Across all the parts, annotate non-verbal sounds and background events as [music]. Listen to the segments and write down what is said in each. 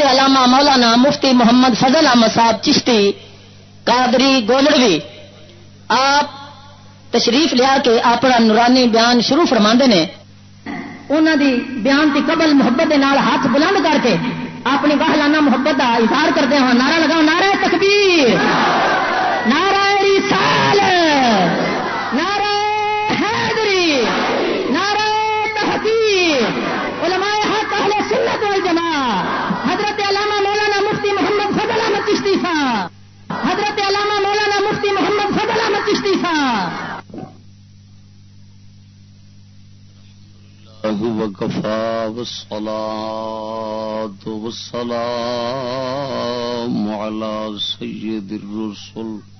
حضرت علامہ مولانا مفتی محمد فضل احمد صاحب چشتی، قادری گولڑوی، آپ تشریف لیا کے اپنا نورانی بیان شروع فرما نے۔ انہوں دی بیان کی قبل محبت نال ہاتھ بلند کر کے اپنی گاہلانہ محبت کا اظہار کرتے ہیں نعرہ لگاؤ، نعرہ تکبیر۔ حضرت علامہ مولانا مفتی محمد فضل احمد چشتی صاحب۔ وكفى والصلاة والسلام على سيد الرسل۔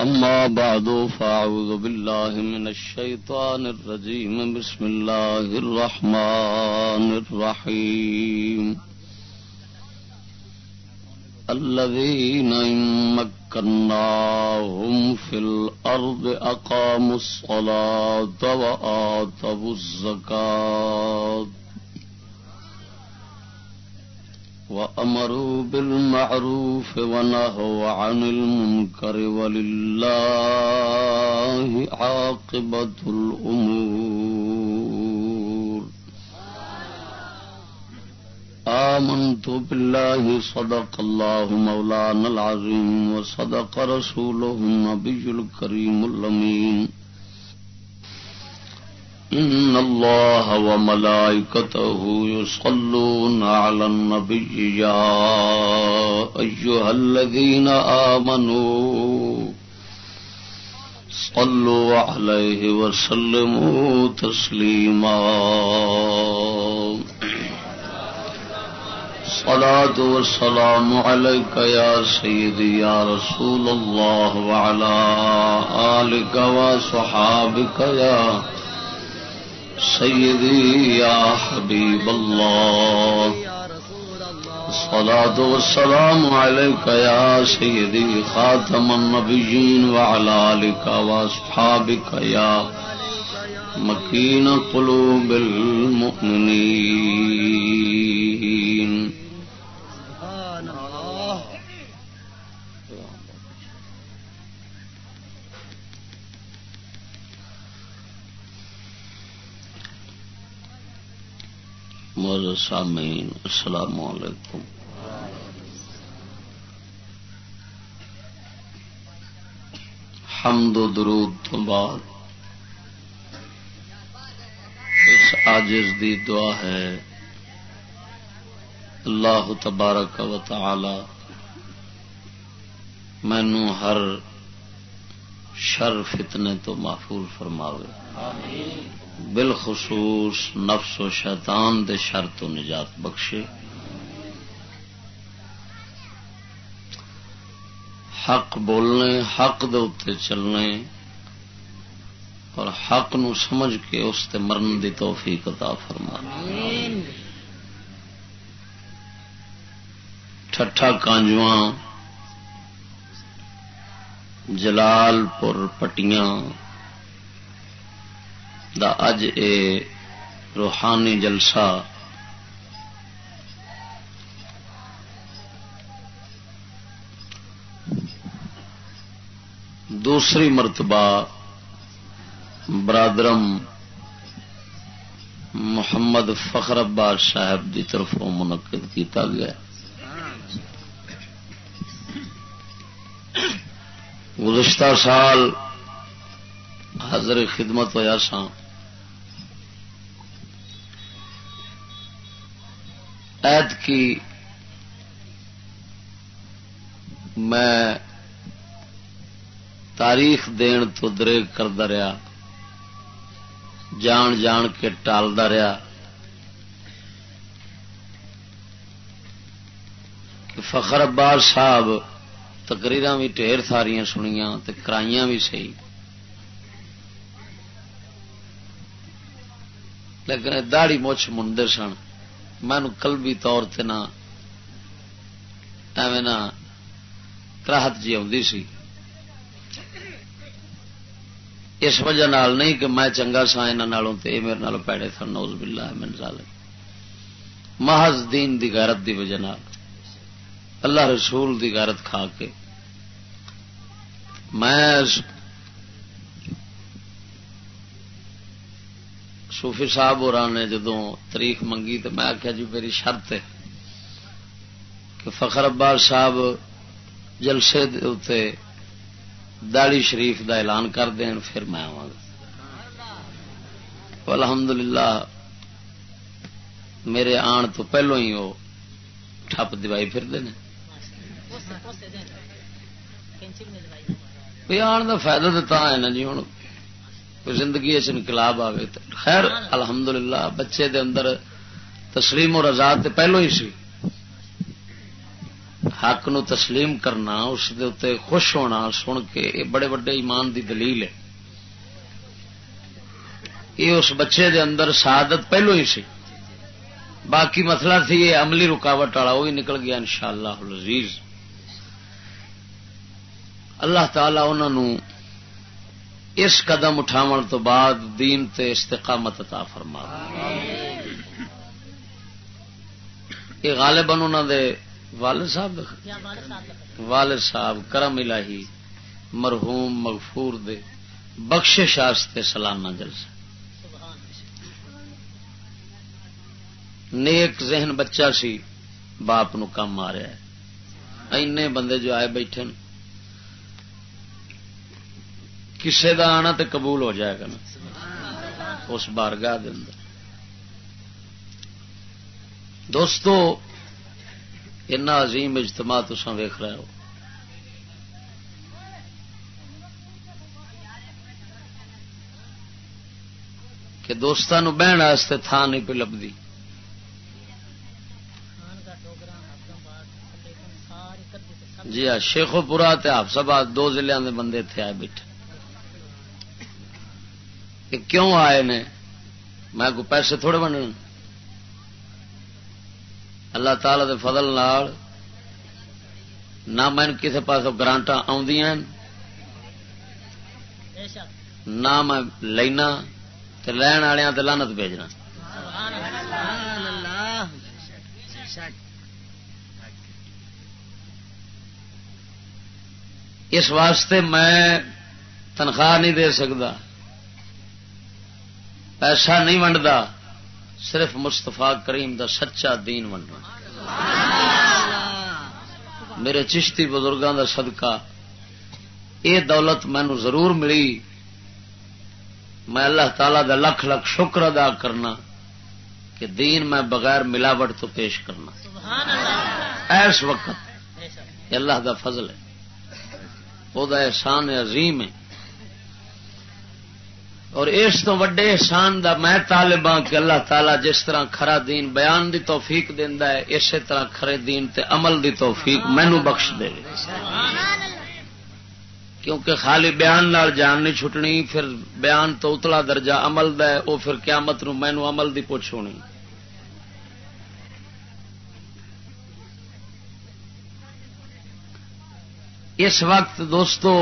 أما بعد، فأعوذ بالله من الشيطان الرجيم. بسم الله الرحمن الرحيم. الذين إن مكناهم في الأرض أقاموا الصلاة وآتوا الزكاة. وأمروا بالمعروف ونهوا عن المنكر ولله عاقبة الأمور. آمنت بالله صدق الله مولانا العظيم وصدق رسوله النبي الكريم اللمين إن الله وملائكته يصلون على النبي يا أيها الذين آمنوا صلوا عليه وسلموا تسليما الصلاة والسلام عليك يا سيدي يا رسول الله وعلى آلك وصحابك يا سيدي يا حبيب الله الصلاة والسلام عليك يا سيدي خاتم النبيين وعلى آلك وصحابك يا مكين قلوب المؤمنين سامعین السلام علیکم۔ حمد و درود تو بعد اس آجز دی دعا ہے۔ اللہ تبارک و تعالی مینو ہر شر فتنے تو محفوظ فرماوے۔ آمین بالخصوص نفس و شیطان دے شر تو نجات بخشے۔ حق بولنے حق دے اتے چلنے اور حق نو سمجھ کے اس تے مرن دی توفیق عطا فرما۔ ٹھٹھا کانجواں جلال پور پٹیاں۔ دا اج اے روحانی جلسہ۔ دوسری مرتبہ برادرم محمد فخر عباس صاحب کی طرف منعقد کیتا گیا۔ گزشتہ سال حضر خدمت ہوا سا کی میں تاریخ دین تو دریک کرتا رہا، جان جان کے ٹالتا رہا فخر عباس صاحب تقریر بھی ڈھیر ساریا سنیا کرائیاں بھی سی لیکن داڑی مچھ منڈے سن۔ مینو کلبی طور سے نہ ایویں نہ کراہت جی آتی سی۔ اس وجہ نال نہیں کہ میں چنگا سا یہاں میرے نال پیڑے سن۔ نوز بلا منظال محض دین دی غیرت دی وجہ نال۔ اللہ رسول دی غیرت کھا کے۔ میں صوفی صاحب اور نے جدو تاریخ منگی تو میں آخیا جی میری شرط ہے کہ فخر عباس صاحب جلسے داڑی شریف دا اعلان کر دین پھر میں آوا گا۔ الحمد میرے آن تو پہلو ہی وہ ٹھپ دوائی پھر آن کا فائدہ تو ہے نا جی ہوں زندگی انقلاب آئے خیر، الحمدللہ، بچے دے اندر تسلیم اور آزاد پہلو ہی سی۔ حق نو تسلیم کرنا، اس دے اتنے خوش ہونا، سن کے یہ بڑے بڑے ایمان دی دلیل ہے۔ یہ اس بچے دے اندر سعادت پہلو ہی سی۔ باقی مسئلہ تھی یہ عملی رکاوٹ والا وہی نکل گیا ان شاء اللہ اللہ تعالی انہوں اس قدم اٹھاو تو بعد دین تے استقامت عطا فرما یہ غالباً انہوں دے والد صاحب والد صاحب کرم الہی مرحوم مغفور دے بخش شاستے سلامہ جلسہ۔ نیک ذہن بچہ سی باپ نو کم آ رہا ہے۔ این بندے جو آئے بیٹھے کسے دا آنا تے قبول ہو جائے گا نا۔ اس بارگاہ اندر۔ دوستو، اتنا عظیم اجتماع تسا ویخ رہے ہو۔ کہ دوستان بہن واسطے تھان نہیں پہ لبھی۔ جی ہاں شیخو پورا آپ سب دو ضلع کے بندے اتنے آئے بیٹھے۔ کہ کیوں آئے نے؟ میں کو پیسے تھوڑے بننے اللہ تعالی دے فضل نال نہ میں کسی پاس گرانٹ نہ میں لینا لین والوں لانت بھیجنا۔ اس واسطے میں تنخواہ نہیں دے سکتا۔ پیسہ نہیں ونڈتا، صرف مستفا کریم دا سچا دین ونڈنا۔ میرے چشتی بزرگوں دا صدقہ یہ دولت مینو ضرور ملی۔ میں اللہ تعالی دا لکھ لکھ شکر ادا کرنا کہ دین میں بغیر ملاوٹ تو پیش کرنا۔ ایس وقت اللہ دا فضل ہے۔ وہ احسان عظیم ہے۔ اور اس تو وڈے احسان دا میں طالباں کہ اللہ تعالی جس طرح کھرا دین بیان دی توفیق دینا ہے، اسی طرح کھرے دین تے عمل دی توفیق مینو بخش دے۔ کیونکہ خالی بیان نال جان نہیں چھٹنی، پھر بیان تو اتلا درجہ عمل دا ہے وہ پھر قیامت نو مینو عمل دی پوچھ ہونی۔ اس وقت دوستو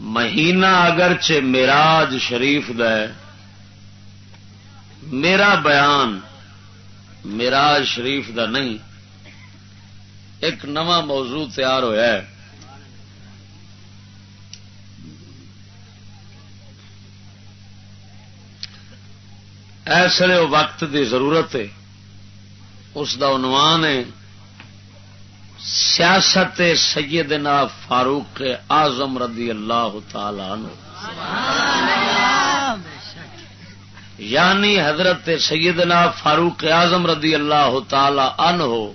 مہینہ اگرچہ میراج شریف د میرا بیان میراج شریف دا نہیں، ایک نواں موضوع تیار ہوا ہے۔ ایسے وقت دی ضرورت ہے، اس کا عنوان ہے سیاست سیدنا فاروق آزم رضی اللہ تعالی عنہ۔ یعنی حضرت سیدنا فاروق آزم رضی اللہ تعالی عنہ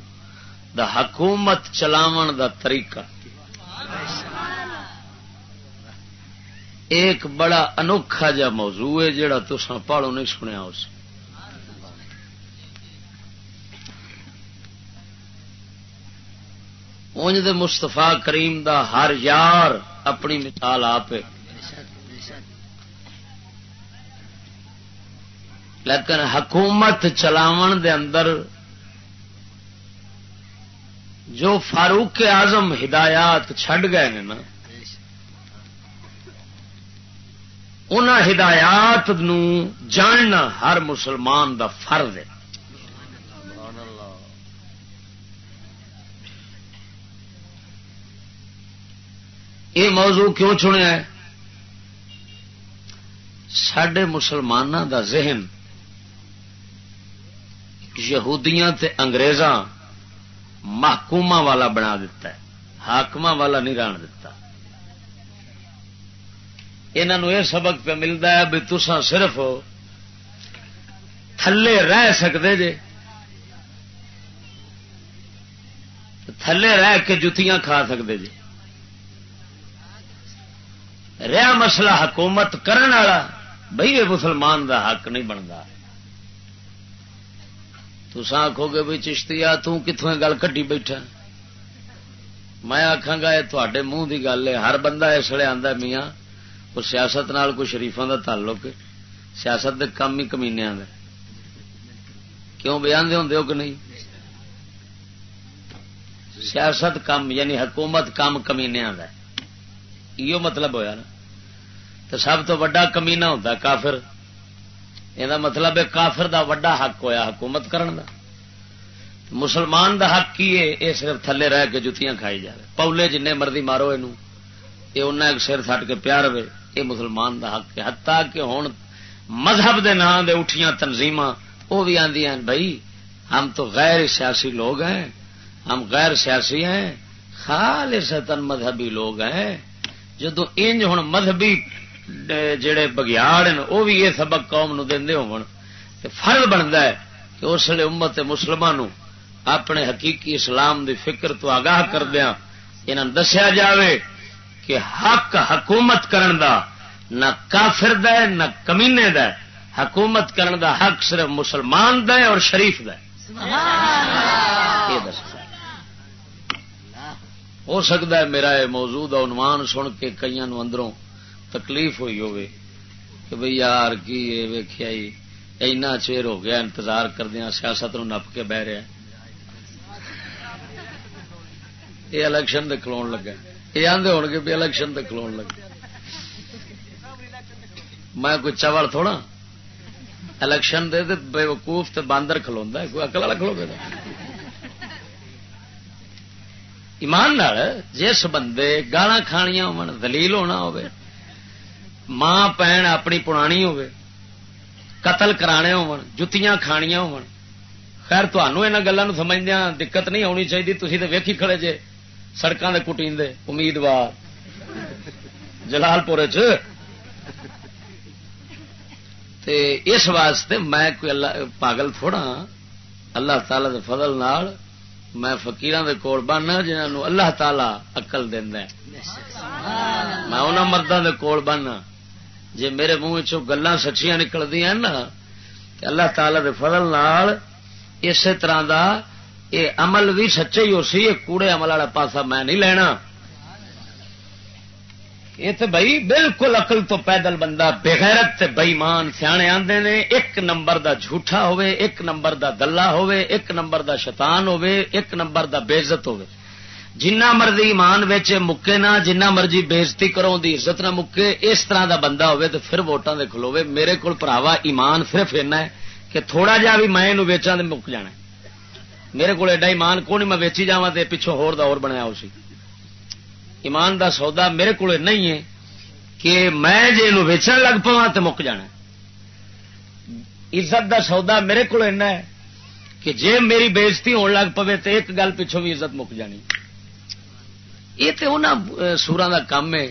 دا حکومت چلاون دا طریقہ۔ ایک بڑا انوکھا جا موضوع ہے جڑا تسا پاڑو نہیں سنیا اس۔ اونج دے مستفا کریم دا ہر یار اپنی مثال آپ لیکن حکومت چلاون دے اندر جو فاروق اعظم ہدایات چھڈ گئے نے نا ان ہدایات نو جاننا ہر مسلمان دا فرض ہے۔ یہ موضوع کیوں چنیا ہے؟ سڈے مسلمانوں دا ذہن یہودیاں تے انگریزاں محکوم والا بنا دیتا ہے حاقم والا نہیں ران دتا۔ انہوں یہ سبق پہ ملتا ہے بھی تسا صرف تھلے رہ سکتے جے۔ تھلے رہ کے جتیاں کھا سکتے جی رہا مسئلہ حکومت کرن والا بھائی یہ مسلمان دا حق نہیں بنتا تسا آخو گے بھائی چشتی آ تتوں گل کٹی بیٹھا؟ میں آخا گا، یہ تے منہ کی گل ہے۔ ہر بندہ اس لیے آتا میاں، وہ سیاست نال کوئی شریفوں کا تعلق سیاست دے کم ہی کمینیا کیوں بیان دے ہوں کہ نہیں؟ سیاست کم یعنی حکومت کم کمینیا یہ مطلب ہویا نا۔ تو سب تو وڈا کمینا ہوتا کافر۔ یہ مطلب ہے کافر دا وڈا حق ہویا حکومت کرن دا۔ مسلمان دا حق کی ہے؟ یہ صرف تھلے رہ کے جتیاں کھائی جائے پولے جن مرضی مارو یہ ایک سر تھٹ کے پیار ہوئے۔ یہ مسلمان دا حق ہے۔ حتیٰ کہ ہوں مذہب دے نام دے اٹھیاں تنظیم وہ بھی آدی ہیں، بھائی، ہم تو غیر سیاسی لوگ ہیں۔ ہم غیر سیاسی ہیں۔ خالص مذہبی لوگ ہیں۔ جدو انج ہوں مذہبی جڑے بگیاڑ وہ بھی یہ سبق قوم نو دے ہو فرض بنتا ہے کہ اس لیے امت مسلمان اپنے حقیقی اسلام دی فکر تو آگاہ کردیا انہوں دسیا جاوے کہ حق حکومت کرن دا نہ کافر دا ہے نہ کمینے دا ہے حکومت کرن دا حق صرف مسلمان دا ہے اور شریف دا ہے ہو سکتا ہے میرا یہ موجود عنوان سن کے کئی اندروں تکلیف ہوئی ہوگی کہ بھئی یار کی ویخیا اینا چیر ہو گیا، انتظار کردیا سیاست نو نپ کے بہ رہا یہ الیکشن دے کلو لگا یہ آدھے ہو گے بھی الیکشن دے کلو لگا میں کوئی چوڑ تھوڑا؟ الیکشن دے بے وقوف تے باندر کھلوا کوئی اکل والا کھلو گے ایمان جس بندے گالا کھانیا ہو دلیل ہونا ہوئے ماں پین اپنی پرانی ہوے قتل کرانے ہو جتیاں کھانیاں ہو خیر تمہوں گلوں سمجھدیا دقت نہیں ہونی چاہیے تھی تو ویکھی کھڑے جے سڑکوں کے کٹیندے امیدوار جلال پور اس واسطے میں کوئی اللہ پاگل تھوڑا اللہ تعالی دے فضل نال میں فکیر کول بننا جنہوں اللہ تعالی اقل دینا میں انہوں مردوں کے کول بننا جی میرے منہ چ گلا سچیاں نکلدیا نا اللہ تعالی دے فضل نال اسی طرح دا اے عمل بھی سچے ہی ہو سی کوڑے عمل والا پاسا میں نہیں لینا۔ یہ تو بھائی بالکل اقل تو پیدل بندہ بغیرت بئیمان سیانے آدھے نے، ایک نمبر دا جھوٹا ہوئے ایک نمبر دا دلہ ہوئے ایک نمبر دا شیطان ہوئے ایک نمبر دا بےزت ہوئے جنہ مرضی ایمان ویچے مکے نہ، جنہ مرضی بےزتی کرو دی عزت نہ مکے، اس طرح دا بندہ ہوئے تو پھر ووٹاں دے کھلوے۔ میرے کو پراوا، ایمان صرف اینا ہے کہ تھوڑا جا بھی میں ویچا تو مک جانا میرے کو ایڈا ایمان کو نہیں میں ویچی جا پچھوں ہور دا اور بنایا اسی ایمان دا سودا میرے کو نہیں ہے کہ میں جی ویچن لگ پوا تو مک جانا عزت دا سودا میرے کو ہے کہ جے میری بےزتی ہون لگ پے تو ایک گل پچھوں بھی عزت مک جانی۔ یہ تو ان سورا کا کام ہے۔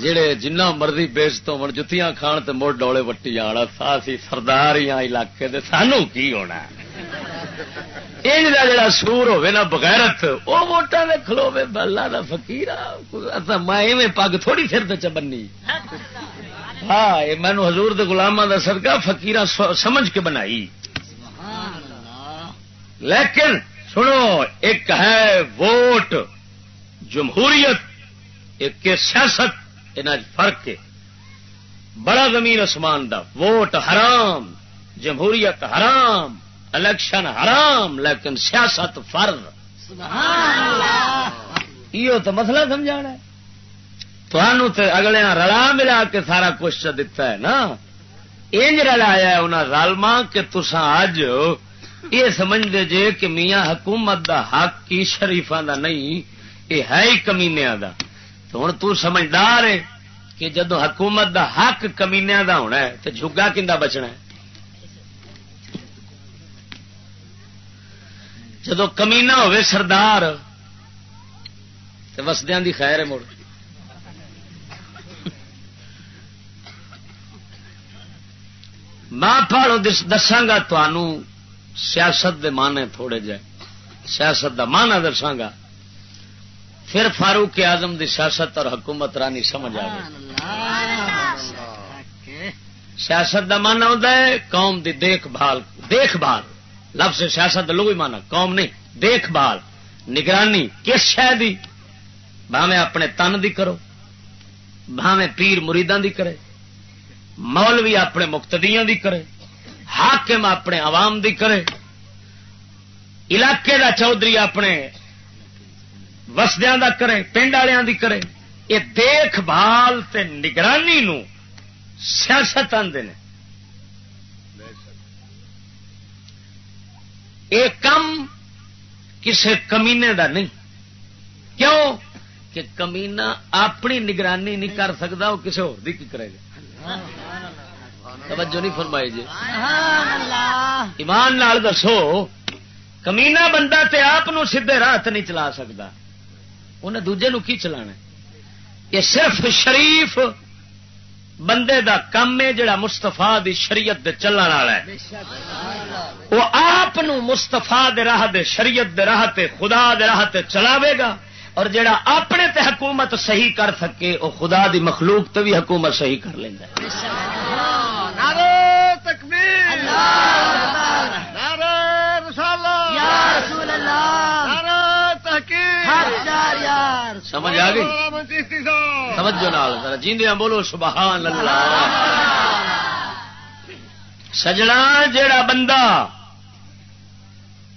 جہے جنہ مرضی بےز تو من جتیاں کھان تے مڑ ڈولے وٹی جانا سا سی سردار ہی علاقے دے، سانو کی ہونا؟ یہ جڑا سور ہوے نا، بغیرت وہ ووٹاں دے کھلوے بلا دا فقیر میں پگ تھوڑی سر تے چبنی ہاں مینو حضور دے غلاماں دا صدقہ سمجھ کے بنائی۔ لیکن، سنو، ایک ہے ووٹ۔ جمہوریت ایک سیاست ان فرق ہے۔ بڑا زمین اسمان دا ووٹ حرام جمہوریت حرام الیکشن حرام لیکن سیاست فرض۔ یہ تو مسئلہ سمجھا تو اگلے رلا ملا کے سارا کچھ دتا ہے نا۔ انج رلایا انہیں رالما کہ تسا اج یہ سمجھتے جے کہ میاں حکومت دا حق کی شریفا دا نہیں۔ یہ ہے ہی کمینیا دا۔ تو ہوں تو سمجھدار ہے کہ جدو حکومت دا حق کمینیا دا ہونا ہے تو جگا کندا بچنا ہے۔ جدو کمینا ہوے سردار تو وسدیا دی خیر ہے مڑ۔ میں پھاڑو دساگا تنوع سیاست دے مانے تھوڑے جائے سیاست دا مانا دساگا پھر فاروق اعظم دی سیاست اور حکومت رانی سمجھ آ گئی۔ سیاست دا مانا ہوتا ہے قوم دی دیکھ بھال۔ دیکھ بھال۔ لفظ سیاست لوگ ہی مانا قوم نہیں، دیکھ بھال۔ نگرانی کس شہ دی؟ بھاویں اپنے تن دی کرو۔ بھاویں پیر مریداں دی کرے۔ مولوی اپنے مقتدیاں دی کرے۔ حاکم اپنے عوام دی کرے۔ علاقے دا چودھری اپنے وسدیا دا کرے، پنڈ والوں دی کرے۔ یہ دیکھ بھال تے نگرانی نو سیاست آدھے یہ کم کسے کمینے دا نہیں۔ کیوں؟ کہ کمینا اپنی نگرانی نہیں کر سکتا، وہ کسی ہوتی کرے گا۔ توجہ نہیں فرمائی جی۔ ایمان نال دسو کمینا بندہ تے آپ سیدے راہ نہیں چلا سکتا۔ انہیں دوجے نو کی چلا یہ صرف شریف بندے دا کم ہے جڑا مستفا دی شریعت دے چلن والا ہے۔ وہ آپ مستفا دے راہ دے شریعت دے راہ تے خدا دے راہ تے چلاوے گا اور جڑا اپنے تے حکومت صحیح کر سکے وہ خدا دی مخلوق تے بھی حکومت صحیح کر لینا سمجھ آ گئی؟ سمجھو نال جیندیاں بولو سبحان اللہ۔ سجنا جیڑا بندہ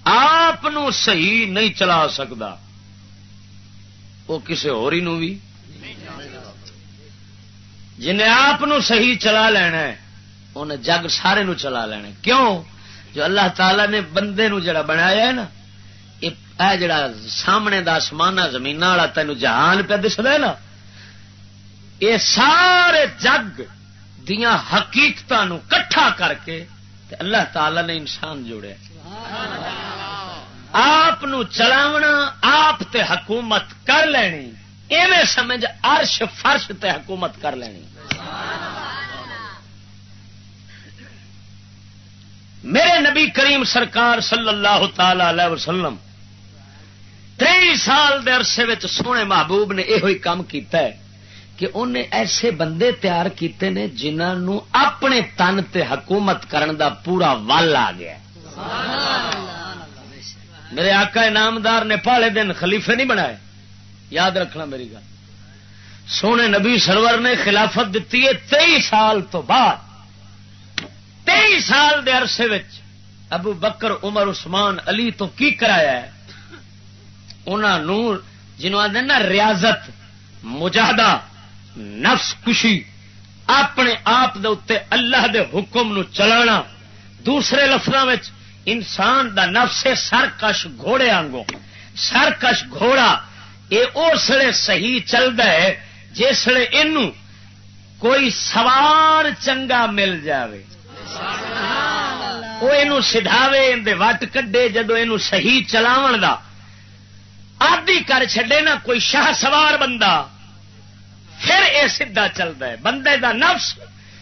آپ صحیح نہیں چلا سکتا وہ کسی بھی جنہیں آپ صحیح چلا لینا ہے انہیں جگ سارے نو چلا لینا کیوں؟ جو اللہ تعالی نے بندے نو جڑا بنایا ہے نا یہ جڑا سامنے دسمان زمین والا تین جہان پہ دس رہا نا یہ سارے جگ دیا حقیقت کٹھا کر کے اللہ تعالی نے انسان جوڑے آپ چلاونا آپ تے حکومت کر لینی۔ ایویں سمجھ عرش فرش تے حکومت کر لینی۔ میرے نبی کریم سرکار صلی اللہ تعالی علیہ وسلم تری سال دے عرصے سونے محبوب نے یہ کام کیتا ہے کہ انہیں ایسے بندے تیار کیتے نے جنہوں اپنے تن تے حکومت کرن دا پورا ول آ گیا میرے آقا انعامدار نے پالے دن خلیفے نہیں بنائے۔ یاد رکھنا میری گل۔ سونے نبی سرور نے خلافت دیتی ہے تئی سال تو بعد۔ تئی سال دے عرصے وچ ابو بکر، عمر، عثمان، علی تو کی کرایا ہے؟ انہوں جنہوں آدھے نا ریاضت مجاہدہ نفس کشی اپنے آپ دے اللہ دے حکم نو چلانا دوسرے لفظوں انسان دا نفس سرکش گھوڑے آنگوں۔ سرکش گھوڑا یہ اسلے صحیح چلتا ہے جسے یہ کوئی سوار چنگا مل جائے وہ یہ سدھاوے اندر وٹ کڈے جدو یہ صحیح چلاو دا آدھی کر چڈے نا، کوئی شاہ سوار بندہ۔ پھر یہ سیدا چلتا ہے۔ بندے دا نفس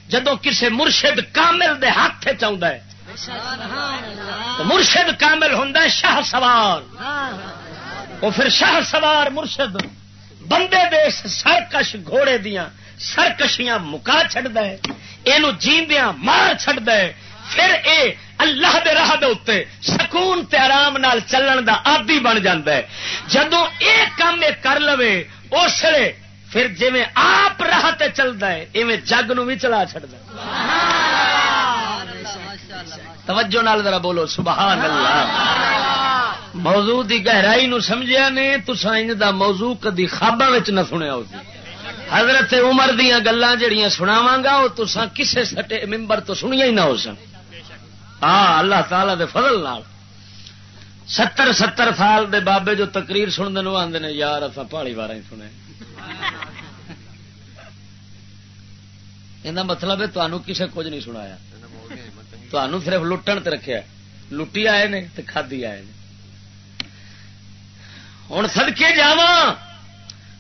جدو کسے مرشد کامل دے ہاتھ چاہتا ہے۔ مرشد کامل ہوں شاہ سوار۔ وہ پھر شاہ سوار مرشد بندے دے سرکش گھوڑے دیا سرکشیاں مکا چڈ یہ جیندیاں مار چڈ پھر اے اللہ دے راہ دے اتنے سکون تے آرام نال چلن دا آدی بن جاندہ ہے۔ جدو یہ کام یہ کر لو اس لیے پھر جی آپ راہ تے چلتا ہے، ایویں جگ نو بھی چلا چڑتا توجہ نال ذرا بولو، سبحان اللہ۔ موضوع دی گہرائی نو سمجھیا نے تسا انج دا موضوع کدی خواباں وچ نہ سنیا ہو حضرت عمر دیا گلا جہیا سناوا گا وہ تسا کسے سٹے ممبر تو سنیا ہی نہ ہو سن ہاں اللہ تعالی دے فضل نال۔ ستر ستر سال دے بابے جو تقریر سنتے نو آدھے نے، یار اصا پہاڑی بارہ ہی سنے۔ یہ مطلب ہے تمہوں کسے کچھ نہیں سنایا۔ تمہوں صرف لٹن تے رکھے لٹی آئے نے تے کھادی آئے نے۔ ہوں سدکے جا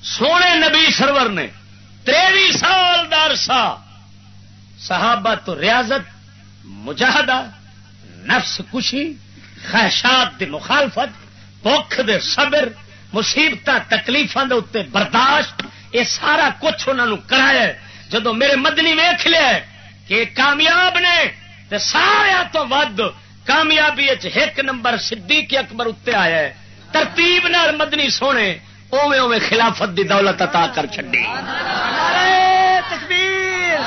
سونے نبی سرور نے تریوی سال دارسا صحابہ تو ریاضت، مجاہدہ نفس کشی، خواہشات دی مخالفت بخ دے صبر مصیبت تکلیفوں دے اتنے برداشت، یہ سارا کچھ انہوں کرایا جدو میرے مدنی ویخ لیا کہ کامیاب نے، تے سارا تو ود کامیابی ایک نمبر صدیق اکبر اتنے آیا ہے۔ ترتیب نال مدنی سونے اوے اوے خلافت دی دولت عطا کر چڈی تکبیر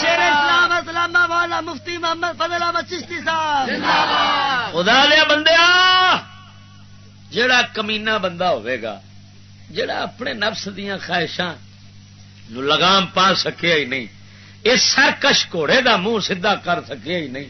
شیر اسلام مفتی محمد فضل احمد چشتی صاحب۔ خدا لیا بندیا۔ جڑا کمینا بندہ ہوئے گا جڑا اپنے نفس دیا خواہشاں نو لگام پا سکیا ہی نہیں اس سرکش گھوڑے دا منہ سیدھا کر سکیا ہی نہیں۔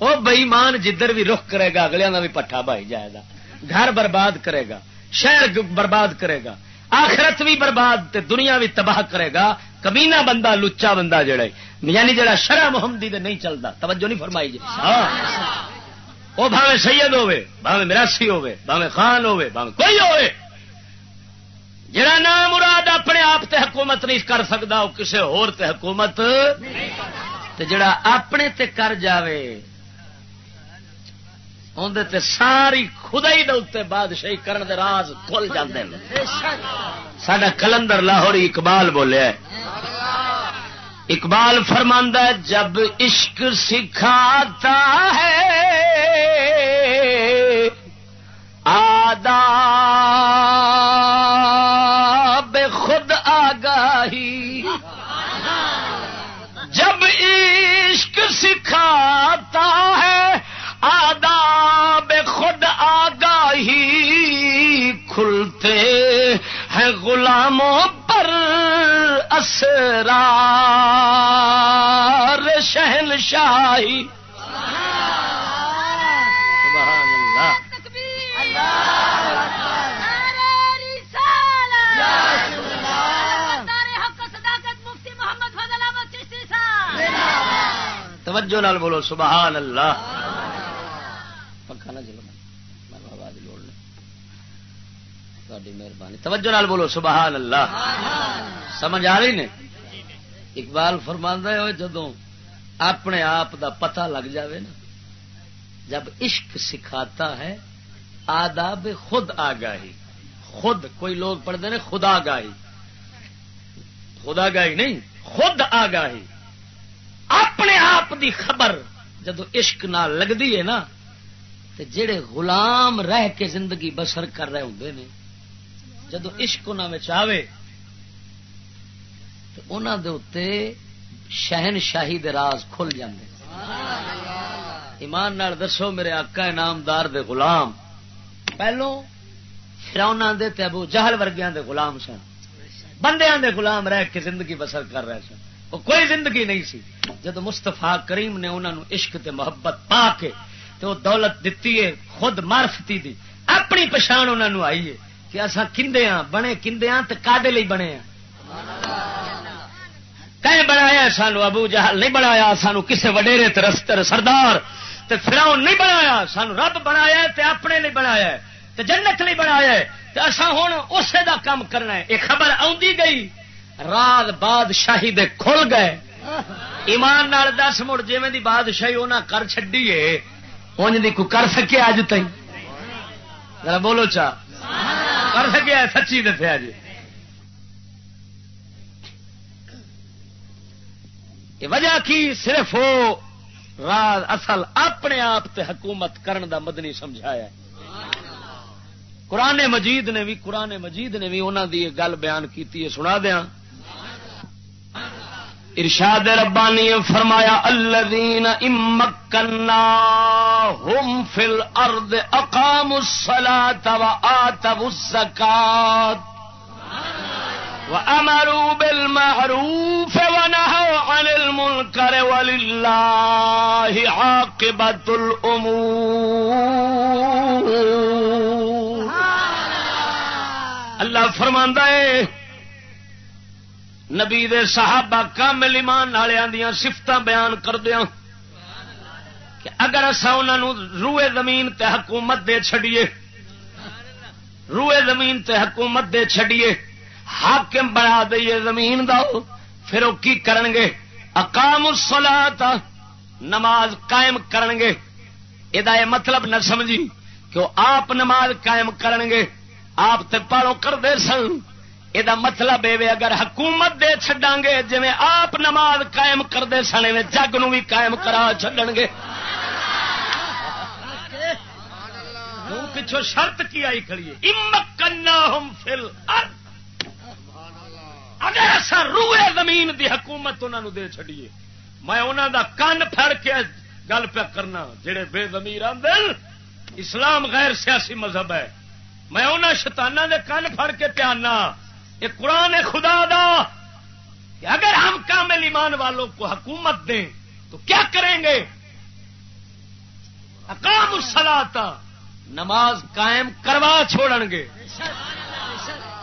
وہ بئیمان جدھر بھی رخ کرے گا اگلے کا بھی پٹھا بھائی جائے گا۔ گھر برباد کرے گا شہر برباد کرے گا آخرت بھی برباد تے دنیا بھی تباہ کرے گا۔ کمینا بندہ لچا بندہ جڑا یعنی جڑا شرح محمدی دے نہیں چلتا۔ توجہ نہیں فرمائی جی۔ ہاں۔ وہ بھاوے سید ہوے بھاوے مراسی ہوے بھاوے خان ہوے بھاوے کوئی ہوے جڑا نام مراد اپنے آپ تے حکومت نہیں کر سکتا وہ کسی ہور تے حکومت تے جڑا اپنے تے کر جاوے اندر ساری خدائی دے بادشاہی کرن دے راز کھل جاندے سڈا کلندر لاہوری اقبال بولیا اقبال فرماندہ جب عشق سکھاتا ہے، آداب خود آگاہی۔ جب عشق سکھاتا ہے، آداب کھلتے ہیں غلاموں پر اسرار شہن شاہی توجہ نال بولو سبحان اللہ پنکھا نہ چلو آواز لوڑ تاری مہربانی۔ توجہ نال بولو، سبحان اللہ۔ سمجھ آ رہی نے؟ اقبال فرماندہ ہو جدو اپنے آپ دا پتہ لگ جاوے نا، جب عشق سکھاتا ہے، آداب خود آگاہی۔ خود، کوئی لوگ پڑھتے ہیں خدا گاہی خدا گاہی نہیں، خود آگاہی۔ اپنے آپ دی خبر جدو عشق نہ لگتی ہے نا، تے جڑے غلام رہ کے زندگی بسر کر رہے ہوں نے جدو عشق آئے تو انہوں دے اتنے شہن شاہی دے راز کھل جاندے۔ ایمان نال دسو میرے آقا انعامدار دے غلام پہلو فرونا دے تے ابو جہل ورگیاں دے غلام سن۔ بندیاں دے غلام رہ کے زندگی بسر کر رہے سن۔ وہ کوئی زندگی نہیں سی۔ جب مستفا کریم نے انہوں عشق تے محبت پا کے تو دولت دتی ہے خود مارفتی دی۔ اپنی پچھان انہوں آئی ہے۔ کہ اصا کھندے ہاں بنے کھندے ہاں تو کادے بنے ہاں۔ کہیں بنایا سانو ابو جہل، نہیں بنایا سانو کسے وڈیرے رستر سردار تے فراؤن نہیں بنایا، سانو رب بنایا تے اپنے نہیں بنایا تے جنت نہیں بنایا تے اصا ہوں اسے دا کام کرنا ہے۔ یہ خبر آدھی گئی، رات بادشاہی دے کھل گئے۔ ایمان نال دس مڑ جی دی بادشاہی انہیں کر چڈی ہے انج دی کو کر سکے اج تھی ذرا بولو چا۔ کر سکے سچی دسیا جی۔ یہ وجہ کی صرف وہ راز اصل اپنے آپ تے حکومت کرن دا مدنی سمجھایا قرآن مجید نے بھی، قرآن مجید نے بھی انہوں دی گل بیان کی سنا دیا ارشاد ربانی فرمایا، الذین امکنا ہم فل ارد اقام الصلاة و آتب الزکات وأمروا بالمعروف ونهوا عن المنكر ولله عاقبة الأمور اللہ فرماندا ہے نبی دے صحابہ کامل ایمان والوں دیا سفت بیان کردیا ہاں کہ اگر اصا انہوں روئے زمین تے حکومت دے چھڑیے روئے زمین تے حکومت دے چھڑیے حاکم بنا دئیے زمین دا، پھر وہ کی کرن گے اقام الصلاۃ نماز قائم کرن گے یہ مطلب نہ سمجھی کہ وہ آپ نماز قائم کرن گے آپ تے پالو کرتے سن۔ یہ مطلب یہ اگر حکومت دے چڈا گے جی آپ نماز قائم کرتے سن جگ نو بھی قائم کرا چڈن گے پچھو شرط کی آئی کھڑی امکنا ہم فل اگر ایسا روئے زمین دی حکومت انہوں دے چڈیے میں انہوں دا کن پھڑ کے گل پہ کرنا جڑے بے زمیر آدھے اسلام غیر سیاسی مذہب ہے میں انہوں شتانہ دے کن پھڑ کے پیانا یہ قرآن خدا دا کہ اگر ہم کامل ایمان والوں کو حکومت دیں تو کیا کریں گے؟ اقام السلاتا نماز قائم کروا چھوڑن گے۔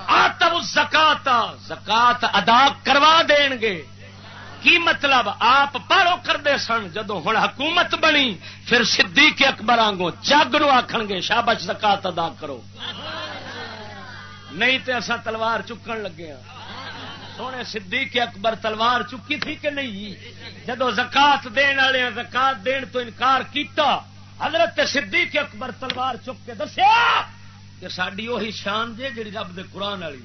آتب زکات زکات ادا کروا دین گے۔ کی مطلب؟ آپ پڑھو کرتے سن جدو ہوں حکومت بنی، پھر صدیق اکبر آنگو جگ نو آخ گے، شابش زکات ادا کرو۔ نہیں تو اصا تلوار چکن لگے ہاں۔ سونے صدیق اکبر تلوار چکی تھی کہ نہیں؟ جدو زکات دین والے زکات دین تو انکار کیتا حضرت صدیق اکبر تلوار چک کے دسیا کہ ساری وہی شان جے جی رب دے قرآن والی۔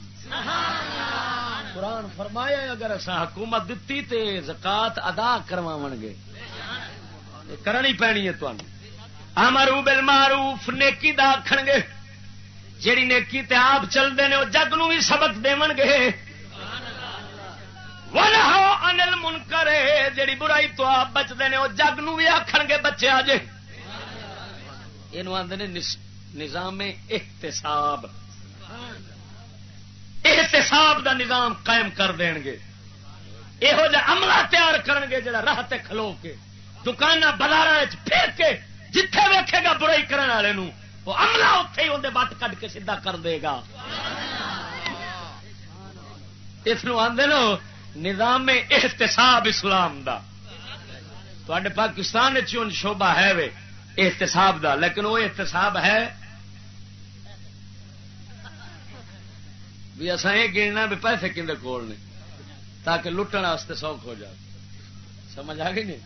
قرآن فرمایا اگر اصا حکومت دتی تے زکات ادا کروا گے کرنی پینی ہے تمہیں امرو بل معروف نیکی دا آخن گے۔ جیڑی نیکی تے آپ چلتے ہیں وہ جگ نو بھی سبق دے گے۔ انل منکر جیڑی برائی تو آپ بچتے ہیں وہ جگ نو بھی آخن گے بچے آجے یہ آدھے نظام احتساب۔ احتساب دا نظام قائم کر دین گے۔ یہو جہ عملہ تیار کرن گے، جڑا راہ تے کھلو کے۔ دکان بازار پھر کے، جتھے ویکھے گا برائی کرنے والے وہ عملہ اتے ہی اندر بٹ کٹ کے سیدھا کر دے گا۔ اس آدھے نو، نظام احتساب اسلام دا۔ تے پاکستان شوبہ ہے وے، احتساب دا، لیکن وہ احتساب ہے۔ بھی اصا یہ گننا بھی پیسے کھے کول نے، تاکہ لٹن واسطے سوکھ ہو جائے سمجھ آ گئی نہیں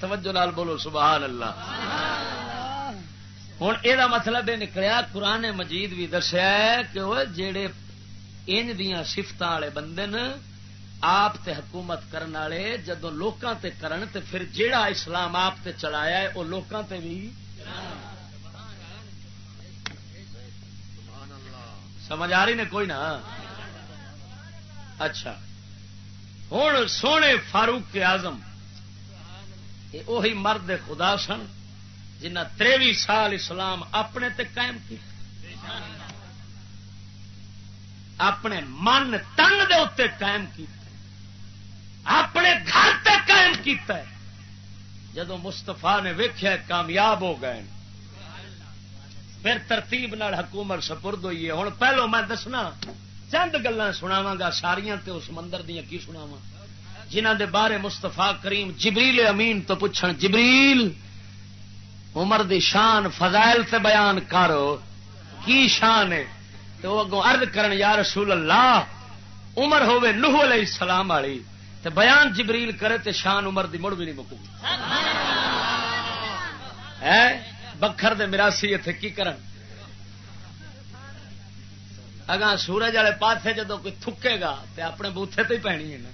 توجہ لال بولو، سبحان اللہ۔ ہوں یہ مطلب یہ نکلیا، قرآن مجید بھی دسیا کہ وہ جڑے انج دیا سفت والے بندے ن آپ تے حکومت کرن والے جدو لوکاں تے کرن تے پھر جیڑا اسلام آپ تے چلایا ہے وہ لوکاں تے بھی سمجھ آ رہی نے کوئی نہ اچھا۔ ہوں سونے فاروق کے آزم وہی مرد خدا سن۔ جنہ تریوی سال اسلام اپنے تے قائم کی۔ اپنے من تن دے اتنے قائم کی۔ اپنے گھر تے قائم کیتا ہے۔ جدو مستفا نے ویخیا کامیاب ہو گئے پھر ترتیب نال حکومت سپرد ہوئی ہے۔ ہوں پہلو میں دسنا، چند گلا سناوا گا ساریا اس مندر دیا کی سناوا جنہ دے بارے مستفا کریم جبریل امین تو پوچھن، جبریل! عمر دی شان فضائل سے بیان کرو کی شان ہے؟ تو اگوں ارد کرن یا رسول اللہ عمر ہوے نوح علیہ السلام والی تے بیان جبریل کرے تے شان عمر دی مڑ بھی نہیں مکو۔ بکھر دے مراسی اتے کی کرن؟ اگاں سورج والے پاسے جدو کوئی تھکے گا تے اپنے بوتھے تے ہی پینی ہے نا۔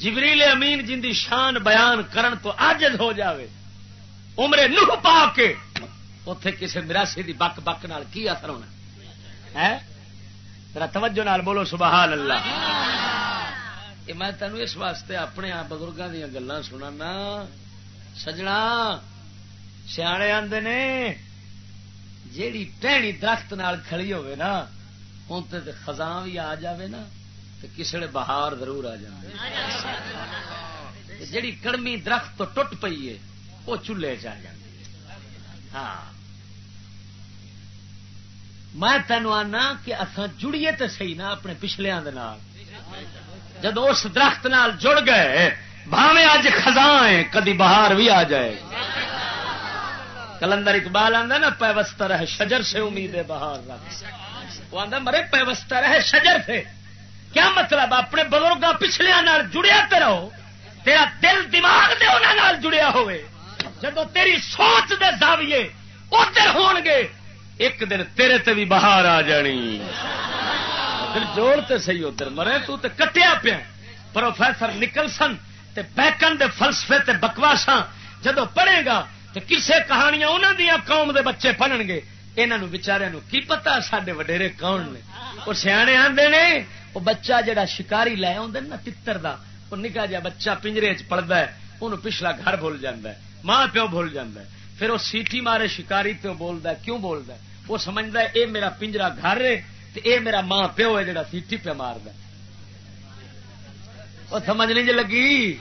جبریل امین جن دی شان بیان کرن تو آجز ہو جاوے۔ عمرے نوح پا کے۔ اتے کسی مراسی دی بک بک نال کی اثر ہونا؟ ہے تیرا توجہ نال بولو سبحان اللہ۔ میں تینوں اس واسطے اپنے بزرگوں دیا گلان سنا سجنا سیانے آدھے نے جیڑی ٹہنی درخت نال کھڑی ہوئے نا ان تے خزاں بھی آ جاوے نا تو کسی بہار ضرور آ جائے جیڑی کڑمی درخت تو ٹوٹ پئی ہے وہ چولہے چ ہاں۔ میں تینوں آنا کہ اصا جڑیے تو سی نا اپنے پچھلیا جب اس درخت نال جڑ گئے بھاوے اج خزاں کدی بہار بھی آ جائے۔ کلندر اقبال آدھا نا پیوستر ہے شجر سے امید ہے بہار رکھ۔ وہ آدھا مرے پیوستر ہے شجر سے۔ کیا مطلب؟ اپنے بزرگ پچھلیا جڑیا تو رہو، تیرا دل دماغ دے انہوں جڑیا ہوئے۔ جب تیری سوچ دے زاویے ادھر ہون گے، ایک دن تیرے تے بھی باہر آ جانی۔ جوڑ تے صحیح ادھر مرے، تو تے کٹیا پیا۔ پروفیسر نکلسن تے بیکن دے فلسفے تے بکواساں جدو پڑھے گا تو کسے کہانیاں انہوں دیا قوم دے بچے پڑھن گے یہاں بچارے کی پتا سڈے وڈیرے کون نے؟ وہ سیانے آتے نے وہ بچہ جہا شکاری لے آدھے نا تر دا وہ نکا جا بچہ پنجرے چ پڑتا ہے انہوں پچھلا گھر بھول جاتا ہے۔ ماں پیو بھول جاتا ہے۔ پھر وہ سیٹی مارے شکاری پیو بولتا ہے۔ کیوں بولتا ہے؟ وہ سمجھتا ہے، اے میرا پنجرا گھر ہے اے میرا ماں پیو ہے جڑا سیٹی پہ مار وہ سمجھ نہیں جی لگی؟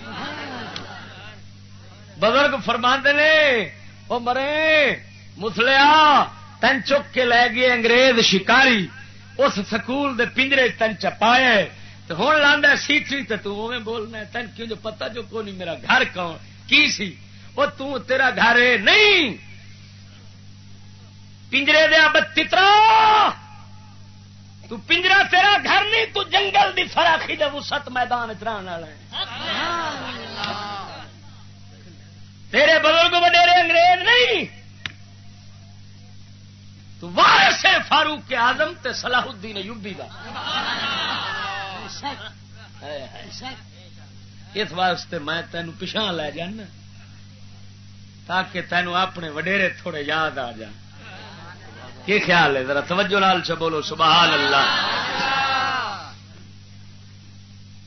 بزرگ فرما نے وہ مرے، مسلیا تین چک کے لے گئے انگریز شکاری، اس سکول دے پنجرے تین چپایا تو ہوں لانا سیٹری تو بولنا تین کیوں جو پتا جو کو نہیں میرا گھر کون، کی سی؟ وہ تیرا گھر ہے نہیں۔ پنجرے دیا بترا تو پنجرا تیرا گھر نہیں تو جنگل دی فراخی دے وسط میدان چران والا تیرے بزرگ وڈیرے انگریز نہیں۔ تو وارث ہے فاروق کے آزم تے صلاح الدین یوبی کا اس واسطے میں تینوں پچھا لے جانا۔ تاکہ تینوں اپنے وڈیرے تھوڑے یاد آ جان کی خیال ہے؟ ذرا توجہ لال سے بولو، سبحان اللہ۔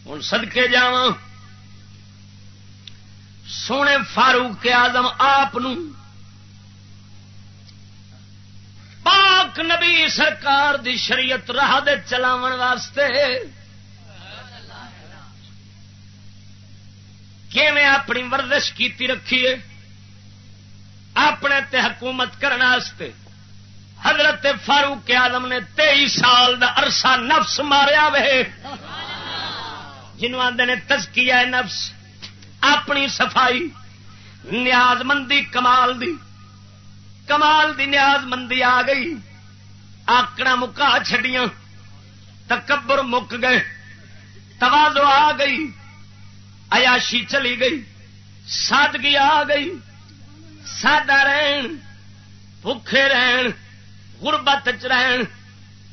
ہوں سدکے جا سونے فاروق کے آدم آپ پاک نبی سرکار دی شریعت راہ دے چلاو واسطے کیویں اپنی ورزش کیتی رکھیے اپنے تے حکومت کرنے حضرت فاروق آدم نے تئی سال دا عرصہ نفس ماریا وے۔ جنوب آدھے نے تزکیا نفس، اپنی صفائی، نیاز مندی کمال دی۔ کمال دی نیاز مندی آ گئی۔ آکڑا مکا چڈیاں تکبر مک گئے۔ توازو آ گئی۔ عیاشی چلی گئی۔ سادگی آ گئی۔ سادہ رہن، بھوکھے رہن، غربت چ رہن،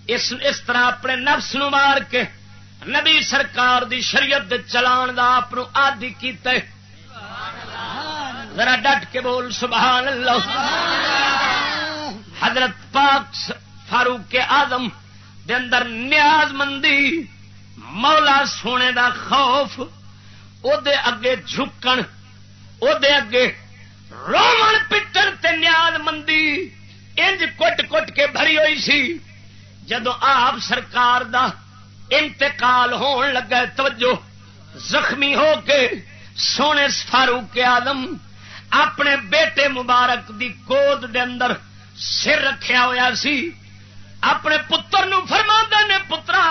اس اس طرح اپنے نفس نو مار کے نبی سرکار دی شریعت چلان دا آپ آدی کیتے ذرا ڈٹ کے بول، سبحان اللہ۔ حضرت پاک فاروق کے آدم دے اندر نیاز مندی، مولا سونے دا خوف، او دے اگے جھکن، او دے اگے رومن پٹن تے نیاز مندی، انج کٹ کٹ کے بھری ہوئی سی۔ جدو آپ سرکار دا انتقال ہون لگا، توجہ، زخمی ہو کے سونے فاروق آدم اپنے بیٹے مبارک دی گود دے اندر سر رکھیا ہوا سی۔ اپنے پتر نو فرما نے، پترا،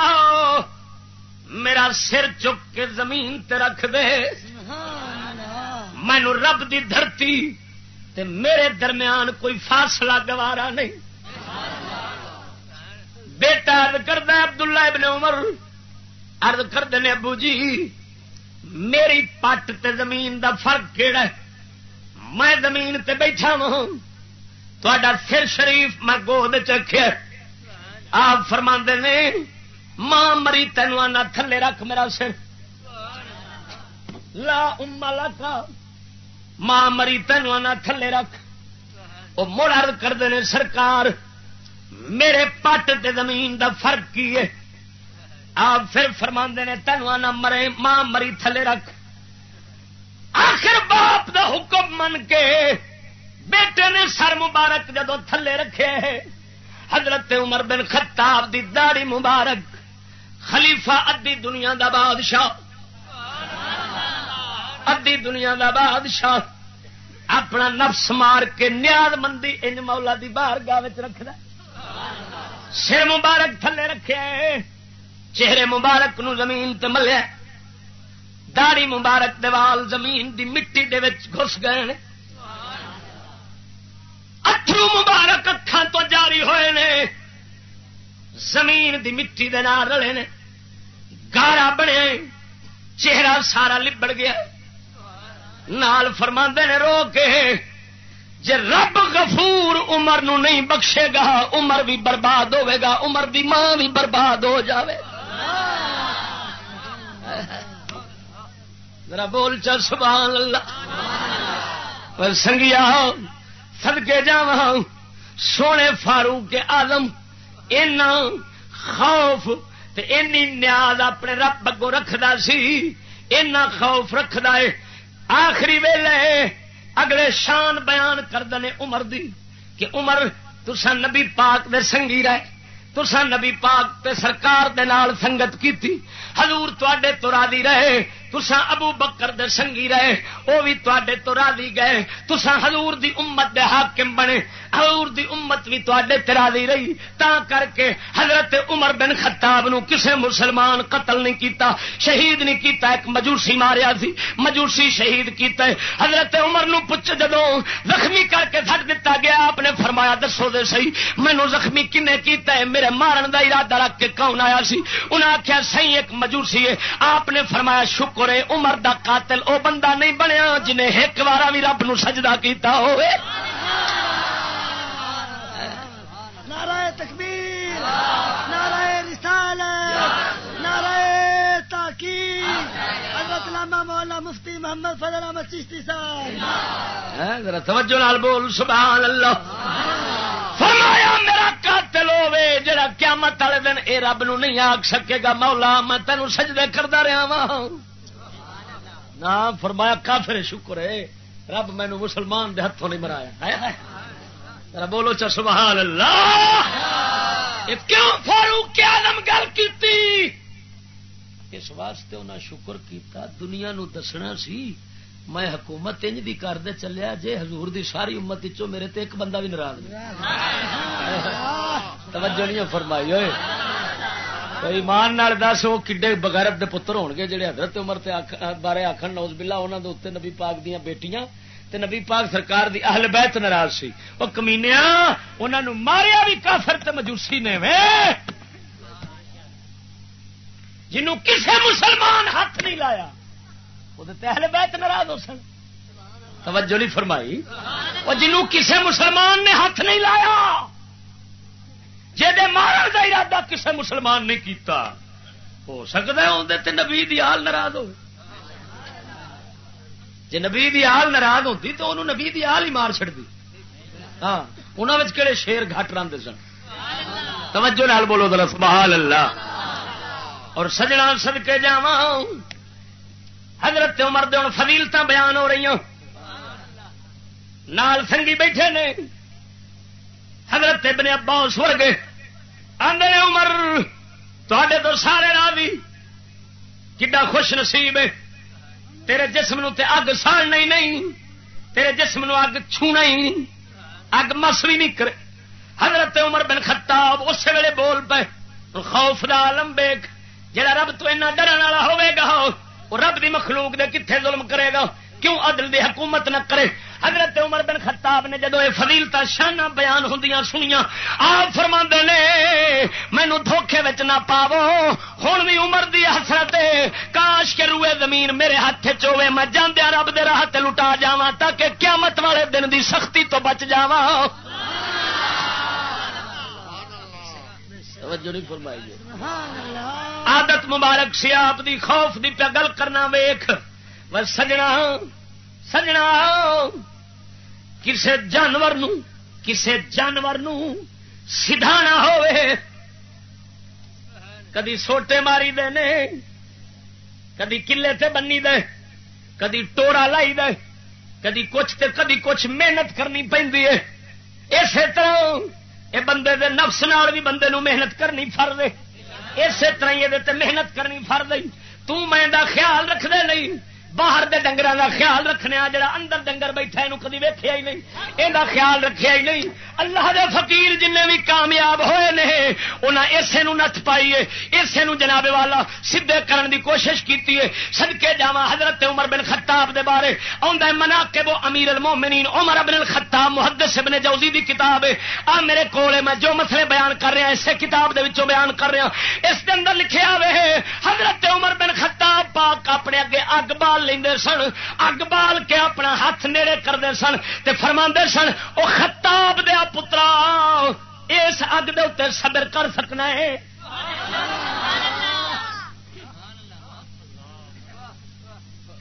میرا سر چک کے زمین تے رکھ دے۔ مینو رب دی دھرتی تے میرے درمیان کوئی فاصلہ گوارا نہیں۔ بیٹا ارد کردہ عبداللہ ابن عمر ارد کرتے نے ابو جی میری پٹ تے زمین دا فرق کہڑا ہے؟ میں زمین تے بیٹھا ہوں تا سر شریف میں گود چکھے آپ فرما نے، ماں مری تینوں آنا تھلے رکھ میرا سر۔ لا املا کا۔ ماں مری تینوں آنا تھلے رکھ۔ وہ مڑ ارد کرتے ہیں سرکار، میرے پٹ تے زمین دا فرق کی ہے؟ آپ پھر فرما نے، تینوں آنا مرے، ماں مری تھلے رکھ۔ آخر باپ دا حکم من کے بیٹے نے سر مبارک جدو تھلے رکھے حضرت عمر بن خطاب دی داڑی مبارک، خلیفہ ادی دنیا دا بادشاہ۔ ادی دنیا دا بادشاہ اپنا نفس مار کے نیاد مندی ان مولا دی باہر گاہ رکھد سر مبارک تھلے رکھے چہرے مبارک نو زمین تے ملیا داڑی مبارک دیوال زمین دی مٹی دے وچ گھس گئے اترو مبارک اکھان تو جاری ہوئے نے۔ زمین دی مٹی دے نال رلے نے۔ گارا بنے۔ چہرہ سارا لبڑ گیا نال فرما نے رو کے جی رب غفور عمر نو نہیں بخشے گا، عمر بھی برباد ہوے گا، عمر دی ماں بھی برباد ہو جاوے۔ ذرا بول چل سبحان اللہ۔ پر سنگیا سدکے جا سونے فاروق کے آلم اینا خوف تے اینی نیاز اپنے رب اگوں رکھدا سی، اینا خوف رکھدا ہے۔ آخری ویلے اگلے شان بیان کردنے عمر دی کہ عمر تسا نبی پاک دے سنگی رہے تسا نبی پاک تے سرکار دے نال سنگت کیتی، حضور تے تو راضی رہے تسا ابو بکر دے سنگی رہے وہ بھی تے تو راضی گئے۔ تسا حضور دی امت دے حاکم بنے۔ حضور دی امت بھی تے راضی رہی۔ تا کر کے حضرت عمر بن خطاب نو کسے مسلمان قتل نہیں کیتا، شہید نہیں کیتا، ایک مجوسی ماریا سی، مجوسی شہید کیتا ہے۔ حضرت عمر نو پوچھ جدو زخمی کر کے سٹ دتا گیا، آپ نے فرمایا، دسو دے سی مینو زخمی کنے کیتا ہے؟ میرے مارن دا ارادہ رکھ کے کون آیا سی؟ انہیں آخیا سی ایک مجوسی ہے۔ آپ نے فرمایا، شکر ہے عمر دا قاتل او بندہ نہیں بنیا جنہیں ایک بار بھی رب نو سجدہ کیتا ہوئے۔ نعرہ تکبیر نعرہ رسالت نعرہ تاکید۔ حضرت علامہ مولانا مفتی محمد فضل احمد چشتی صاحب۔ ذرا توجہ نال بول سبحان اللہ فرمایا میرا قاتل ہوے جڑا قیامت والے دن اے رب نو نہیں آکھ سکے گا مولا میں تینوں سجدے کردا رہا وا نہ فرمایا کافر شکر ہے۔ رب مینو مسلمان دے ہاتھوں نہیں مرایا بولو چا سبحان اللہ۔ کیوں فاروق آدم گل کی اس واسطے انہیں شکر کیتا۔ دنیا نو دسنا سی میں حکومت انج دی کر دے چلیا جے حضور دی ساری امت چو میرے تے ایک بندہ بھی ناراض توجہ نہیں فرمائی ہوئے ایمان دس، وہ کڈے بغیرت دے پتر ہون گے جڑے حضرت عمر تے بارے آخر نوز بلا انہوں دے اتنے نبی پاک دیا بیٹیاں۔ تے نبی پاک سرکار دی اہل بیت ناراض سی۔ وہ کمینیا انہوں ماریا بھی کافر تے مجوسی نے وے۔ جنوں کسے مسلمان ہاتھ نہیں لایا، وہ اہل بیت ناراض ہو سن۔ توجہ نہیں فرمائی۔ وہ جنوں کسے مسلمان نے ہاتھ نہیں لایا جی مارن کا ارادہ کسے مسلمان نے کیتا، ہو سکتا ہے اندر نبی دی حال ناراض ہو جی نبی دی حال ناراض ہوتی تو انہوں نبی دی حال ہی مار چڑتی ہاں انہوں کہڑے شیر گھٹ رہتے سن۔ توجہ نال بولو در سبحان اللہ۔ اور سجنا سد کے جا حضرت عمر دے ہوں فضیلت بیان ہو رہی نال سنگی بیٹھے نے۔ حضرت ابن عباس ورگے۔ آدھے عمر تے تو سارے راضی۔ کڈا خوش نصیب ہے؟ تیرے جسم نو تے اگ ساڑنا ہی نہیں، تیرے جسم نو اگ چھونا ہی نہیں، اگ مس بھی نہیں کرے۔ حضرت عمر بن خطاب اسی ویلے بول پے، خوف دا عالم لمبیک جڑا رب تو اینا ڈرن والا ہوے گا، وہ رب دی مخلوق دے کتنے ظلم کرے گا، کیوں عدل دی حکومت نہ کرے؟ حضرت عمر بن خطاب نے جدو یہ فضیلتا شانہ بیان ہوں سنیا آپ فرما نے مینو دھوکھے نہ پاو ہوں بھی عمر دی حسرت کاش کے روئے زمین میرے ہاتھ چوے میں جاندیا رب دے راہ لٹا جا تاکہ قیامت والے دن دی سختی تو بچ جا آدت مبارک سی، آپ دی خوف دی پہ گل کرنا ویخ سجنا۔ سجنا کسے جانور نو، کسے جانور نو سدھانا ہوئے۔ کدی سوٹے ماری دے نے، کدی کلے تے بنی دے، کدی ٹوڑا لائی دے، کدی کچھ تے کدی کچھ محنت کرنی پہ اسی طرح یہ بندے دے نفس نال بھی بندے نو محنت کرنی فر دے اسی طرح یہ محنت کرنی فر دئی میں خیال رکھ دے نہیں۔ باہر دے ڈنگر دا خیال رکھنے جڑا اندر ڈنگر بیٹھا یہ کدی ویکیا ہی نہیں۔ یہ خیال رکھیا ہی نہیں۔ اللہ دے فقیر جن بھی کامیاب ہوئے نے انہیں اسے نت پائی ہے اسے جناب والا سدھے کرن دی کوشش کیتی ہے۔ سدکے جا حضرت عمر بن خطاب دے بارے۔ آدھا منا کے وہ امیر المومنین عمر بن الخطاب محدث ابن جوزی دی کتاب ہے۔ آ، میرے کول میں جو مسئلے بیان کر رہا اسے کتاب دے وچوں بیان کر رہا اس دے اندر لکھیا ہوئے حضرت عمر بن خطاب پاک اپنے اگے اگ بار بال لے سن، اگ بال کے اپنا ہاتھ نیڑے کرتے سن تے فرما سن وہ خطاب دیا پترا، اس اگ دے اتنے صبر کر سکنا ہے۔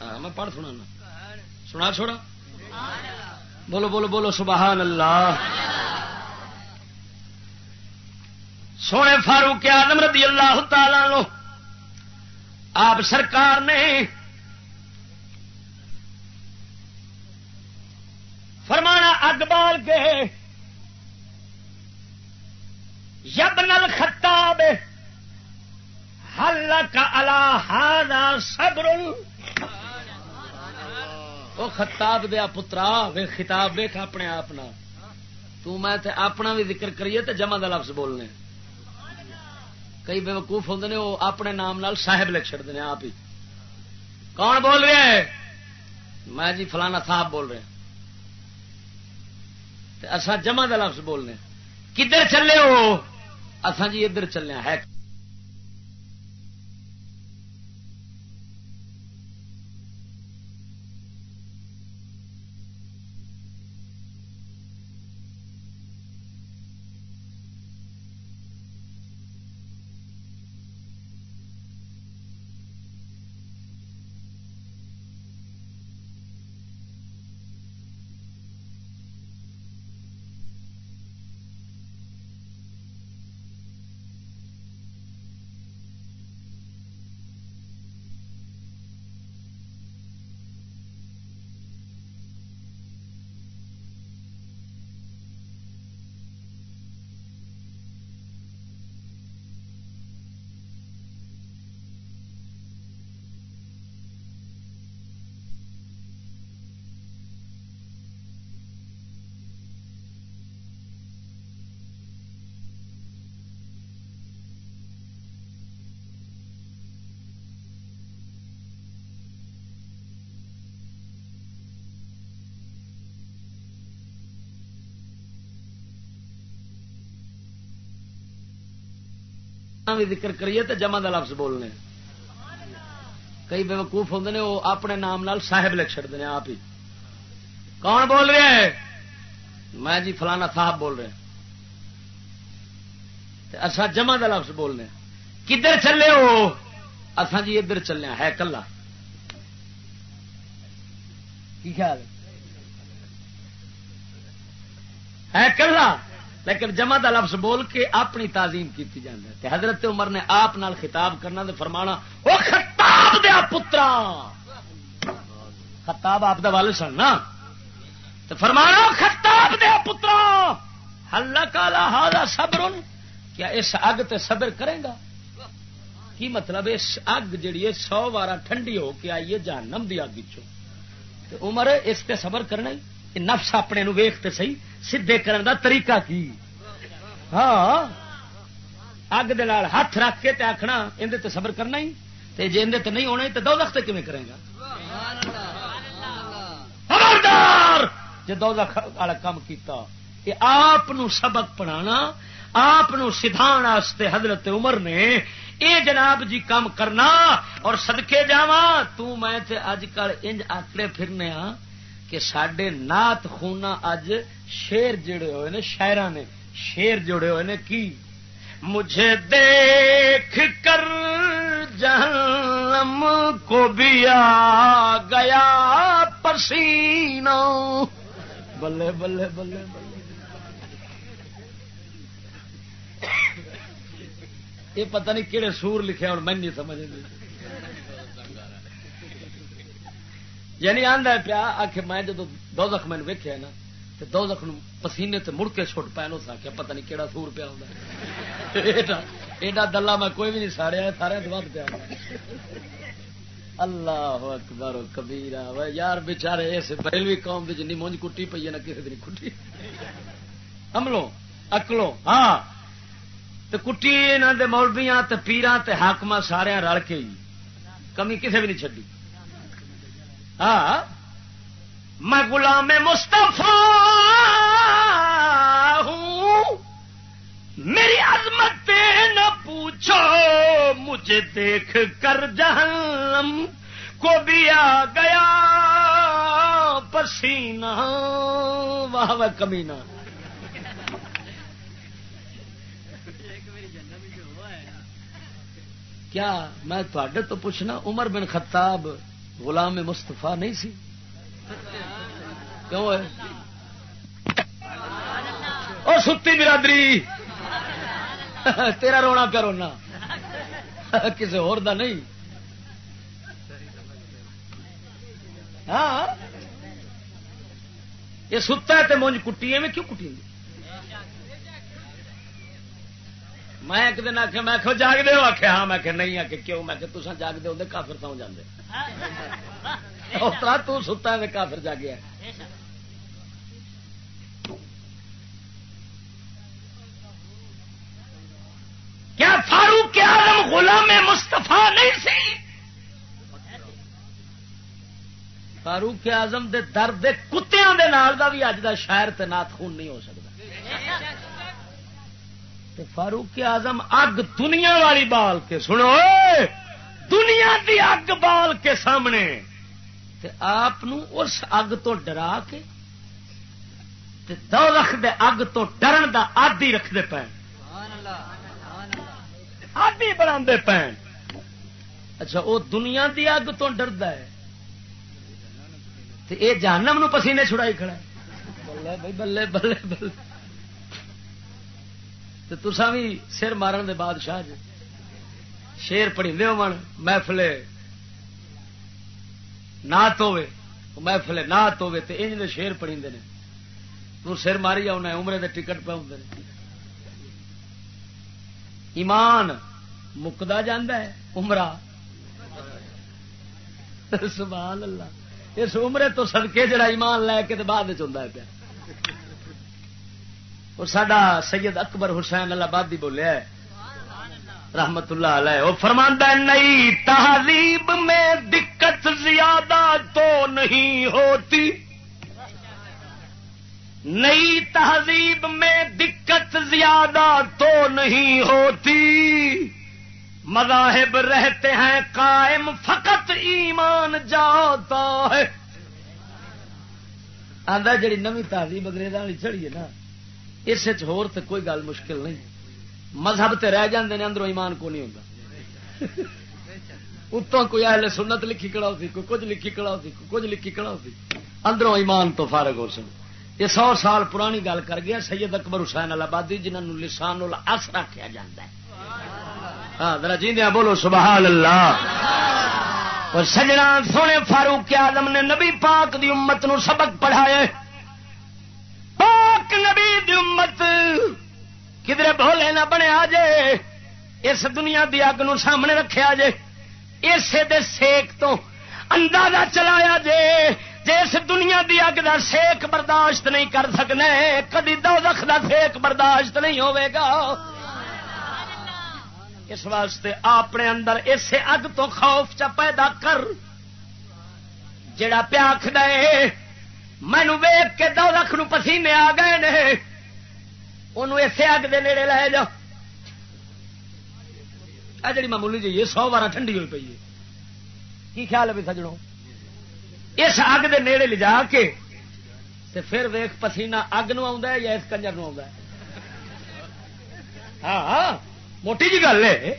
ہاں، میں پڑھ سنا سنا۔ چھوڑا بولو بولو بولو، سبحان اللہ۔ سونے فاروق آدم رضی اللہ تعالی لو آپ سرکار نے فرمانا اگ بال کے یب نل خطاب۔ ہل کا اللہ صبر وہ خطاب دیا پترا، وے خطاب ویخ اپنے آپ تو میں تے اپنا بھی ذکر کریے تے جمع دا لفظ بولنے۔ کئی بے وقوف ہوں نے وہ اپنے نام نال صاحب لکھ چڑتے ہیں آپ ہی۔ کون بول رہے ہیں؟ میں جی فلانا صاحب بول رہے ہیں۔ اسا جمع کا لفظ بولنے کدھر چلے ہو؟ اسا جی ادھر چلے ہے۔ بھی ذکر کریے تو جمع کا لفظ بولنے۔ کئی بے وقوف ہوں نے، وہ اپنے نام نال صاحب لکھ چڑتے ہیں آپ ہی۔ کون بول رہے ہیں؟ میں جی فلانا صاحب بول رہے اصا جمع کا لفظ بولنے۔ کدھر چلے ہو؟ اصا جی ادھر چلے ہے کلا۔ کی خیال ہے کلا؟ لیکن جمع کا لفظ بول کے اپنی تعظیم کی جاتی ہے۔ حضرت عمر نے آپ نال خطاب کرنا تو فرمانا وہ خطاب دیا پترا! خطاب آپ کا سن نا؟ تو فرمانا خطاب دیا پترا! ہل کالا ہالا صبر کیا اس اگ تے صبر کرے گا؟ کی مطلب اس اگ جیڑی ہے، سو بارہ ٹھنڈی ہو کے آئی ہے جانم دی اگ چو عمر، اس تے صبر کرنا ہی؟ نفس اپنے نو ویختے سی سیدے کرن دا طریقہ کی؟ ہاں۔ اگ ہاتھ رکھ کے آخنا اندر تے صبر کرنا ہی۔ تے جے اندر تے نہیں ہونا تو دو دخت کیون کرے گا؟ خبردار! جی دو والا کام کیتا یہ آپ سبق پڑھانا، آپ سدھا حضرت عمر نے اے جناب جی کام کرنا اور سدکے جا اج کل انج آکڑے پھرنے ہاں کہ سڈے نات خونا اج شیر جڑے ہوئے نے شاعر نے، شیر جڑے ہوئے نے کی؟ مجھے دیکھ کر جہنم کو بھی آ گیا پسینہ بلے بلے بلے بلے۔ یہ پتہ نہیں کہڑے سور لکھے اور میں نہیں سمجھ یعنی آدھا پیا آخ میں جدو دو زخ میں ویکیا نا تو دو زخ پسینے تے مڑ کے چھٹ پائے اس آخیا پتہ نہیں کہڑا سور پیا ہوتا ایڈا دلہ میں کوئی بھی نہیں ساڑیا سارے ود پیا اللہ اکبر کبیرا یار بچارے اس بریلوی قوم کی جن مونج کٹی پی ہے نہ کسی دن کٹی۔ عملوں اکلوں ہاں۔ تو کٹی یہاں دے مولبیاں تے پیران تے حاکم سارے رل کے ہی، کمی کسی بھی نہیں چڈی ہاں؟ میں غلام مستفا ہوں۔ میری عظمت نہ پوچھو، مجھے دیکھ کر جہنم کو بھی آ گیا۔ پسینہ، واہ واہ، کمینہ۔ کیا میں تھوڑے تو پوچھنا، عمر بن خطاب غلام مستفا نہیں سی۔ کیوں ہے؟ اور ستی برادری۔ تیرا رونا پہ رونا کسی اور دا نہیں۔ ہاں۔ یہ ستا ہے تو مونج کٹی میں کیوں کٹی میں ایک دن آخیا میں جاگ دے آخیا ہاں میں نہیں آ کیوں؟ میں تصا جاگ دے کافر سو جانے اتنا تتا ہے کافر جاگیا کیا فاروق آلم غلام مستفا نہیں سی؟ فاروق آزم دے درد کتوں دے نال دا بھی اج دا شاعر تے نات خون نہیں ہو سکتا۔ فاروق آزم اگ دنیا والی بال کے سنو، دنیا دی اگ بال کے سامنے۔ آپ اس اگ تو ڈرا کے دو رکھ دے اگ تو ڈرن دا آدی رکھتے پے آدی بنا پے اچھا وہ دنیا دی اگ تو ڈردا ہے۔ یہ جہنم نو پسینے چھڑائی کھڑا بلے بھائی بلے بلے بلے۔ تو تسا بھی سر مارن دے بادشاہ جی۔ شیر پڑی من محفلے نات ہوے محفلے نات ہوے تو انج دے شیر پڑی نے۔ تو سر ماری آنا عمرے دے ٹکٹ پہ ہوں ایمان مکدا جاندہ ہے، عمرہ۔ سبحان اللہ۔ اس عمرے تو سدکے جڑا ایمان لے کے بعد چاہتا ہے پیا۔ اور سڈا سید اکبر حسین اللہ بادی بولیا ہے، رحمت اللہ علیہ، وہ فرماندہ نئی تہذیب میں دقت زیادہ تو نہیں ہوتی۔ نئی تہذیب میں دقت زیادہ تو نہیں ہوتی۔ مذاہب رہتے ہیں، قائم فقط ایمان جاتا ہے۔ آدھا جڑی نمی تہذیب انگریزوں والی چڑھی ہے نا اس کوئی گل مشکل نہیں۔ مذہب تے رہ جاندے نے اندروں ایمان کو نہیں ہوتا اتوں کوئی اہل سنت لکھی کڑا ہوتی کوئی کچھ لکھی کڑا ہوتی کوئی کچھ لکھی کڑا ہوتی اندروں ایمان تو فارغ ہو سن۔ یہ سو سال پرانی گل کر گیا، سید اکبر حسین آبادی جنہوں لسان اص رکھا جا ہاں ذرا جیندیا بولو سبحان اللہ اور سجنا سونے فاروق آدم نے نبی پاک دی امت نو سبق پڑھائے پاک نبی دی امت کدھر بولے نہ بنیا جے، اس دنیا دی اگ نو سامنے رکھیا جے، اسے دے سیک تو اندازہ چلایا جے جس دنیا دی اگ دا سیک برداشت نہیں کر سکنے، کدی دو دخ دا سیک برداشت نہیں ہوئے گا۔ اس واسطے اپنے اندر اسے اگ تو خوف چا پیدا کر جڑا پیاکھ دے مینو ویگ کے دو لکھ پسینے آ گئے نے۔ انہوں اسے اگ دے نیڑے لے جا۔ جی معمولی جی یہ سو بارہ ٹھنڈی ہوئی پی ہے۔ کی خیال ہے بھی سجڑوں اس اگ دے نیڑے لے جا کے تے پھر ویخ پسینا اگ نو آ یا اس کنجر نو آ ہاں،, ہاں موٹی جی گل ہے۔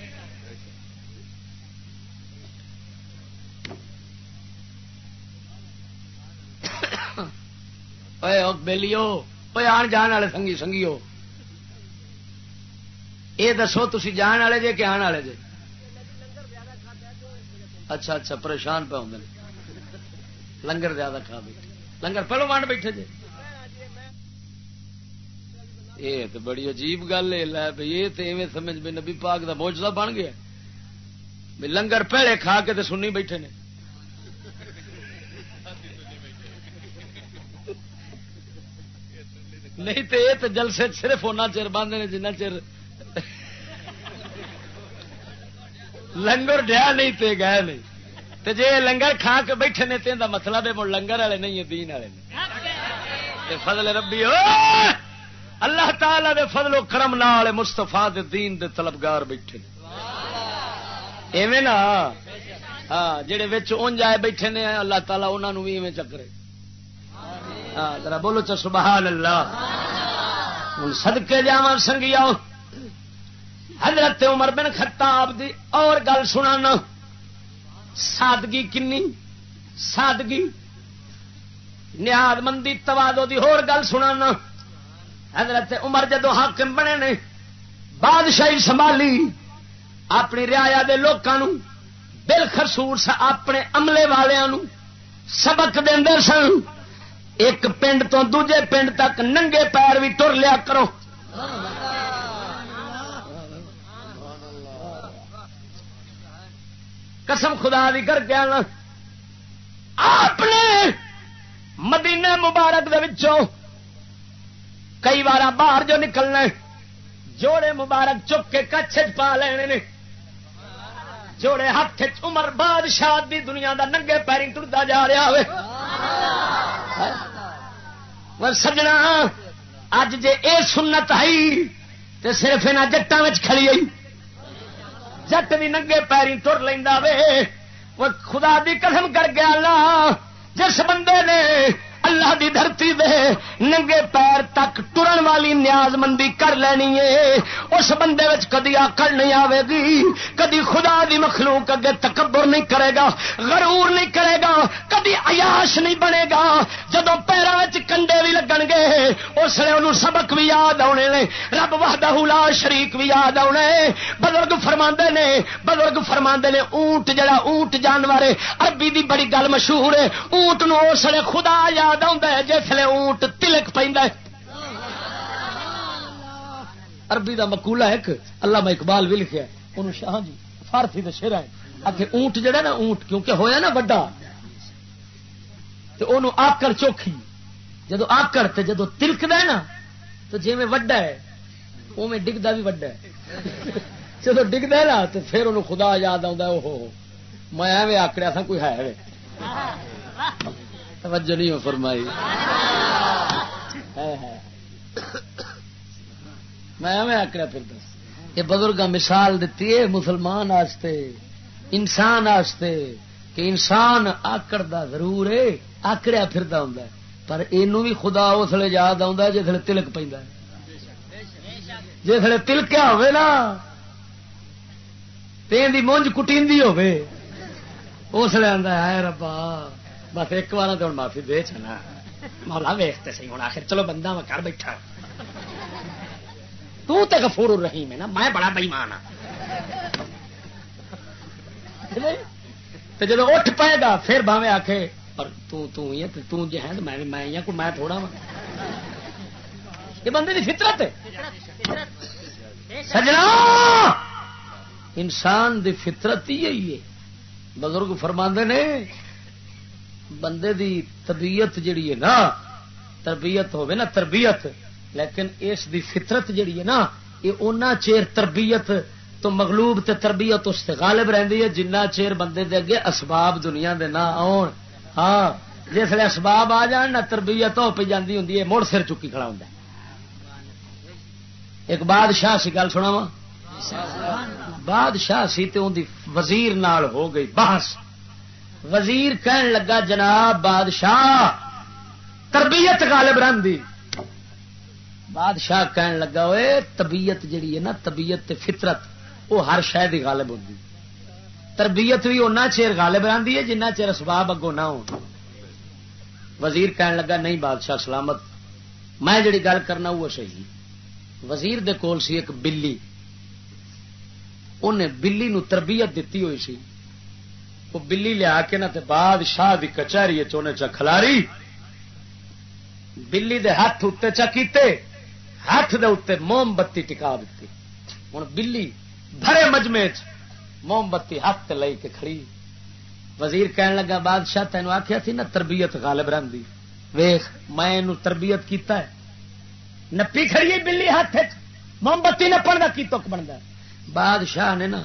بہلیو آن جان والے سنگی سنگیو یہ دسو تھی جان والے جے کہ آن والے جے اچھا اچھا پریشان پہ ہوں لنگر زیادہ کھا بیٹھے لنگر پہلو وانڈ بیٹھے جے یہ تو بڑی عجیب گل ہے لے بھائی یہ تو ایویں سمجھ بھی نبی پاک کا موجودہ بن گیا بھی لنگر پہلے کھا کے تو سنی بیٹھے نے نہیں تو یہ تو جلسے صرف اُنہ چر باندھے نے جنہ چر لنگر ڈیا نہیں تے گئے نہیں۔ تے جے لنگر کھا کے بیٹھے نے تے دا مطلب ہے مڑ لنگر والے نہیں دین والے نے فضل ربی ہو اللہ تعالی دے فضل و کرم نال مستفا دے دین دے طلبگار بیٹھے ایویں نا؟ ہاں جڑے وچ اون جائے بیٹھے نے، اللہ تعالی انہاں نو وی ایویں چکرے۔ ہاں ذرا بولو چ سبحان اللہ ہن صدکے جاواں سنگیا حضرت عمر بن خطاب دی اور گل سنانا۔ سادگی کنی؟ سادگی۔ نیاد مندی توادو دی ہور گل سنانا۔ حضرت عمر جدو حاکم بنے نے، بادشاہی سنبھالی۔ اپنی ریا دے لوگوں دل خرسور اپنے عملے والوں سبق دے سن۔ ایک پنڈ تو دوجے پنڈ تک ننگے پیر بھی تر لیا کرو۔ قسم خدا دی کر کے اپنے مدینے مبارک دے وچوں کئی بار باہر جو نکلنا جوڑے مبارک چک کے کچھ پا لینے جوڑے ہاتھ عمر بادشاہ دی دنیا دا ننگے پیری ٹرتا جا رہا سجنا، اج جے اے سنت آئی تو صرف یہاں جٹان کھڑی آئی جٹ بھی ننگے پیری تر لینا وے۔ وہ خدا دی قسم کر گیا جس بندے نے اللہ دی دھرتی دے ننگے پیر تک ٹرن والی نیاز مندی کر لینی ہے اس بندے وچ کدی آکڑ نہیں آئے گی، کدی خدا دی مخلوق اگے تکبر نہیں کرے گا، غرور نہیں کرے گا، کدی عیاش نہیں بنے گا۔ جدو پیروں کنڈے بھی لگن گے، اس لیے انہوں سبق بھی یاد آنے نے۔ رب وحدہ لا شریک بھی یاد آنے بزرگ فرما نے، بزرگ فرما نے، اونٹ جڑا اونٹ جانور عربی دی بڑی گل مشہور ہے اونٹ نو اس لیے خدا یاد یاد آ جسے اونٹ تلک پہ عربی دا مکولا ایک اللہ میں اقبال بھی لکھا انہوں شاہ جی فارسی تو شیر ہے آخر اونٹ جڑا نا، اونٹ کیونکہ ہویا نا وڈا تو انہوں آکر چوکھی۔ جدو آکر تے جدو تلک دا نا، تو جی میں وڈا ہے او میں ڈگدا بھی وڈا ہے۔ جدو ڈگدا ہے نا تو پھر انہوں خدا یاد آتا ہے وہ میں ایویں آکڑیا تھا کوئی ہے توجہ نہیں ہو فرمائی۔ میں آکڑا پھر دس۔ یہ بزرگ مثال دیتی ہے مسلمان آستے، انسان آستے کہ انسان آکڑ ضرور ہے آکڑیا پھر ہوں پر یہ بھی خدا اس لیے یاد آتا جسے تلک پہ جسے تلکیا ہوئے نا تین مونج کٹی ہوے اس لیے آتا ہے ربا۔ بس ایک بار تو ہوں معافی دے چنا مولا ویختے سی ہوں آخر چلو بندہ میں کر بیٹھا۔ تو تے غفور الرحیم ہے نا، میں بڑا بئیمان ہاں۔ جب اٹھ پائے گا پھر باوے آخے اور تو ہی ہے، تو جی ہے میں میں ہی ہاں، کوئی میں تھوڑا وا یہ بندے کی فطرت سجنا! انسان دی فطرت ہی ہے۔ بزرگ فرما نے بندے دی طبیعت جڑی ہے نا، تربیت نا تربیت، لیکن اس دی فطرت جڑی ہے نا، یہ اونا چیر تربیت تو مغلوب تے تربیت اس سے غالب رہندی ہے، جنہ چیر بندے دے اگے اسباب دنیا دے نہ آن ہاں جسے اسباب آ جان نہ تربیت ہو پی جاندی ہوں مڑ سر چکی کھڑا ہوں ایک بادشاہ سی گل سنا وا بادشاہ سی تے دی وزیر نال ہو گئی بحث۔ وزیر کہن لگا، جناب بادشاہ، تربیت غالب رہی بادشاہ کہن لگا ہوئے طبیعت جڑی ہے نا طبیعت تے فطرت وہ ہر شہ کی غالب ہوتی تربیت بھی اُنہ چیر غالب رہی ہے، جنہ چیر اسباب اگوں نہ ہو وزیر کہن لگا، نہیں بادشاہ، سلامت۔ میں جڑی گل کرنا وہ صحیح۔ وزیر دے کول سی ایک بلی۔ انہیں بلی نو تربیت دیتی ہوئی سی۔ وہ بلی لیا کے نہ بادشاہ کی کچہری چونے چ کھلاری، بلی دے ہاتھ اتنے چا کیتے، ہاتھ دے اتنے موم بتی ٹکا دیتی ہوں بلی بھرے مجمے موم بتی ہاتھ لے کے کھڑی۔ وزیر کہن لگا، بادشاہ تینوں آخیا تھی نا، تربیت غالب رہی ویخ، میں تربیت کیتا ہے۔ نپی کھڑی بلی ہاتھ موم بتی نپن کا کی تک بنتا بادشاہ نے نا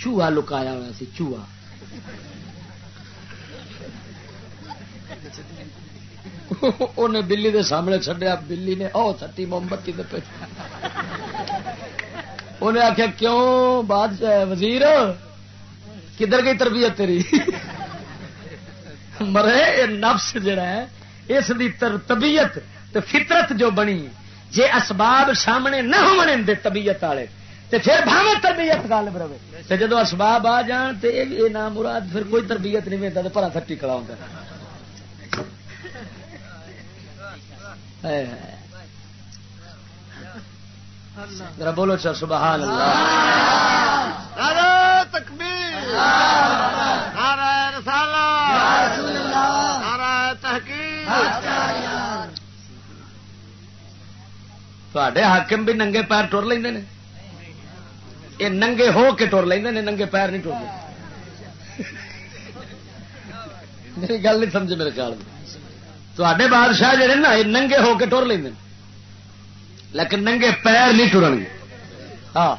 چوہا لکایا ہوا سی، چوہا۔ انہیں بلی دے سامنے چڈیا بلی نے او تھٹی موم بتی انہیں آخیا کیوں بعد وزیر کدھر گئی تربیت تیری مرے نفس جڑا ہے اس دی طبیعت فطرت جو بنی جے اسباب سامنے نہ ہونے دے طبیعت والے تے پھر بھاوے تربیت غالب رہے۔ تے جدو اسباب آ جان تے اے نام مراد پھر کوئی تربیت نہیں ملتا تو پرا تھٹی کھڑا ذرا بولو چل سبحان اللہ۔ نعرہ تکبیر۔ نعرہ رسالہ۔ نعرہ تحقیق۔ تے حاکم بھی ننگے پیر ٹر لیں یہ ننگے ہو کے ٹر لیں ننگے پیر نہیں ٹر میری گل نہیں سمجھے میرے خیال میں تے بادشاہ جڑے نا، یہ ننگے ہو کے ٹر لیں لیکن ننگے پیر نہیں ٹرن گے ہاں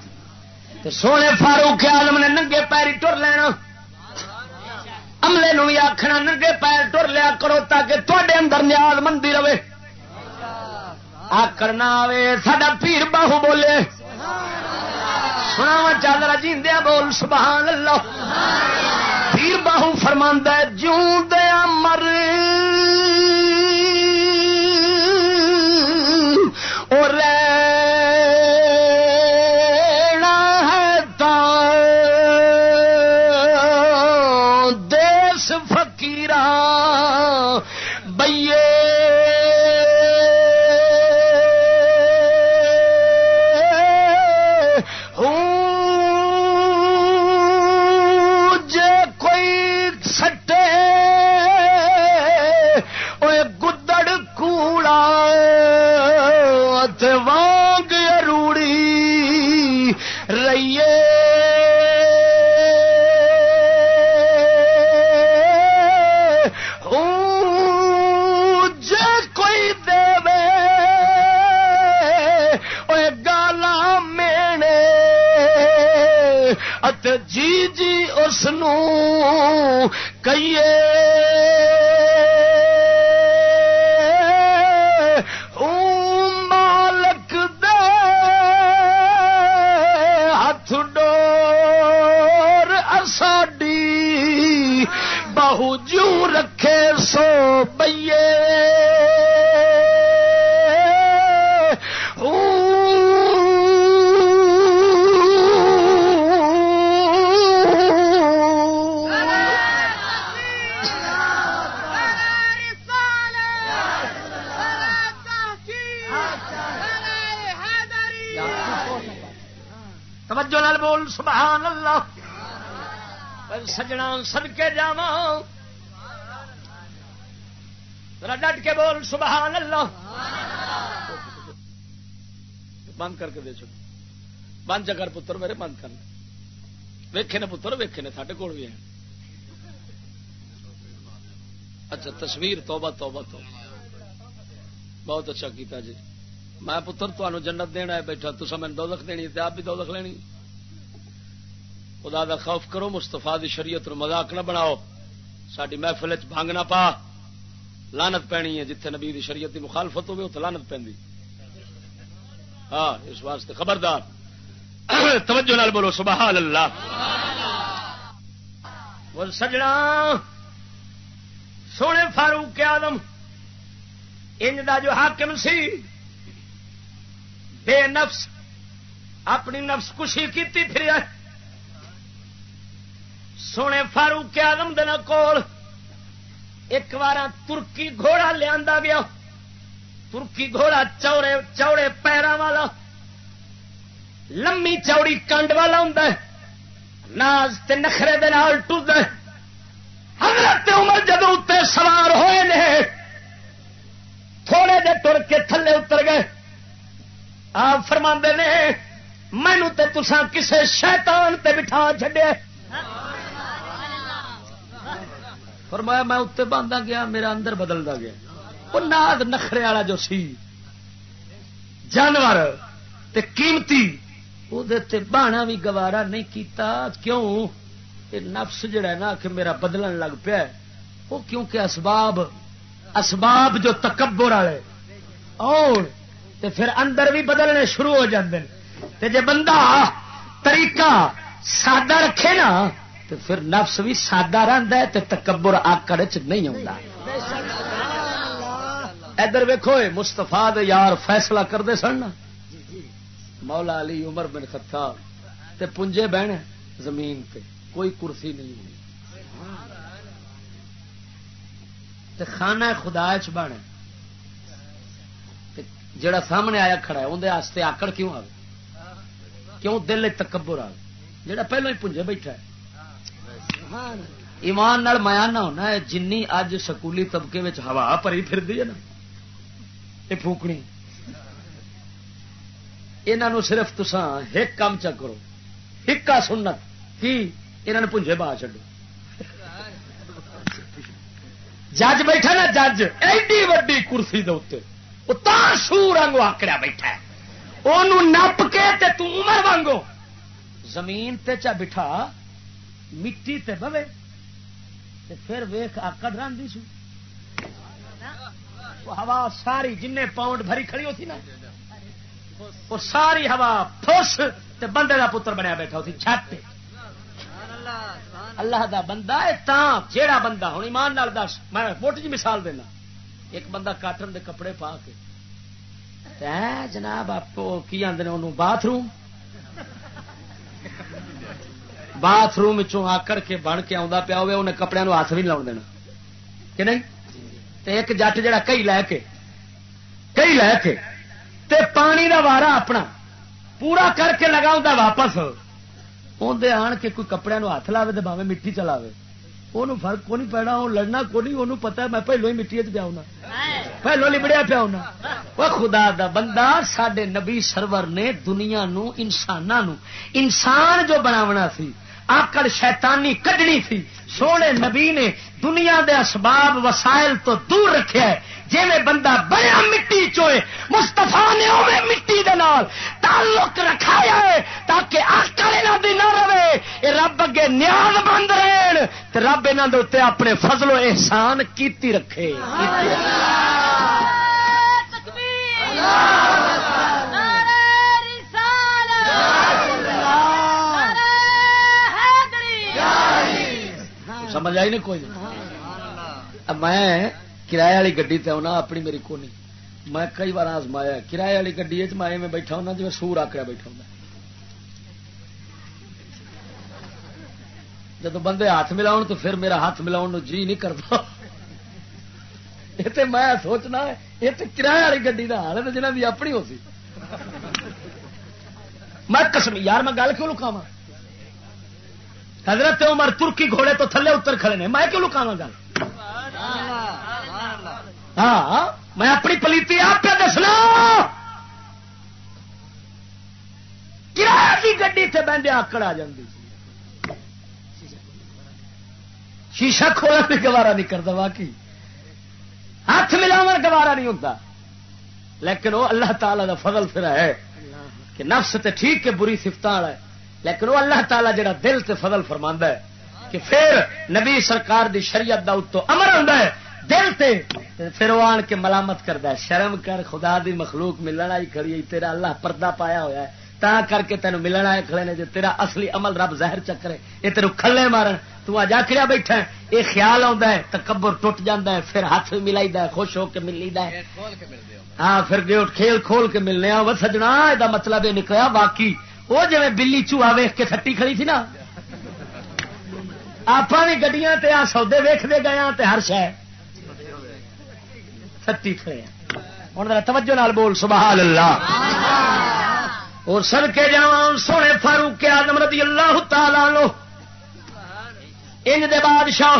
سونے فاروق آلم نے ننگے پیر ٹر لینا۔ عملے نو بھی آخنا ننگے پیر ٹر لیا کرو تاکہ تے اندر نیاز مندی رہے۔ آکر نہ آئے ساڈا پیر باہو بولے۔ سنا چل رہا جیندیا بول سبحان اللہ پیر باہو فرماندہ جوں دیا مر۔ کئیے سجنا سدکے جا ڈٹ کے بول، سبحان اللہ۔ بند کر کے دے چک بند چکر پتر میرے، بند کر۔ ویکھے نے پتر، ویکھے نے ساڈے کول بھی ہیں اچھا تصویر، توبہ توبہ تو بہت اچھا کیتا جی۔ میں پتر تمہیں جنت دینا ہے بیٹھا تو سمجھ دولت دینی ہے آپ بھی دولت لینی ہے۔ خدا دا خوف کرو مستفا دی شریعت مذاق نہ بناؤ۔ ساری محفل بھنگ نہ پا۔ لانت پینی ہے، جتھے نبی دی شریعت دی مخالفت ہوگی اتنے لانت پی ہاں اس واسطے خبردار۔ توجہ نال بولو سبحان اللہ بول سجنا، سونے فاروق آدم انج دا جو حاکم سی، بے نفس، اپنی نفس کشی کی پھر سونے فاروق آدم دن کول ایک بار ترکی گھوڑا لیا گیا ترکی گھوڑا چوڑے چوڑے پیروں والا۔ لمی چوڑی کنڈ والا ہوں ناز تے نخرے ٹوٹ حضرت عمر جدو اتنے سوار ہوئے نے، تھوڑے جے ٹر کے تھلے اتر گئے۔ آپ فرما نے مینو تے تسا کسے شیطان تے بٹھا چڈیا فرمایا، میں اتنے باندھا گیا، میرا اندر بدلتا گیا۔ وہ ناد نخرے والا جو سی، جانور تے قیمتی وہ بہنا بھی گوارا نہیں کیتا۔ کیوں؟ یہ نفس جڑا ہے نا، کہ میرا بدلن لگ پیا وہ کیونکہ اسباب اسباب جو تکبر والے۔ اور تے پھر اندر بھی بدلنے شروع ہو جاندے۔ تے جے بندہ طریقہ سادہ رکھے نا تو پھر نفس بھی سادہ رہتا ہے تے تکبر آکڑ چ نہیں آتا ادھر ویکو مستفا یار فیصلہ کرتے سن مولا علی عمر بن خطاب تے پنجے بہن زمین تے، کوئی کرسی نہیں ہوئی تے خانہ خدا چ بن جڑا سامنے آیا کھڑا ہے اندر آکڑ کیوں آ کیوں دل تکبر آ جڑا پہلو ہی پنجے بیٹھا ہے۔ ایمان نال مایا نہ ہونا ہے جن اج سکولی طبقے میں ہوا پری پھر دی ہے نا۔ یہ پھوکنی یہ صرف تسان ایک کام چ کرو۔ ایک سنت۔ کی؟ انہوں نے پنجے با چڈو جج بیٹھا نا جج، ایڈی وڈی کرسی دے سور رنگ آکڑیا بیٹھا وہ نپ کے تے تو وانگو۔ زمین تے چا بٹھا۔ مٹی تے بوے تے پھر ویخ آکڑ رہی سو ہوا ساری جن پاؤنڈ بھری کھڑی ہوتی نا، وہ ساری ہوا فس تے بندے دا پتر بنیا بیٹھا ہوتی، چھت اللہ دا بندہ ہے تا جیڑا بندہ ہوں ایمان نال دس، میں موٹی جی مثال دینا۔ ایک بندہ کاٹن دے کپڑے پا کے جناب آپ کی آدھے انہوں باتھ روم باتھ روم آکڑ کے بن کے آ پیا ہوئے انہیں کپڑے ہاتھ بھی لاؤ دینا کہ نہیں تے ایک جٹ جا کئی لے کے کئی لے کے تے پانی دا وارا اپنا پورا کر کے لگا واپس اندر آن کے کوئی کپڑے ہاتھ لاوے تو باوے مٹی چلاوے وہ فرق کو نہیں پینا وہ لڑنا کو نہیں وہ پتا میں پہلو ہی مٹی پیا ہونا پہلو لبڑیا پیا ہونا وہ خدا دا بندہ سڈے نبی سرور نے دنیا نو انسان انسان جو بناونا سی آکڑ شیطانی کڈنی تھی۔ سونے نبی نے دنیا دے اسباب وسائل تو دور رکھے جی میں بندہ بڑا مٹی چوئے مستفا نے مٹی دے نال تعلق رکھایا ہے تاکہ آکڑ یہاں دی نہ رہے۔ یہ رب اگے نیاز بند رہن رب یہاں دے اپنے فضل و احسان کیتی رکھے۔ سمجھ آئی نہیں کوئی؟ میں کرایہ والی گڈی تے اپنی میری کو نہیں میں کئی بار آزمایا، کرایہ والی گڈی میں میں بیٹھا ہونا جی سور آکڑا بیٹھا ہوں جب بندے ہاتھ ملاؤ تو پھر میرا ہاتھ ملاؤ جی نہیں کرتا۔ یہ میں سوچنا یہ تو کرایہ والی گڈی کا حال ہے جنہیں بھی اپنی ہو سی۔ میں قسم، یار میں گل کیوں لکاوا حضرت عمر ترکی گھوڑے تو تھلے اتر کھڑے نے۔ میں کیوں لکاوا گل؟ ہاں،, ہاں میں اپنی پلیتی آپ پہ دسنا۔ کرایہ کی گڈی سے بہن آکڑ آ جاتی شیشہ کھولا بھی گوارا نہیں کرتا باقی ہاتھ ملاو گوارا نہیں ہوتا لیکن وہ اللہ تعالی کا فضل پھر ہے کہ نفس تے ٹھیک کے بری سفت والا ہے۔ لیکن وہ اللہ تعالیٰ جڑا دل سے فضل فرما ہے کہ پھر نبی سرکار دی شریعت دا اتو امر آتا ہے۔ دل تے پھر وہ آن کے ملامت کرتا ہے۔ شرم کر خدا دی مخلوق ملنا ہی کری تیرا اللہ پردہ پایا ہوا ہے۔ تا کر کے تینوں ملنا ہے کھڑے نے جو تیرا اصلی عمل رب زہر چکرے یہ تیروں کھلے مارن۔ تو آج آخریا بیٹھا ہے یہ خیال آتا ہے تکبر ٹوٹ جاتا ہے پھر ہاتھ ملائی ہے خوش ہو کے مل لی ہے ہاں پھر گیٹ کھیل کھول کے ملنے وہ سجنا یہ مطلب یہ نکلا باقی وہ جی بلی چوہا ویخ کے سٹی کھڑی تھی نا آپ بھی گڈیاں تے آ سودے ویختے گئے تے ہر شہ سٹی کھڑے ہوں توجہ نال بول سبحان اللہ۔ اور سر کے جان سونے فاروق آدم رضی اللہ تعالی لو ان دے بادشاہ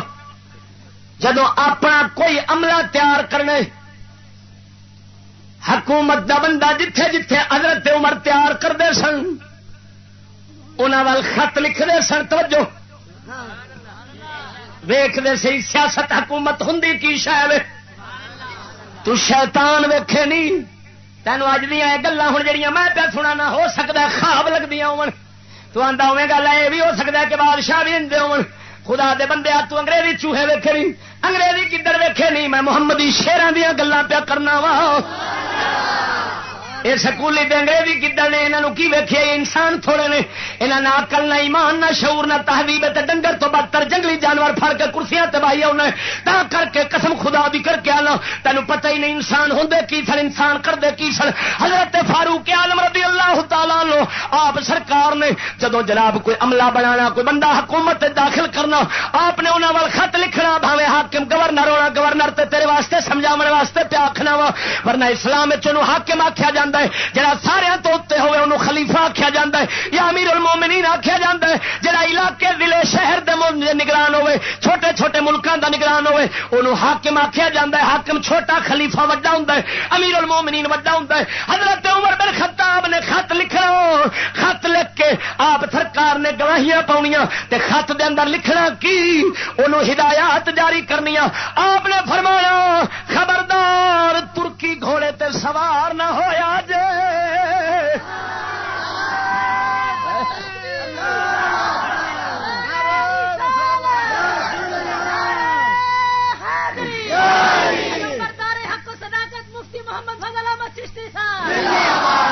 جدو اپنا کوئی عملہ تیار کرنے حکومت دا بندہ جتھے جتھے حضرت عمر تیار کرتے سن ان خط لکھتے سن، توجہ۔ ویختے سی، سیاست حکومت ہوں کی شاید؟ تو شیطان ویکھے نہیں تینوں اج دیا گلا ہوں جہیا میں پہ سنا نہ ہو سکتا خواب لگتی ہو تو آتا ہوے گل یہ بھی ہو سکتا ہے کہ بادشاہ بھی ہوں ہو خدا دے بندے تو انگریزی چوہے ویکھے نہیں انگریزی کدھر ویکھے نہیں میں محمدی شیران دیا گلا پیا کرنا وا۔ یہ سکولی انگریزی کدھر نے یہاں کی ویکھے انسان تھوڑے نے۔ یہاں نہ اکل نہ ایمان، نہ شعور، نہ تہذیب ڈنگر تو بدتر جنگلی جانور پھڑ کے کرسیاں تباہی آنا تا کر کے قسم خدا بھی کر کے آنا۔ تینوں پتہ ہی نہیں انسان ہوں کی سن، انسان کرتے کی سن۔ حضرت فاروق عالم رضی اللہ تعالی لو آپ سرکار نے جدو جناب کوئی عملہ بنانا، کوئی بندہ حکومت داخل کرنا، آپ نے انہوں وال خط لکھنا بھاوے حاکم گورنر ہونا گورنر تے تیرے واسطے سمجھا واسطے پیا آخنا وا۔ ورنہ اسلام حاکم آخیا جا ہے جہاں سارے تو اتنے ہوئے انہوں خلیفہ آخیا جا ہے، یا امیر المومنین آخیا جا ہے جہاں علاقے، ضلع، شہر دے نگران ہوئے، چھوٹے چھوٹے ملکوں کا نگران ہوئے، انہوں حاکم آخیا جا ہے، حاکم چھوٹا خلیفہ وڈا ہوں امیر المومنین وڈا ہوں حضرت عمر بن خطاب نے خط لکھنا، خط لکھ کے آپ سرکار نے گواہیاں پاؤنیاں تے خط دے اندر لکھنا کی؟ انہوں ہدایات جاری کرنی آپ نے فرمایا، خبردار، ترکی گھوڑے تے سوار نہ ہویا جے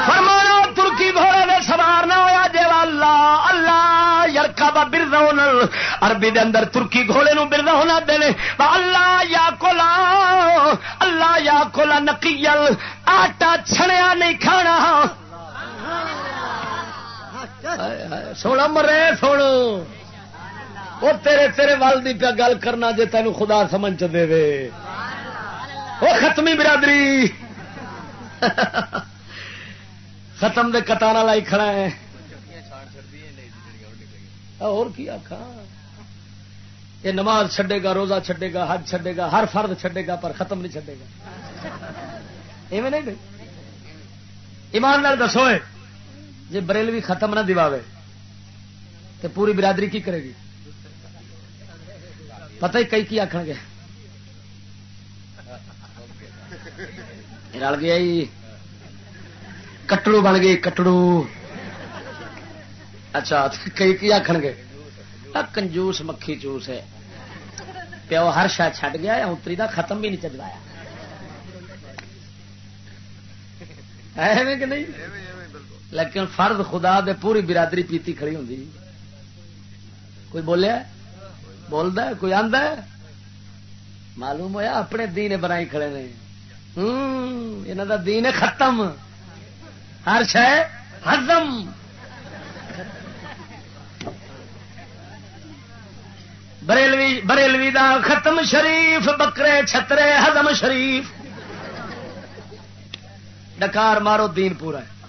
فرمانا ترکی گھوڑے میں سوار نہ ہوا جی اللہ اللہ یرکا با برزون، عربی دے اندر ترکی گھوڑے نو برزون دے اللہ یا کولا اللہ یا کولا نقیل سونا مرے سونا وہ تیرے تیرے والدی پہ گل کرنا جے تینوں خدا سمجھ دے وے وہ ختمی برادری۔ ختم دے کتانا لائی کھڑا ہے۔ اور کی آخا یہ نماز چھڈے گا، روزہ چھڈے گا، حج چھڈے گا، ہر فرد چھڈے گا، پر ختم نہیں چھڈے گا۔ ایویں نہیں ایمان لال دسو جی بریلوی ختم نہ دیواوے تو پوری برادری کی کرے گی؟ پتہ ہی کئی کی آخ گے۔ رل گیا جی۔ کٹڑو بن گئی، کٹڑو۔ اچھا کئی کی آخ گے؟ کنجوس مکھی چوس ہے۔ پیو ہر شاید چڈ گیا اتری کا ختم بھی نہیں چجوایا کہ نہیں؟ لیکن فرد خدا دے پوری برادری پیتی کھڑی ہوں کوئی بولیا بولتا کوئی آدھا معلوم ہوا اپنے دین بنائی کھڑے نے۔ یہاں کا دین ختم۔ ہر شہ ہزم بریلوی بریلوی دا ختم شریف، بکرے چھترے ہزم شریف۔ ڈکار مارو دین پورا۔ ہے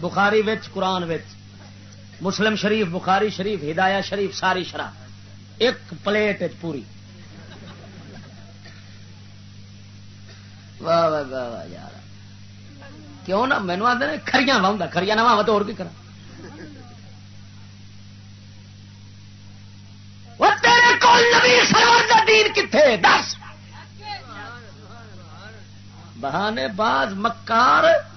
بخاری وچ، قرآن وچ۔ مسلم شریف، بخاری شریف، ہدایہ شریف، ساری شرح۔ ایک پلیٹ پوری۔ واہ واہ واہ واہ یار۔ کیوں نہ مینو آدھے کھریاں واہ کھریاں نہ واہ تو اور کی کرا تیرے کول نبی سرور دا دین کتنے دس۔ بہانے باز مکار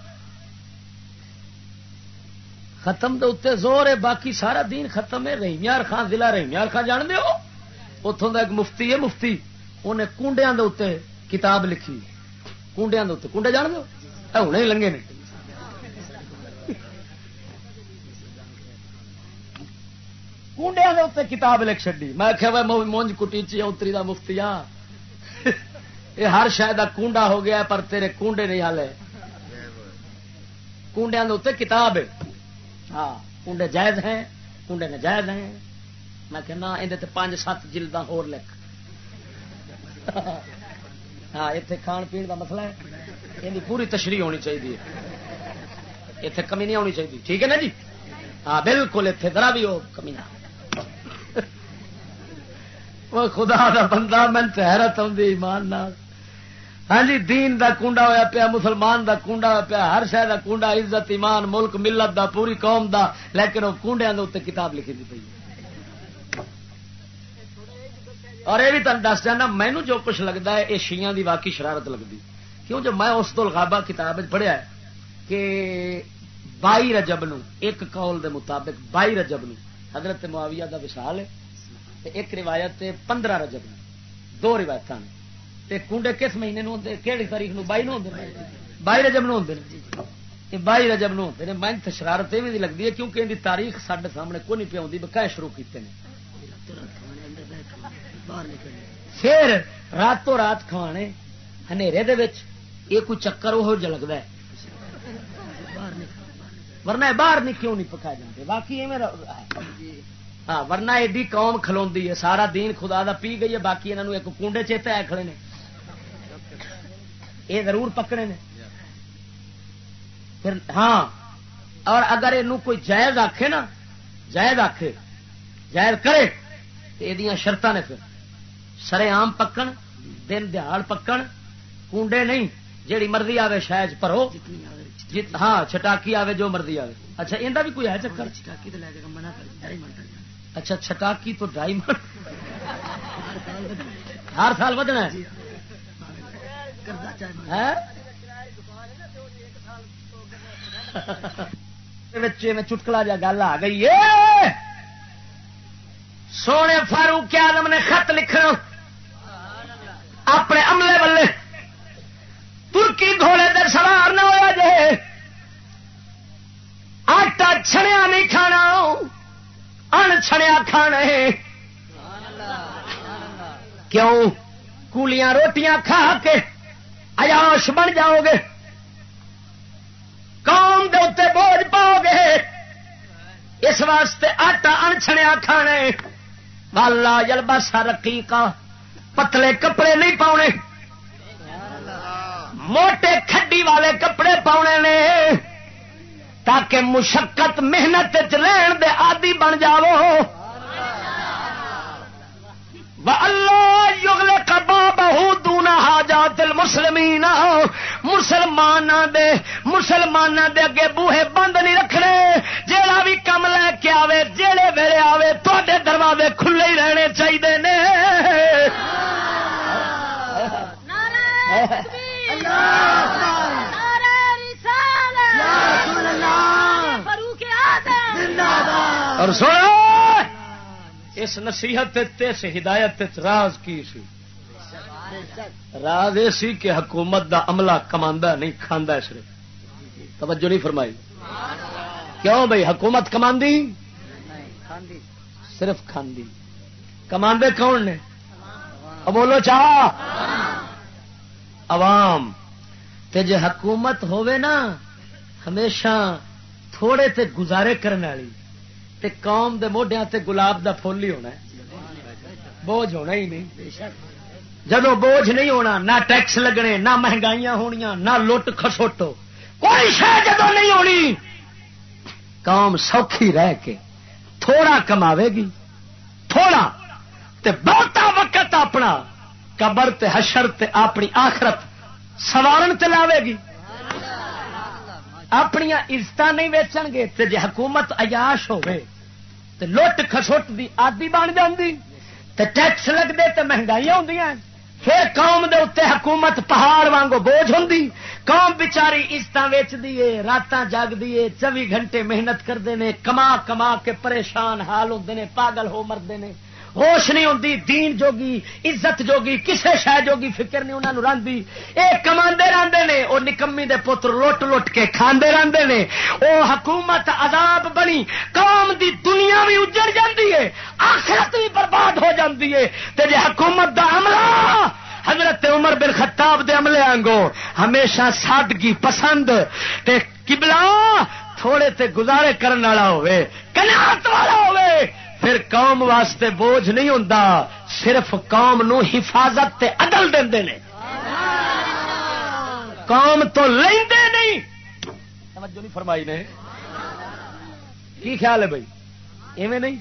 ختم دے اتنے زور ہے، باقی سارا دین ختم ہے۔ رحیمیار خان ضلع رحیمیار خان جان دے ہو؟ اتوں کا ایک مفتی ہے، مفتی۔ انہیں کنڈیا کے اتنے کتاب لکھی۔ کنڈیا کے اتنے کنڈے جان دے ہوں لنگے نے۔ کنڈیا کے اتنے کتاب لکھ چڑی میں آخیا مونج کٹی چتری کا مفتی ہاں یہ [laughs] ہر شاید کنڈا ہو گیا پر تیرے کنڈے نہیں ہالے کنڈیا کے اتنے کتاب ہے۔ ہاں کنڈے جائز ہیں کنڈے نے جائز ہیں۔ میں کہنا ہاں، یہ پانچ سات جلدا ہو لکھ۔ ہاں اتنے کھان پی کا مسئلہ ہے۔ یہ پوری تشریح ہونی چاہیے اتنے کمی نہیں ہونی چاہیے ٹھیک ہے نا جی؟ ہاں بالکل اتنے ذرا بھی ہو کمی نہ۔ وہ خدا دا بندہ من حیرت آتی ایمان نال۔ ہاں جی دین دا کنڈا ہوا پیا، مسلمان دا کنڈا ہوا پیا، ہر شہر دا کنڈا عزت، ایمان، ملک، ملت دا، پوری قوم دا، لیکن وہ کنڈیا کے اتنے کتاب لکھی دی پی اور یہ بھی تین دس جانا مینو جو کچھ لگتا ہے، یہ شیاں دی واقعی شرارت لگتی۔ کیوں جو میں اس تو کتاب پڑھیا کہ بائی رجب نو، ایک قول دے مطابق بائی رجب نو، حضرت معاویہ دا وشال ہے۔ ایک روایت پندرہ رجب نو۔ دو روایت کنڈے کس مہینے نو ہوتے کہڑی تاریخ نو بائی نو ہوتے بائی رجب نو ہوتے بائی رجب نو ہوتے میں شرارت یہ لگتی ہے کیونکہ ان کی تاریخ سڈے سامنے کو نہیں پی بکائے شروع کیتے ہیں پھر راتوں رات کھوانے یہ کوئی چکر وہ لگتا ہے۔ ورنہ باہر نہیں کیوں نہیں پکائے جاتے باقی ہاں ورنہ ایڈی قوم کھلو ہے، سارا دین خدا دا پی گئی ہے، باقی انہوں ایک کنڈے چیتے آئے کھڑے نے۔ یہ ضرور پکڑے نے۔ پھر ہاں اور اگر یہ کوئی جائز آکھے نا جائز آکھے جائز کرے تو یہ شرط نے پھر۔ سرے آم پکن دن دہاڑ پکن کنڈے نہیں جیڑی مرضی آوے شاید پرو ہاں چٹاکی آوے جو مرضی آوے۔ اچھا یہ بھی کوئی ہے چکر؟ چٹاکی تو لے کے اچھا چٹاکی تو ڈھائی من ہر سال بدنا میں [laughs] چٹکلا جا گل آ گئی سونے فاروق آدم نے خط لکھنا۔ اپنے عملے بلے ترکی گھوڑے در سوار نہ ہوا جے۔ آٹا چھڑیا نہیں کھانا۔ ان چھڑیا کھانے۔ کیوں؟ کولیاں روٹیاں کھا کے۔ ایاش بن جاؤ گے قوم دے اتنے بوجھ پاؤ گے اس واسطے آٹا ان کھانے۔ والا جلبا سرکی کا پتلے کپڑے نہیں پاؤنے۔ موٹے کھڈی والے کپڑے پاؤنے نے۔ تاکہ مشقت محنت رہن دے آدی بن جاو اللہ یوگل کبا بہو دونا حاجات المسلمین۔ مسلمان دے مسلمان دے اگے بوہے بند نہیں رکھنے۔ جیڑا بھی کم لے کے آوے جیڑے ویلے آوے تے دروازے کھلے ہی رہنے چاہیے نے۔ اور سنو اس نصیحت اس ہدایت راز کی سی؟ راز یہ سی کہ حکومت دا عملہ کما نہیں کھانا صرف توجہ نہیں فرمائی۔ کیوں بھائی حکومت کما صرف کھاندی۔ کما کون نے؟ بولو چاہ۔ عوام۔ تے جے حکومت ہوے نا، ہمیشہ تھوڑے تے گزارے کرنے والی۔ تے قوم دے موڈیا تے گلاب دا پھول ہی ہونا ہے۔ بوجھ ہونا ہی نہیں۔ جدو بوجھ نہیں ہونا، نہ ٹیکس لگنے، نہ مہنگائیاں ہونیاں، نہ لٹ خسوٹو کوئی شہ جدو نہیں ہونی۔ قوم سوکھی رہ کے تھوڑا کماوے گی، تھوڑا۔ تے بہتا وقت اپنا قبر تے حشر تے اپنی آخرت سوارن چلاوے گی۔ اپنی عزت نہیں ویچن گے، تے جے حکومت عیاش ہوئے تے لٹ خسٹ دی آدی بن جاندی۔ تے ٹیکس لگتے تے مہنگائی ہوں پھر قوم دے اتنے حکومت پہاڑ وانگو بوجھ ہوں قوم بچاری عزت ویچ دیے رات جاگ دیے چوبی گھنٹے محنت کرتے ہیں کما کما کے پریشان حال ہوتے ہیں پاگل ہو مرد نے۔ ہوش نہیں ہوتی دین جوگی، عزت جوگی، کسے شہ جوگی فکر نہیں انہوں رنگی یہ کما رہتے نے وہ نکمی دے پتر لٹ لٹ کے کھانے رہتے نے۔ وہ حکومت عذاب بنی، قوم دی دنیا بھی اجڑ جاتی ہے آخرت بھی برباد ہو جاتی ہے تے جے حکومت دا عملہ، حضرت عمر بن خطاب دے عملے آنگو ہمیشہ سادگی پسند، تے کبلا تھوڑے تے گزارے کرنے والا ہوئے کنات والا ہوئے پھر قوم واسطے بوجھ نہیں ہوں صرف قوم نو حفاظت تے عدل دے نے۔ قوم تو لیندے نہیں۔ توجہ نہیں فرمائی نے۔ کی خیال ہے بھائی؟ ایویں نہیں؟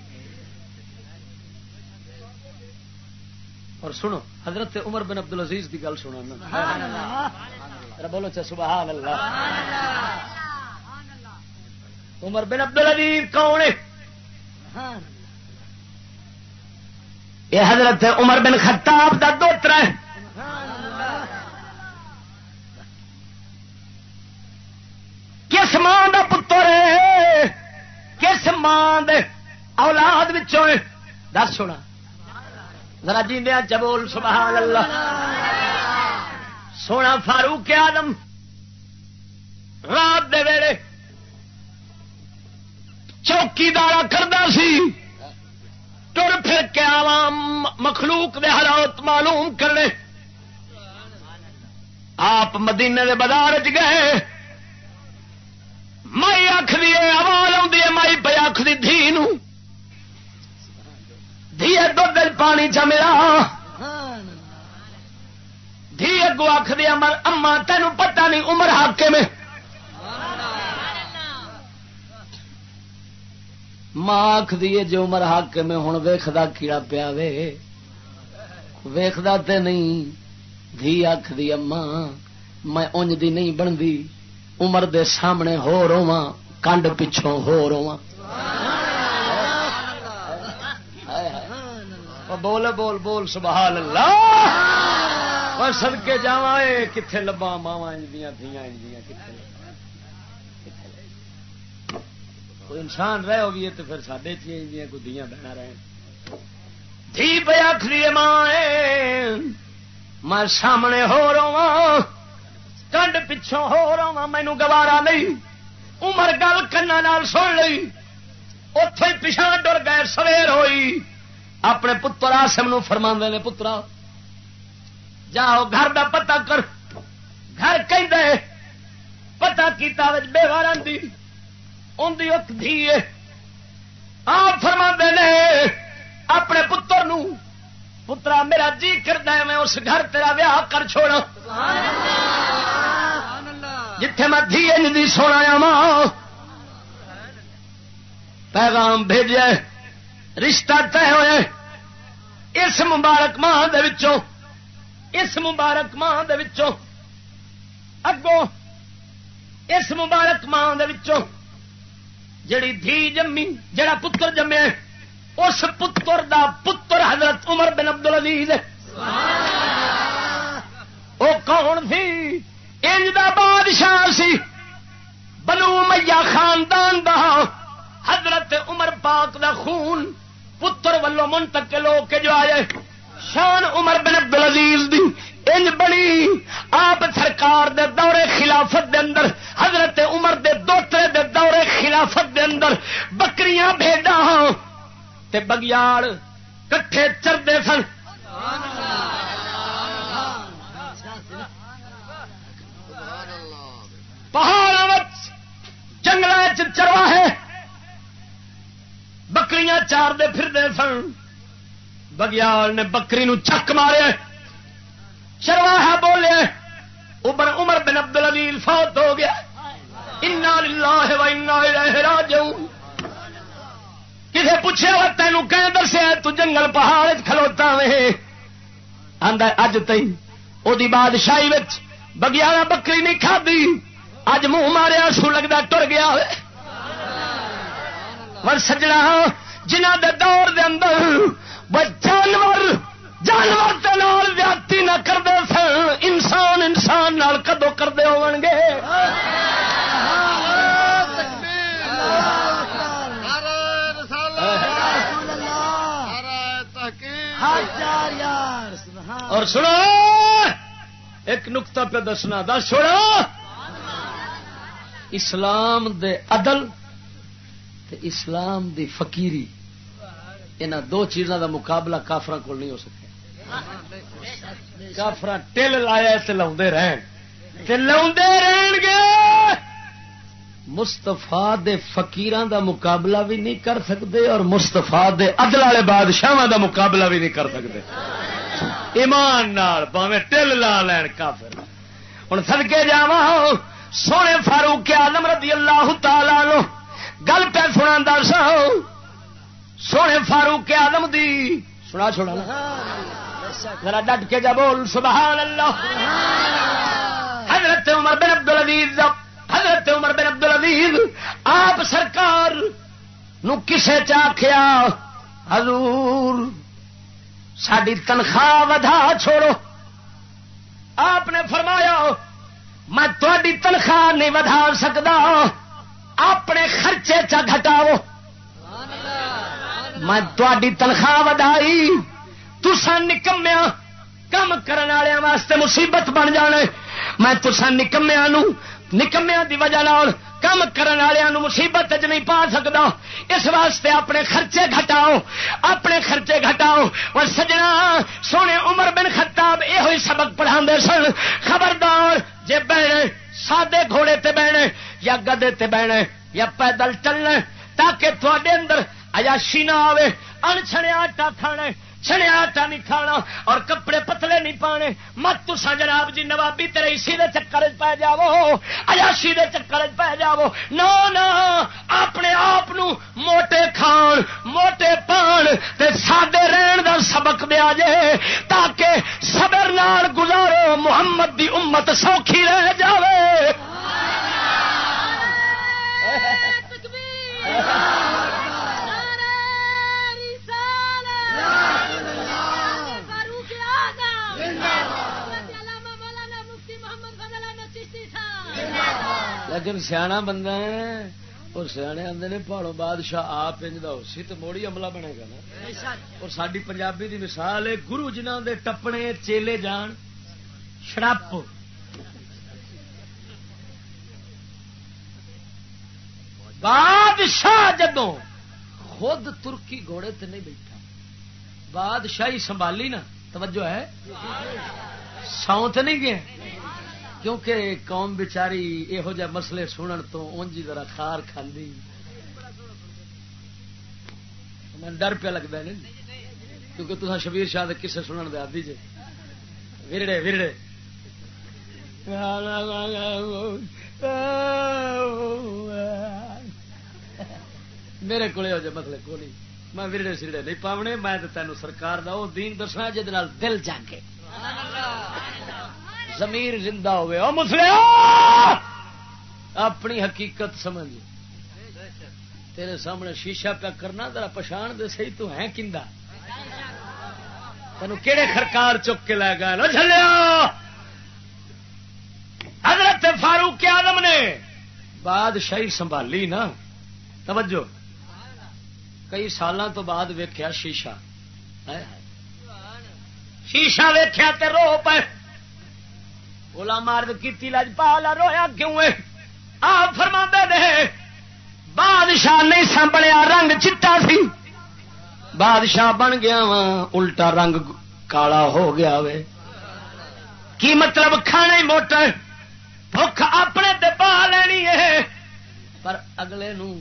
اور سنو، حضرت عمر بن عبد العزیز کی گل سنا بولو چا سبحان اللہ عمر بن عبد العزیز کون ہے؟ یہ حضرت عمر بن خطاب کا دوتر ہے۔ کس ماں کا پتر ہے؟ کس ماں دے اولاد دس سونا۔ ذرا جیندیا چبول سبحان اللہ۔ سونا فاروق آدم۔ رات دے ویڑے چوکی دارا سی۔ تر پھر کے عوام مخلوق دے حالات معلوم کرنے؟ آپ مدینے دے بازار چ گئے، مائی آخ دی آواز آتی ہے، مائی پہ آخ دی دھی دھی دھد پانی چ میرا۔ دھی اگو آخ دی امر اما تینوں پتہ نہیں عمر حاکے میں ماں آخ دیے جو عمر حق میں ہوں ویخدا کیڑا پیا وے؟ ویخدا تے نہیں دھی آخ دی اما میں انج دی نہیں بنتی عمر دے سامنے ہو رواں کنڈ پچھوں ہو رواں بول بول بول سبحان اللہ۔ اور سد کے جا کتنے لبا ماوا دیا دیا کتنے کوئی انسان رہ ہوگی تو پھر سڈے چیز کوئی دیا بہنا رہے دھی پہ آخری ماں میں سامنے ہو رہا کنڈ پچھوں ہو رہا مینو گوارا نہیں عمر گل کنا سن لی اتے پچھا ڈر گئے، سویر ہوئی۔ اپنے پتر آسم نو فرما نے، پترا، جاؤ گھر دا پتا کر۔ گھر کہ پتا کیتا بے وار دھی آپ فرما نے اپنے پتر نو پترا میرا جی کرتا ہے میں اس گھر تیرا ویاہ کر چھوڑا جتھے میں دھی دی سونا ماں پیغام بھیجے رشتہ طے ہوئے۔ اس مبارک ماہ اس مبارک ماہ اگوں اس مبارک ماہ جڑی دھی جمی، جڑا پتر جمے، اس پتر دا پتر حضرت عمر بن عبد العزیز وہ کون سی انج دا بادشاہ سی۔ بنو میا خاندان دا۔ حضرت عمر پاک دا خون پتر ولو منتقل ہو کے جو آئے۔ شان عمر بن عبد العزیز دی انج بنی۔ آپ سرکار دے دورے خلافت دے اندر، حضرت عمر دے دوترے دے دورے خلافت دے اندر بکریاں بھیڈا ہاں۔ تے بگیاڑ کٹھے چردے سن۔ پہاڑ جنگل چرواہے۔ بکریاں چار دے پھر دے سن۔ بگیال نے بکری نو چک مارے چرواہا بولے، عمر عمر بن عبد العلیل فوت ہو گیا۔ انا للہ و انا الیہ راجعون۔ کسے پوچھے وہ تینوں کہ دسیا؟ تو جنگل پہاڑ کھلوتا وے۔ آندا اج تئی او دی بادشاہی وچ بگیالا بکری نہیں کھادی۔ اج منہ ماریا سو لگتا ٹر گیا ہوئے پر سجنا جنہ دے دور دے اندر جانور جانور کے نال ویاتی نہ کرتے سن، انسان انسان نال کدو کرتے ہو گے اور سنو، ایک نقطہ پہ دسنا دس چھوڑو اسلام دے عدل تے اسلام دی فقیری ان دو چیزوں دا مقابلہ کافر کو نہیں ہو سکتا۔ کافر ٹل لایا لا رہن۔ گے۔ مستفا دے فقیران دا مقابلہ بھی نہیں کر سکتے اور مستفا دے عدل والے بادشاہ دا مقابلہ بھی نہیں کر سکتے۔ ایمان پاوے ٹل لا لین کافر۔ ہوں سدکے جا سونے فاروق آلم رضی اللہ تعالی لو گل پہ سنا دس سونے فاروق آلم دی۔ سنا چھوڑا ذرا ڈٹ کے جا بول سبحان اللہ حضرت عمر بن عبد العزیز، حضرت عمر بن عبد العزیز، آپ سرکار نو کسے چاخیا حضور ساری تنخواہ ودا چھوڑو۔ آپ نے فرمایا، میں تھوڑی تنخواہ نہیں ودا سکتا اپنے خرچے چا گھٹاؤ۔ میں تھوڑی تنخواہ ودائی تسا نکمیا کم کرنے والوں واسطے مصیبت بن جانے میں تسا نکمیا نکمیا دی وجہ کم کرن والوں مصیبت چ نہیں پا سکتا اس واسطے اپنے خرچے گھٹاؤ۔ اپنے خرچے گھٹاؤ۔ اور سجنا سونے عمر بن خطاب یہ سبق پڑھا سن۔ خبردار جے بہنے سادے گھوڑے تے بہنے یا گدے تے بہنے یا پیدل چلنے تاکہ تھوڑے اندر اجاشی نہ آئے انچھڑیا آٹا کھانے چھڑیا آٹا نہیں کھانا اور کپڑے پتلے نہیں پانے۔ مت تسا جناب جی نوابی تیرے اسی دے چکر پی جاو ایاشی دے چکر پی جاو نو نا اپنے آپ موٹے کھان، موٹے پان تے سادے رہن دا سبق دیا جے، تاکہ صبر نال گزارو، محمد دی امت سوکھی رہ جاوے۔ لیکن سیاح بندہ ہے، اور سیانے آتے نے پہاڑوں بادشاہ آپ انجدا ہو سی تو موڑی عملہ بنے گا نا۔ اور ساری پنجابی دی مثال ہے، گرو جنہ دے ٹپنے چیلے جان شڑپ بادشاہ جدو خود ترکی گھوڑے تے نہیں بیٹھا۔ بادشاہی سنبھالی نا، توجہ ہے۔ سو تو نہیں گیا۔ کیونکہ قوم بچاری یہو جہ مسئلے سنن تو اونجی ذرا خار کھاندی۔ ڈر پہ لگتا ہے کیونکہ تصا شبیر شاہ کسے سنن دے آدھی جی ورڑے ورڑے میرے کو مسئلے کو نہیں میں ورڑے سرڑے نہیں پاونے، میں تینوں سرکار دا وہ دین دسنا جہد دل جاگے۔ زمیر زندہ ہوئے۔ او مسلم اپنی حقیقت سمجھ۔ تیرے سامنے شیشہ پیا کرنا، ذرا پچھان دے سی تو ہے کھا تین کہڑے خرکار چک کے لے گئے؟ چلیا حضرت فاروق آدم نے بادشاہی سنبھالی نا۔ توجہ۔ کئی سالوں تو بعد ویخیا شیشہ۔ شیشہ ویخیا رو پہ بولا مارد کی لج پالا رویا کیوں ہے؟ آپ فرما دے بادشاہ نہیں سنبھلیا، رنگ چٹا سی۔ بادشاہ بن گیا وا الٹا رنگ کالا ہو گیا وے۔ کی مطلب کھانا ہی موٹا بخ اپنے پا لینی ہے۔ پر اگلے نو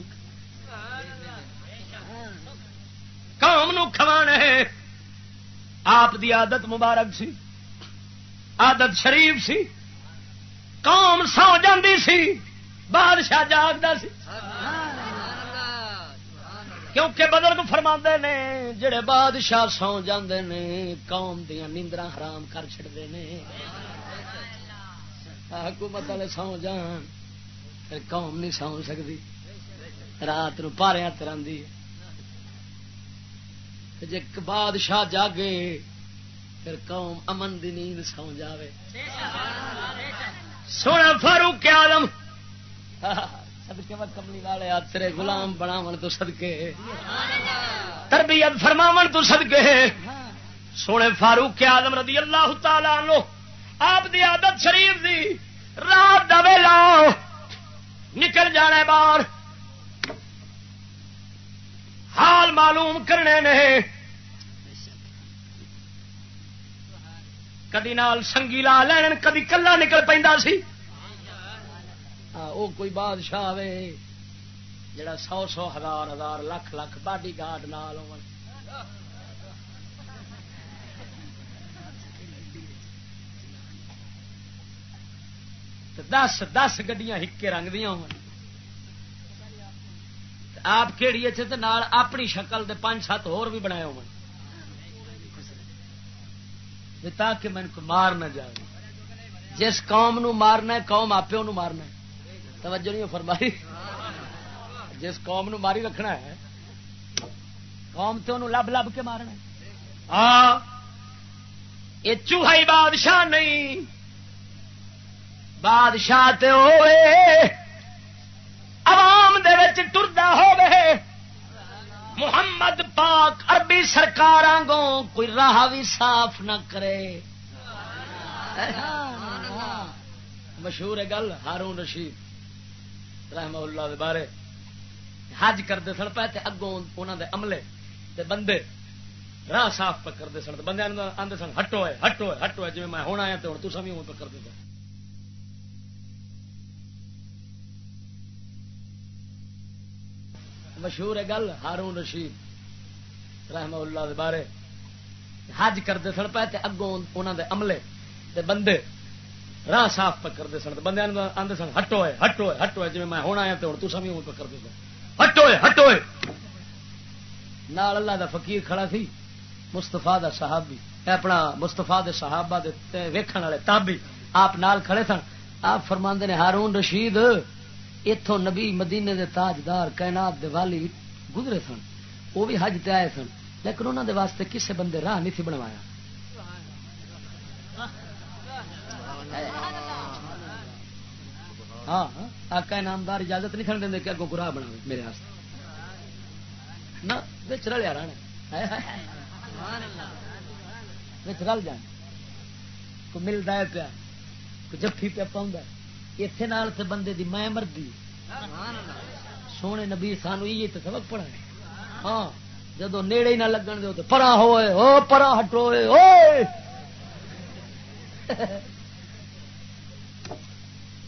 قوم نو کھوانا ہے۔ آپ دی عادت مبارک سی۔ عادت شریف سی، قوم سو جاندی سی، بادشاہ جاگتا سی۔ کیونکہ بزرگ فرما نے، جڑے بادشاہ سو جاندے نے، قوم دیا نیندر حرام کر چڑتے ہیں حکومت والے سو جان، پھر قوم نہیں سو سکتی رات نو پاریا تراندی جی بادشاہ جاگے پھر قوم امن دی نیند سو جاوے۔ سونا فاروق آلم۔ سدکے وقت کملی والے تیرے غلام بناو تو سدکے تربیت فرماو تو سدکے سونے فاروق کے آدم رضی اللہ تعالی لو آپ دی عادت شریف دی۔ رات دبے لاؤ نکل جانے باہر۔ حال معلوم کرنے نے۔ کدی نال سنگی لا لین کدی کلا نکل پہ سی۔ وہ کوئی بادشاہ آئے جڑا سو سو ہزار ہزار لکھ لکھ باڈی گارڈ نال ہو دس دس گڈیاں ہکے رنگ دیا ہو آپ کہڑی اتنے نال اپنی شکل دے پانچ سات ہور بھی بنائے ہو تاکہ میں کو مار نہ جائے جس قوم نو مارنا ہے، قوم آپ مارنا ہے۔ توجہ نہیں فرمائی؟ جس قوم نو ماری رکھنا ہے، قوم تو انہوں لب لب کے مارنا ہاں یہ چوہائی بادشاہ نہیں۔ بادشاہ تے ہوئے، عوام دے وچ ٹردا ہوئے۔ محمد پاک عربی سرکار کوئی راہ بھی صاف نہ کرے۔ مشہور ہے گل، ہارون رشید، رحمہ اللہ دے بارے۔ حج کرتے سن پہ اگوں انہوں دے عملے تے بندے راہ صاف پہ کرتے سن بندے آدھے سن، ہٹو ہے ہٹو ہے ہٹو ہے جی میں ہونا ہے تو ہوں تصا بھی ہوں پہ کرتے سن مشہور ہے گل، ہارون رشید، رحمہ اللہ دے بارے۔ حج کرتے سن پہ اگوں انہوں دے عملے تے بندے راہ صاف پہ کرتے سن۔ بندے آدھے سن، ہٹو ہے ہٹو ہے ہٹو ہے جی میں ہونا ہے تو ہوں تصا بھی ہوں پہ کرتے سن۔ ہٹوئے ہٹوئے نال اللہ دا فقیر کھڑا سی مستفا دا صحابی۔ اپنا مستفا دے صحابہ دے ویکھن والے تابی آپ نال کھڑے سن۔ آپ فرما نے ہارون رشید اتوں نبی مدینے دے تاجدار کائنات دے والی گزرے سن وہ بھی حج تے آئے سن لیکن انہوں دے واسطے کسے بندے راہ نہیں تھی بنوایا۔ ہاں آقا نامدار اجازت نہیں کھڑ دیں کہ اگوں گراہ بنا میرے نہ بچ رلیا رہنا رل جان۔ کو ملتا ہے پیا کو جفی پیا پاؤں اتنے نال سے بندے دی میں مردی سونے نبی سانو یہ تو سبق پڑا ہاں جدو نیڑے ہی نہ لگن دو تو پرا ہوئے او پرا ہٹوئے ہوئے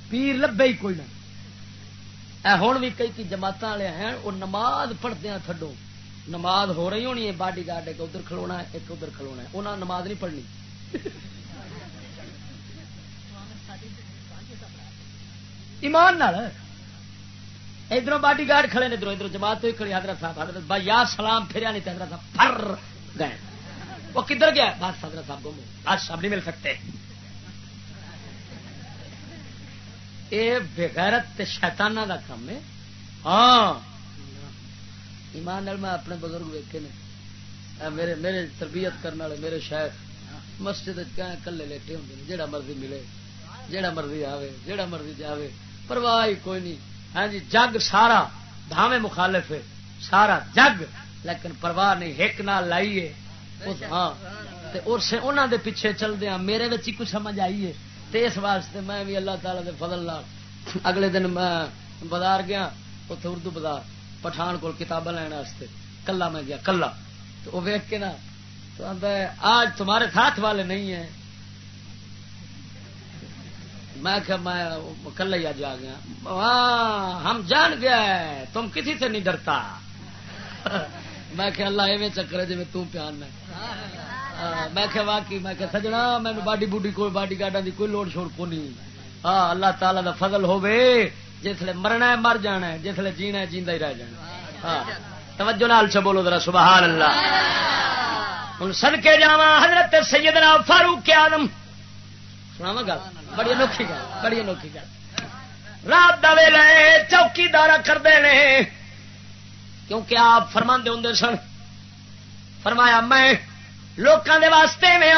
پیر لبے ہی کوئی نہ ہوں بھی کئی کئی جماعت والے ہیں وہ نماز پڑھتے ہیں تھڈو نماز ہو رہی ہونی ہے باڈی گارڈ ایک ادھر کھلونا ہے ایک ادھر کھلونا ہے انہیں نماز نہیں پڑھنی ایمان ادھر باڈی گارڈ کھڑے نے ادھر ادھر جماعت ہوئی کھڑی، حضرت صاحب، حضرت بھائی، یا سلام پھریا یعنی نہیں حضرت صاحب پھر گئے۔ وہ کدھر گیا؟ بس، حضرت صاحب گم آج سب نہیں مل سکتے۔ یہ بغیرت شیتانہ کا کام ہے۔ ہاں۔ ایمان میں اپنے بزرگ ویکے نے۔ میرے میرے تربیت کرنے والے، میرے شیخ مسجد کلے لیٹے ہوں جہاں مرضی ملے جہاں مرضی آوے جہاں مرضی جاوے۔ پرواہ کوئی نہیں۔ ہاں جی جگ سارا دھاوے مخالف ہے، سارا جگ۔ لیکن پرواہ نہیں، ایک نہ لائیے ہاں۔ انہوں دے پیچھے چلتے ہیں میرے ہی کچھ سمجھ آئیے اس واسطے میں بھی اللہ تعالی دے فضل لال اگلے دن میں بازار گیا اتنے اردو بازار، پٹھان کو کتابیں لینا کلا میں گیا، کلا۔ تو وہ ویک کے نا، تو آج تمہارے ساتھ والے نہیں ہیں۔ میں کہ میں کل ہی آج آ گیا۔ ہاں ہم جان گیا ہے، تم کسی سے نہیں ڈرتا۔ میں کہ اللہ ایویں چکر ہے جی میں تم پیان میں میں کہ واقعی، میں کہ سجنا مینو باڈی بوڈی کوئی باڈی گارڈا دی کوئی لوڑ چھوڑ کو نہیں ہاں اللہ تعالی دا فضل ہوے جسے مرنا ہے، مر جانا ہے جسے جینا ہے، جیندا ہی رہ جانا ہاں توجہ نال چ بولو ذرا سبحان اللہ ہوں سد کے حضرت سیدنا فاروق آدم سنا گل؟ بڑی انوکھی گل بڑی انوکھی گل رات دا ویلا چوکی دارا کرتے ہیں کیونکہ آپ فرما ہوں سن فرمایا میں لوگوں کے واسطے میں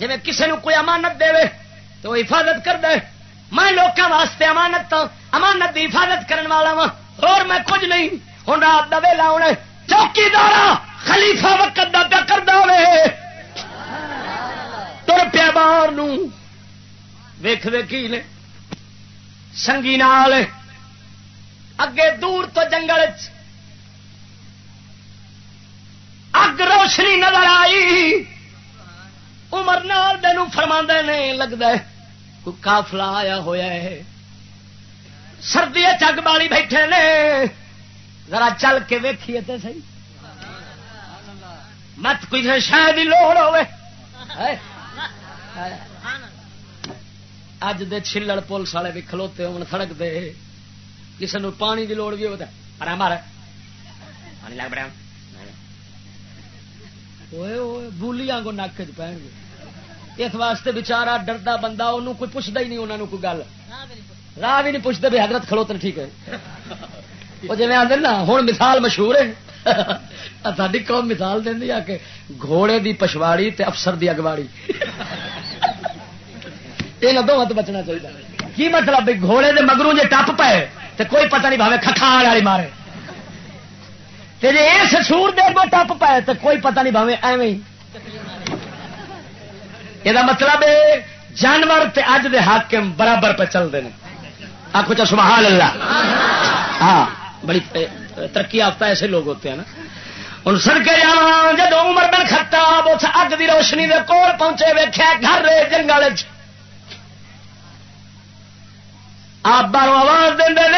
جی کسی نے کوئی امانت دے تو وہ حفاظت کر دے میں لوگوں واسطے امانت امانت کی حفاظت کرنے والا وا اور میں کچھ نہیں ہوں رات کا ویلا ہونا چوکی دار خلیفا وقت کا پیا کر دے تر پیا باہر ویخ کی نے؟ سنگی نال۔ اگے دور تو جنگل اگ روشنی نظر آئی۔ امر نال دن فرما نے لگتا ہے، کوئی کافلا آیا ہوا ہے۔ سردی چگ بالی بیٹھے نے۔ ذرا چل کے ویکھیے تو سی مت کوئی شاید ہی لوڑ ہوے اج دے چلڑ پولیس والے بھی کھلوتے ہو سڑک دے کسی نے پانی کی لوڑ بھی ہوتا پر مار پانی لگ پڑا بولی آگوں نک چ پہن گے اس واسطے بچارا ڈردا بندہ انہوں کوئی پوچھتا ہی نہیں انہوں نے کوئی گل راہ بھی نہیں پوچھتے بھی حضرت کھلوتن ٹھیک ہے وہ جی آدھے نا ہوں مثال مشہور ہے ساری قوم مثال دینی آ کہ گھوڑے دی پچھواڑی تے افسر دی اگواڑی یہ دونوں تو بچنا چاہیے۔ کی مطلب؟ گھوڑے دے مگروں جی ٹپ پائے تو کوئی پتہ نہیں بھاوے کھکھان والی مارے۔ جی اس سور دے کو ٹپ پائے تو کوئی پتہ نہیں بھاوے ایویں یہ مطلب ہے، جانور تے اج دے حاکم برابر پہ چلتے ہیں آخو چا سبحان اللہ۔ ہاں بڑی ترقی یافتہ ایسے لوگ ہوتے ہیں نا۔ ہوں سڑ کے جا جب عمر بن خطاب اس اگ دی روشنی دے کول پہنچے ویخیا گھر رہے جنگل آپ باہر آواز دے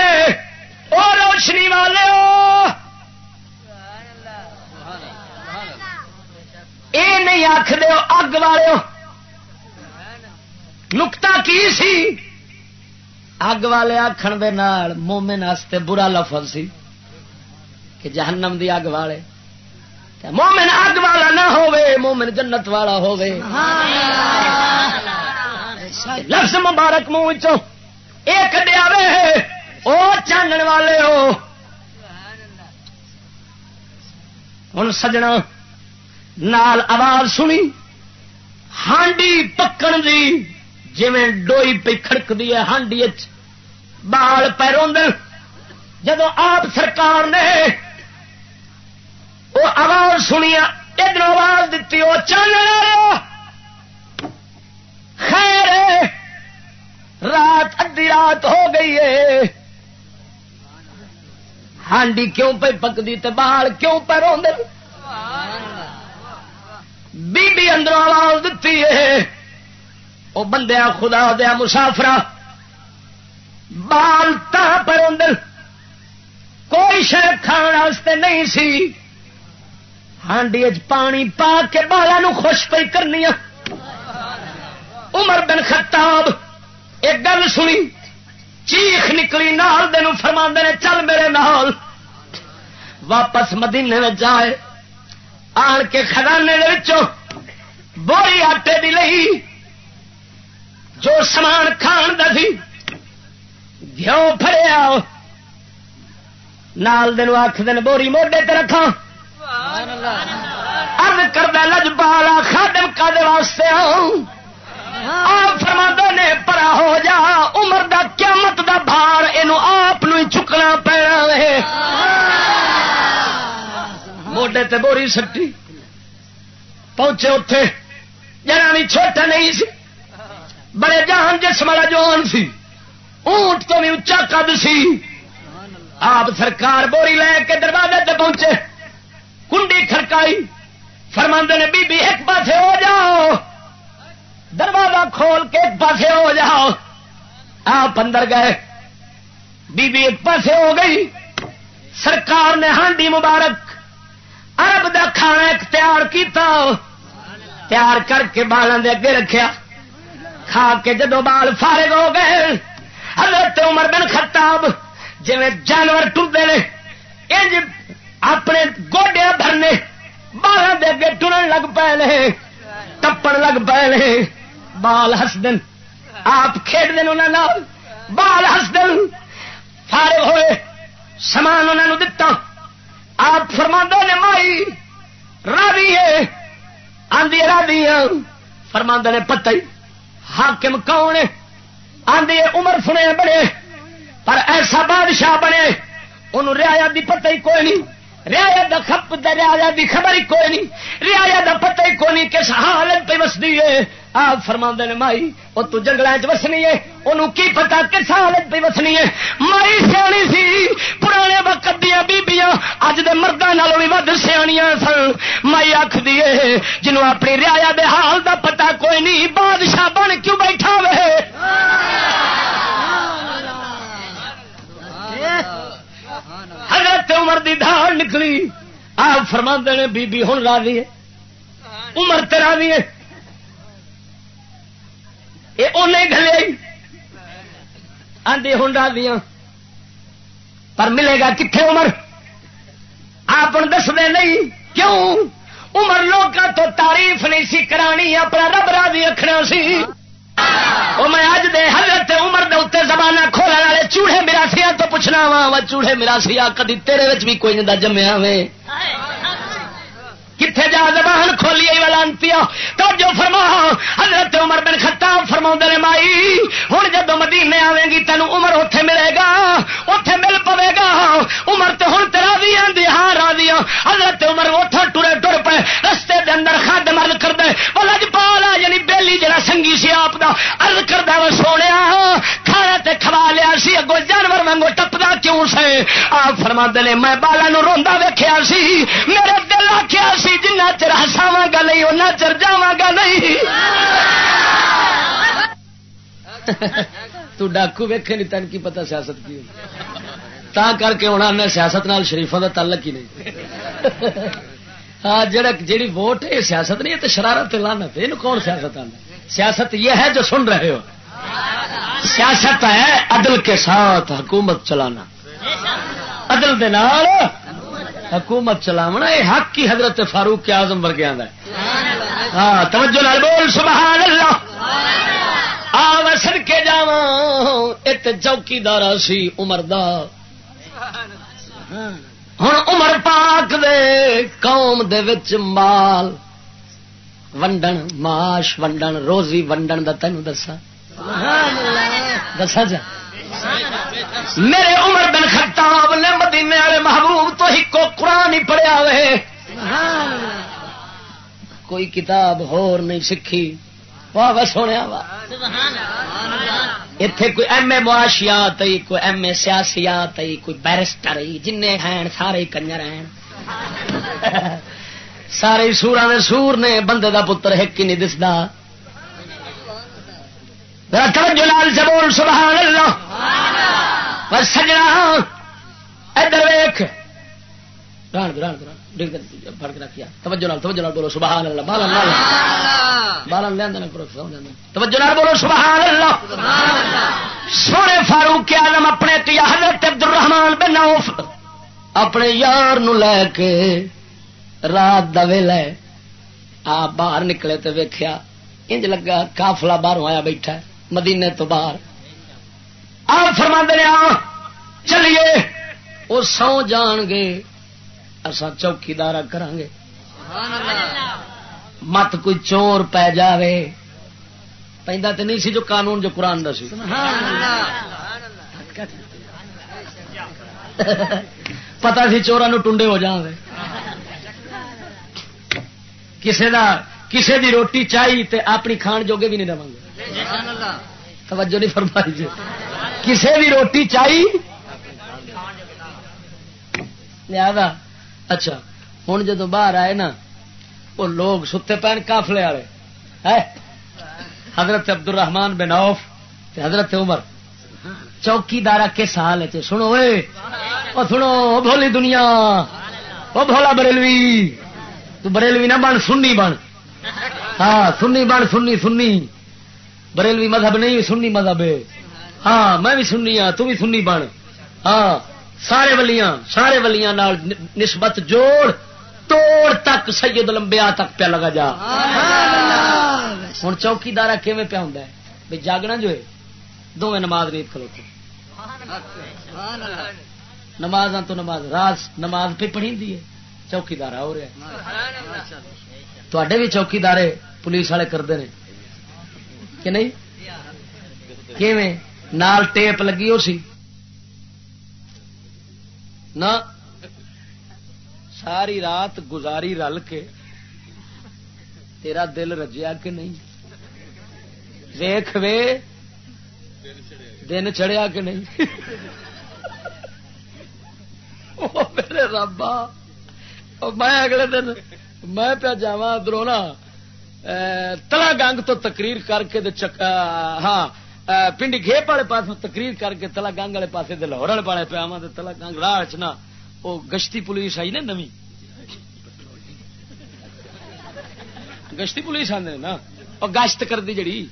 او روشنی والے اے نہیں آخ اگ والے نکتا کی سی؟ اگ والے آخر دے نال مومن واسطے برا لفظ سی کہ جہنم دی اگ والے۔ مومن اگ والا نہ ہووے مومن جنت والا ہووے۔ لفظ مبارک منہ چ ایک دیا او چانن والے ہو۔ ہوں سجنا، نال آواز سنی، ہانڈی پکن دی جی ڈوئی پہ کھڑکتی ہے ہانڈی بال پیروں جدو آپ سرکار نے وہ آواز سنی ادھر آواز دیتی وہ چل خیر رات ادی رات ہو گئی ہے۔ ہانڈی کیوں پہ پکتی تو بال کیوں پہ رو بی اندر آواز دیتی ہے۔ وہ بندیا خدا دیا مسافرا بال پر اندر کوئی شہ کھانے نہیں سی۔ ہانڈی پانی پا کے بالا خوش پی کرنی عمر بن خطاب ایک گل سنی۔ چیخ نکلی نال دن فرما نے چل میرے نال۔ واپس مدینے میں جائے آن کے خزانے بوری آٹے دی لئی جو سامان کھان سی گیو فریا نال دن آخ دن بوری موڈے تے رکھا ارد کردہ لج بالا خادم کا واسطے آؤں۔ فرما نے، پرا ہو جا، عمر دا قیامت دا بھار یہ آپ چکنا پینا موڈے تے بوری سٹی۔ پہنچے اتے جنا بھی چھوٹا نہیں سی، بڑے جان جس والا جوان سی۔ اونٹ تو بھی اچا قد سی۔ آپ سرکار بوری لے کے دروازے تے پہنچے۔ کنڈی کھڑکائی۔ فرماندے نے، بی بی ایک پاسے ہو جاؤ۔ دروازہ کھول کے ایک پاسے ہو جاؤ۔ آپ اندر گئے۔ بی بی ایک پاسے ہو گئی۔ سرکار نے ہانڈی مبارک۔ ارب دا کھانا اختیار کیتا۔ تیار کر کے بالوں دے اگے رکھیا۔ کھا کے جدو بال فارغ ہو گئے، حضرت عمر بن خطاب جی جانور ٹرتے انج اپنے گوڈیا بھرنے بالوں دے اگے ٹرن لگ پے ٹپڑ لگ پے بال ہسدن۔ آپ کھیڈ دن انہوں بال ہسدن۔ فارغ ہوئے، سامان انہوں دتا۔ آپ فرما نے، مائی، راوی ہے۔ آدھی رادی فرما نے، پتہ ہی۔ حاکم کون آدھی عمر سنے بڑے۔ پر ایسا بادشاہ بنے، انہوں ریا دی پتہ ہی کوئی نہیں۔ ریا دا خپ ریا دی خبر ہی کوئی نہیں۔ ریا دا پتہ ہی کوئی نہیں کس حالت پہ وسدی ہے۔ آپ فرما نے، مائی، وہ تو جنگل وسنی ہے انہوں کی پتا کس حالت پہ وسنی ہے؟ مائی سیانی سی، پرانے وقت دیا بیبیاں اج دے مردوں بھی ود سیاح سن۔ مائی آخ دیے جنوں اپنی ریا دے حال دا پتا کوئی نہیں، بادشاہ بن کیوں بیٹھا وے؟ حضرت عمر دی دھاڑ نکلی۔ آپ فرما نے بی بی ہوں راضی ہے، عمر تیرا بھی ہے۔ یہ انہیں گلے آدھی ہوں راضی پر ملے گا کتنے عمر؟ آپ دس دے نہیں، کیوں؟ عمر لوگ تو تعریف نہیں سی کرانی، اپنا رب راضی رکھنا سی۔ میں اج دے حضرت عمر دے اتنے زمانہ کھولنے والے چوڑے مراسیا تو پوچھنا وا چوڑے مراسیا کدی تیرے بھی کوئی نہیں جمیا وے کتنے جا زبان کھولی لانتی تو جو فرما، حضرت عمر بن خطاب فرما نے مائی ہوں جدو مدینے آئے گی تین عمر اتے ملے گا اتے مل پوے گا۔ عمر تو ہوں تیرا بھی آدھی ہاں راضی ہاں۔ حضرت عمر اٹھ ٹرے ٹر پے، رستے دے اندر خد مرد کر دے وہ لج پالا یعنی بیلی جڑا سنگی سی آپ کا ارد کردہ، وہ سونے تے کھوا لیا سی، اگو جانور وگو ٹپدا کیوں سے؟ آپ فرما نے، میں بالا نو روا ویخیا سی، میرے دل آخیا سی، جنہ چر ہساوا گا نہیں ان چر جا گا نہیں۔ تو ڈاکو ویکھے نہیں تین کی پتا سیاست کی تا کر کے ہونا، میں سیاست نال شریفوں کا تعلق ہی نہیں۔ ہاں جڑا جیڑی ووٹ ہے سیاست نہیں ہے تو شرارت لانت یہ کون سیاست آنا سیاست یہ ہے جو سن رہے ہو۔ سیاست ہے عدل کے ساتھ حکومت چلانا۔ عدل دے نال حکومت چلاونا، یہ حق کی حضرت فاروق کے آزم ورگیا ہاں توجہ لال بول سبحان اللہ آ کے جا چوکی دار سی عمر دا۔ ہوں عمر پاک دے قوم دے وچ مال ونڈن ماش ونڈن، روزی ونڈن دا تینوں دسا دسا جا میرے عمر بن خطاب نے مدینے والے محبوب تو ہی کو قرآن ہی پڑھیا وے۔ کوئی کتاب ہور نہیں سیکھی واہ واہ سونے وا اتے کوئی ایم اے معاشیات کوئی ایم اے سیاسیات آئی کوئی بیرسٹر آئی جن ہیں، سارے کنجر ہیں۔ سارے سورا نے سور نے، بندے دا پتر ایک ہی نہیں دستا جلال جبول سبحان اللہ۔ بس سجنا ادھر ویخ فرق رکھیا توجہ نال توجہ نال بولو سبحان اللہ۔ بالن بالن لے توجہ نال بولو سبحان اللہ۔ سونے فاروق آلم اپنے کیا حضرت عبد الرحمان بن عوف اپنے یار نو لے کے رات دا ویلا آپ باہر نکلے تو ویکھیا انج لگا کافلا باہر آیا بیٹھا ہے۔ مدینے تو باہر۔ آپ فرما دے چلیے، وہ سو جان گے اصا چوکی دار کریں گے مت کوئی چور پی جائے پہ تو نہیں سی جو قانون جو قرآن دا سی۔ پتا سی چوران ٹنڈے ہو جاوے۔ کسے دا، کسے دی روٹی چاہیے تے اپنی کھان جوگے بھی نہیں رہے توجہ نہیں فرمائی جی۔ کسی بھی روٹی چاہیے لیا اچھا ہوں جدو باہر آئے نا، وہ لوگ ستے پہن کافلے والے۔ حضرت عبد الرحمان بن اوف حضرت عمر۔ چوکی دارا کس حال ہے سنو وہ سنو بھولی دنیا۔ وہ بھولا بریلوی۔ تو بریلوی نہ بن، سنی بن۔ ہاں سنی بن، سنی سنی۔ بریلوی مذہب نہیں سنی مذہب ہے۔ ہاں میں بھی سننی ہاں تو بھی سننی بن۔ ہاں سارے ولیاں سارے ولیاں نال نسبت جوڑ توڑ تک سید لمبیا تک پیا لگا جا۔ ہوں چوکی دارا کیون پیا ہوں بھائی جاگنا جو ہے دونوں نماز نہیں کھلوتے نماز تو نماز راز نماز پہ پڑھی ہے چوکی دار ہو رہا تے بھی چوکی دارے پولیس والے کرتے ہیں کہ نہیں؟ نال ٹیپ لگی ہو سی۔ نہ ساری رات گزاری رل کے تیرا دل رجیا کہ نہیں؟ ویخ وے، دن چڑیا کہ نہیں؟ میرے ربا میں اگلے دن، میں پیا جا درونا تلا گنگ تو تقریر کر کے ہاں پنڈی گھیپ والے پاس تقریر کر کے تلا گنگ والے پاس لاہور والے پاس پیا تلا گنگ راہ چنا وہ گشتی پولیس آئی نا نو گشتی پولیس آدھے نا اور گشت کر دی جڑی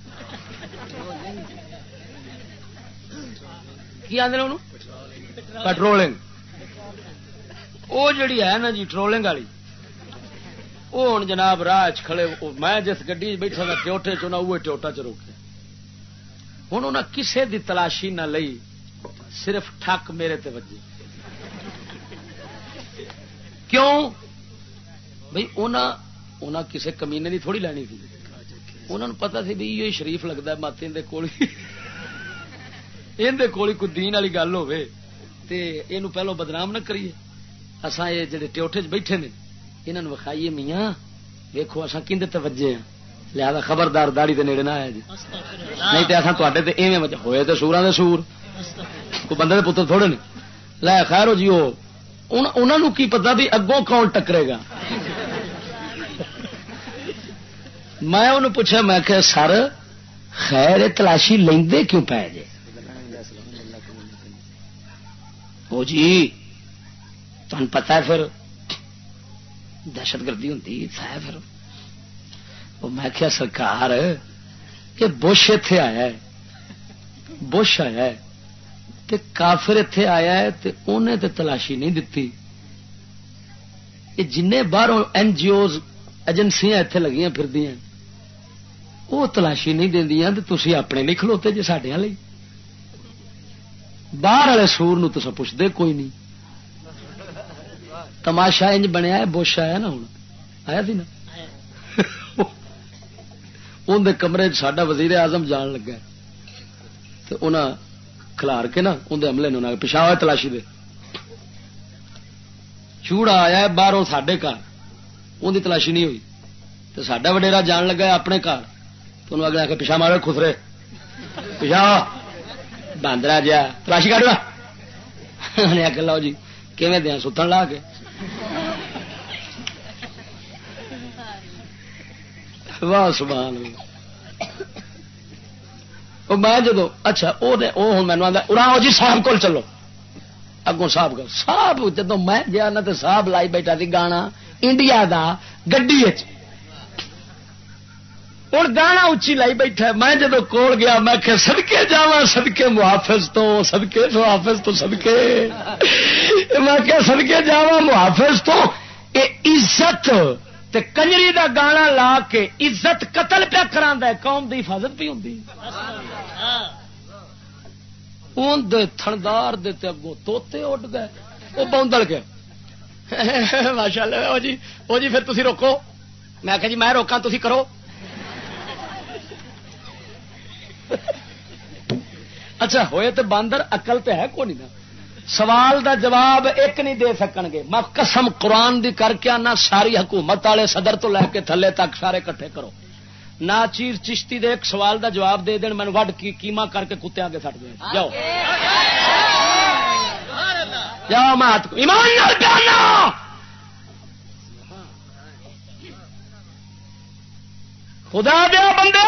کی آدھے پٹرولنگ وہ جڑی ہے نا جی ٹرولنگ والی وہ ہوں جناب راہ کھڑے، میں جس گڈی بیٹھا تھا ٹوٹے چنا وہ ٹوٹا چ روکے۔ ہوں انہیں کسے دی تلاشی نہ لئی، صرف ٹھک میرے تے کیوں؟ بھائی انہیں کسے کمینے دی تھوڑی لینی تھی۔ انہوں نے پتا سی بھی یہ شریف لگتا ہے مت اندر کول۔ اندر کول کوئی دین والی گل ہوے تے پہلو بدنام نہ کریے۔ اسان یہ جڑے ٹوٹے چ بیٹھے نے انہوں نے وکھائیے میاں۔ ویکو اصا کھے تجے ہاں لہذا خبردار داڑی دے نیڑے نہ آیا جی۔ نہیں تو اصا تے ایویں ہوئے تو سورا دے سور۔ کوئی بندے دے پتر تھوڑے نہیں لے خیر جی وہ کی پتا بھی اگوں کون ٹکرے گا۔ میں انہوں پوچھا میں کہ سر خیر تلاشی لے کیوں پے جے؟ وہ جی تمہیں پتا ہے پھر۔ دہشت گردی ہوں پھر وہ میں کیا سرکار کہ بش اتے آیا ہے، بش آیا ہے، تے کافر اتے آیا ہے، تے انہیں تے تلاشی نہیں دتی۔ یہ جن باہر این جی اوز ایجنسیاں اتنے لگی پھر وہ تلاشی نہیں دیا تو تھی اپنے نہیں کھلوتے جی سڈیا باہر والے سور نو تو پوچھتے کوئی نہیں تماشا انج بنیا بوش آیا نا ہوں آیا تھی نا؟ اندر کمرے سڈا وزیر اعظم جان لگا تو انہیں کلار کے نا اندر عملے نے پچھا تلاشی دے۔ چوڑا آیا باہروں سڈے گھر۔ ان تلاشی نہیں ہوئی۔ تو سڈا وڈیرا جان لگا اپنے گھر۔ تو انہوں اگلے آ کے پیچھا مارو خسرے پیچھا باندرا جا تلاشی کٹ آ کے لو جی کھے دیا؟ ستن لا کے۔ واہ، سبحان میں جدو اچھا وہ ہوں مینو آتا اڑاؤ جی صاحب کو چلو۔ اگوں صاحب کر صاحب، جدو میں گیا نا تو صاحب لائی بیٹھا سی گانا انڈیا دا گڈی ہوں گانا اچھی لائی بیٹھا میں جدو کول گیا، میں کہ سدکے جا سدکے محافظ تو سدکے محافظ تو سدکے میں کہ سدکے جا محافظ تو۔ یہ عزت تے کنجری دا گانا لا کے عزت قتل پیا کرا قوم دی حفاظت بھی ہوں تھندار دے اگوں توتے اڈ گئے وہ بوندل گیا [laughs] ماشاء اللہ جی وہ جی پھر تھی روکو۔ میں کہ جی میں روکا تھی کرو۔ [laughs] اچھا ہوئے تو باندر اقل تو ہے کون نا۔ سوال دا جواب ایک نہیں دے سکن گے۔ میں قسم قرآن دی کر کے آنا ساری حکومت والے صدر تو لے کے تھلے تک سارے کٹھے کرو۔ نہ چیر چشتی دے ایک سوال دا جواب دے دین میں وڈ کی کیما کر کے کتے آگے سٹ دیں جاؤ۔ جاؤ میں ایمان خدا دیا بندے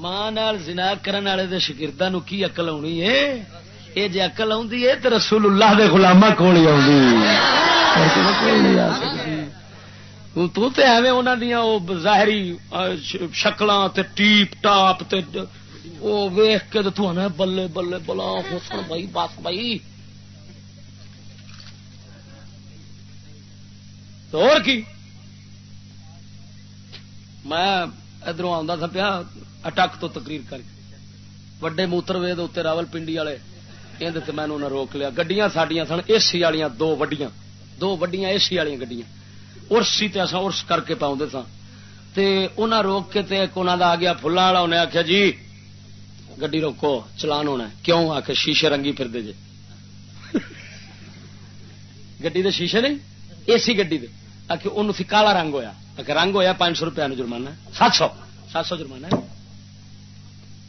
ماں زنا کرن والے دے شگردا نو کی اقل آنی ہے؟ یہ جی اقل آئی ہے تو رسول اللہ دے غلامہ کول ہی تو تے ایویں انہاں دیاں او ظاہری شکلاں تے ٹیپ ٹاپ تے او ویکھ کے تو تو بلے بلے بلا حسن بھائی بس بھائی۔ تو اور کی؟ میں ادھر آ پیا، اٹک تو تقریر کر۔ کے وڈے موتر وے اتنے راول پنڈی والے یہ میں نے روک لیا۔ گڈیاں سڈیا سن، اے سی والی دو وڈیاں۔ دو وڈیاں، اے سی والی گڈیاں۔ ارس تے اصا ارس کر کے پاؤں سا تے انہاں روک کے تے ایک انہاں دا آ گیا فلاں والا انہیں آخیا جی گڈی روکو، چلان ہونا کیوں؟ آ کے شیشے رنگی پھر دے جے۔ گڈی دے شیشے نہیں، اے سی گڈی دے۔ ان کالا رنگ ہویا۔ کہ رنگ ہویا پانچ سو روپیہ جرمانہ۔ سات سو۔ سات سو جرمانہ۔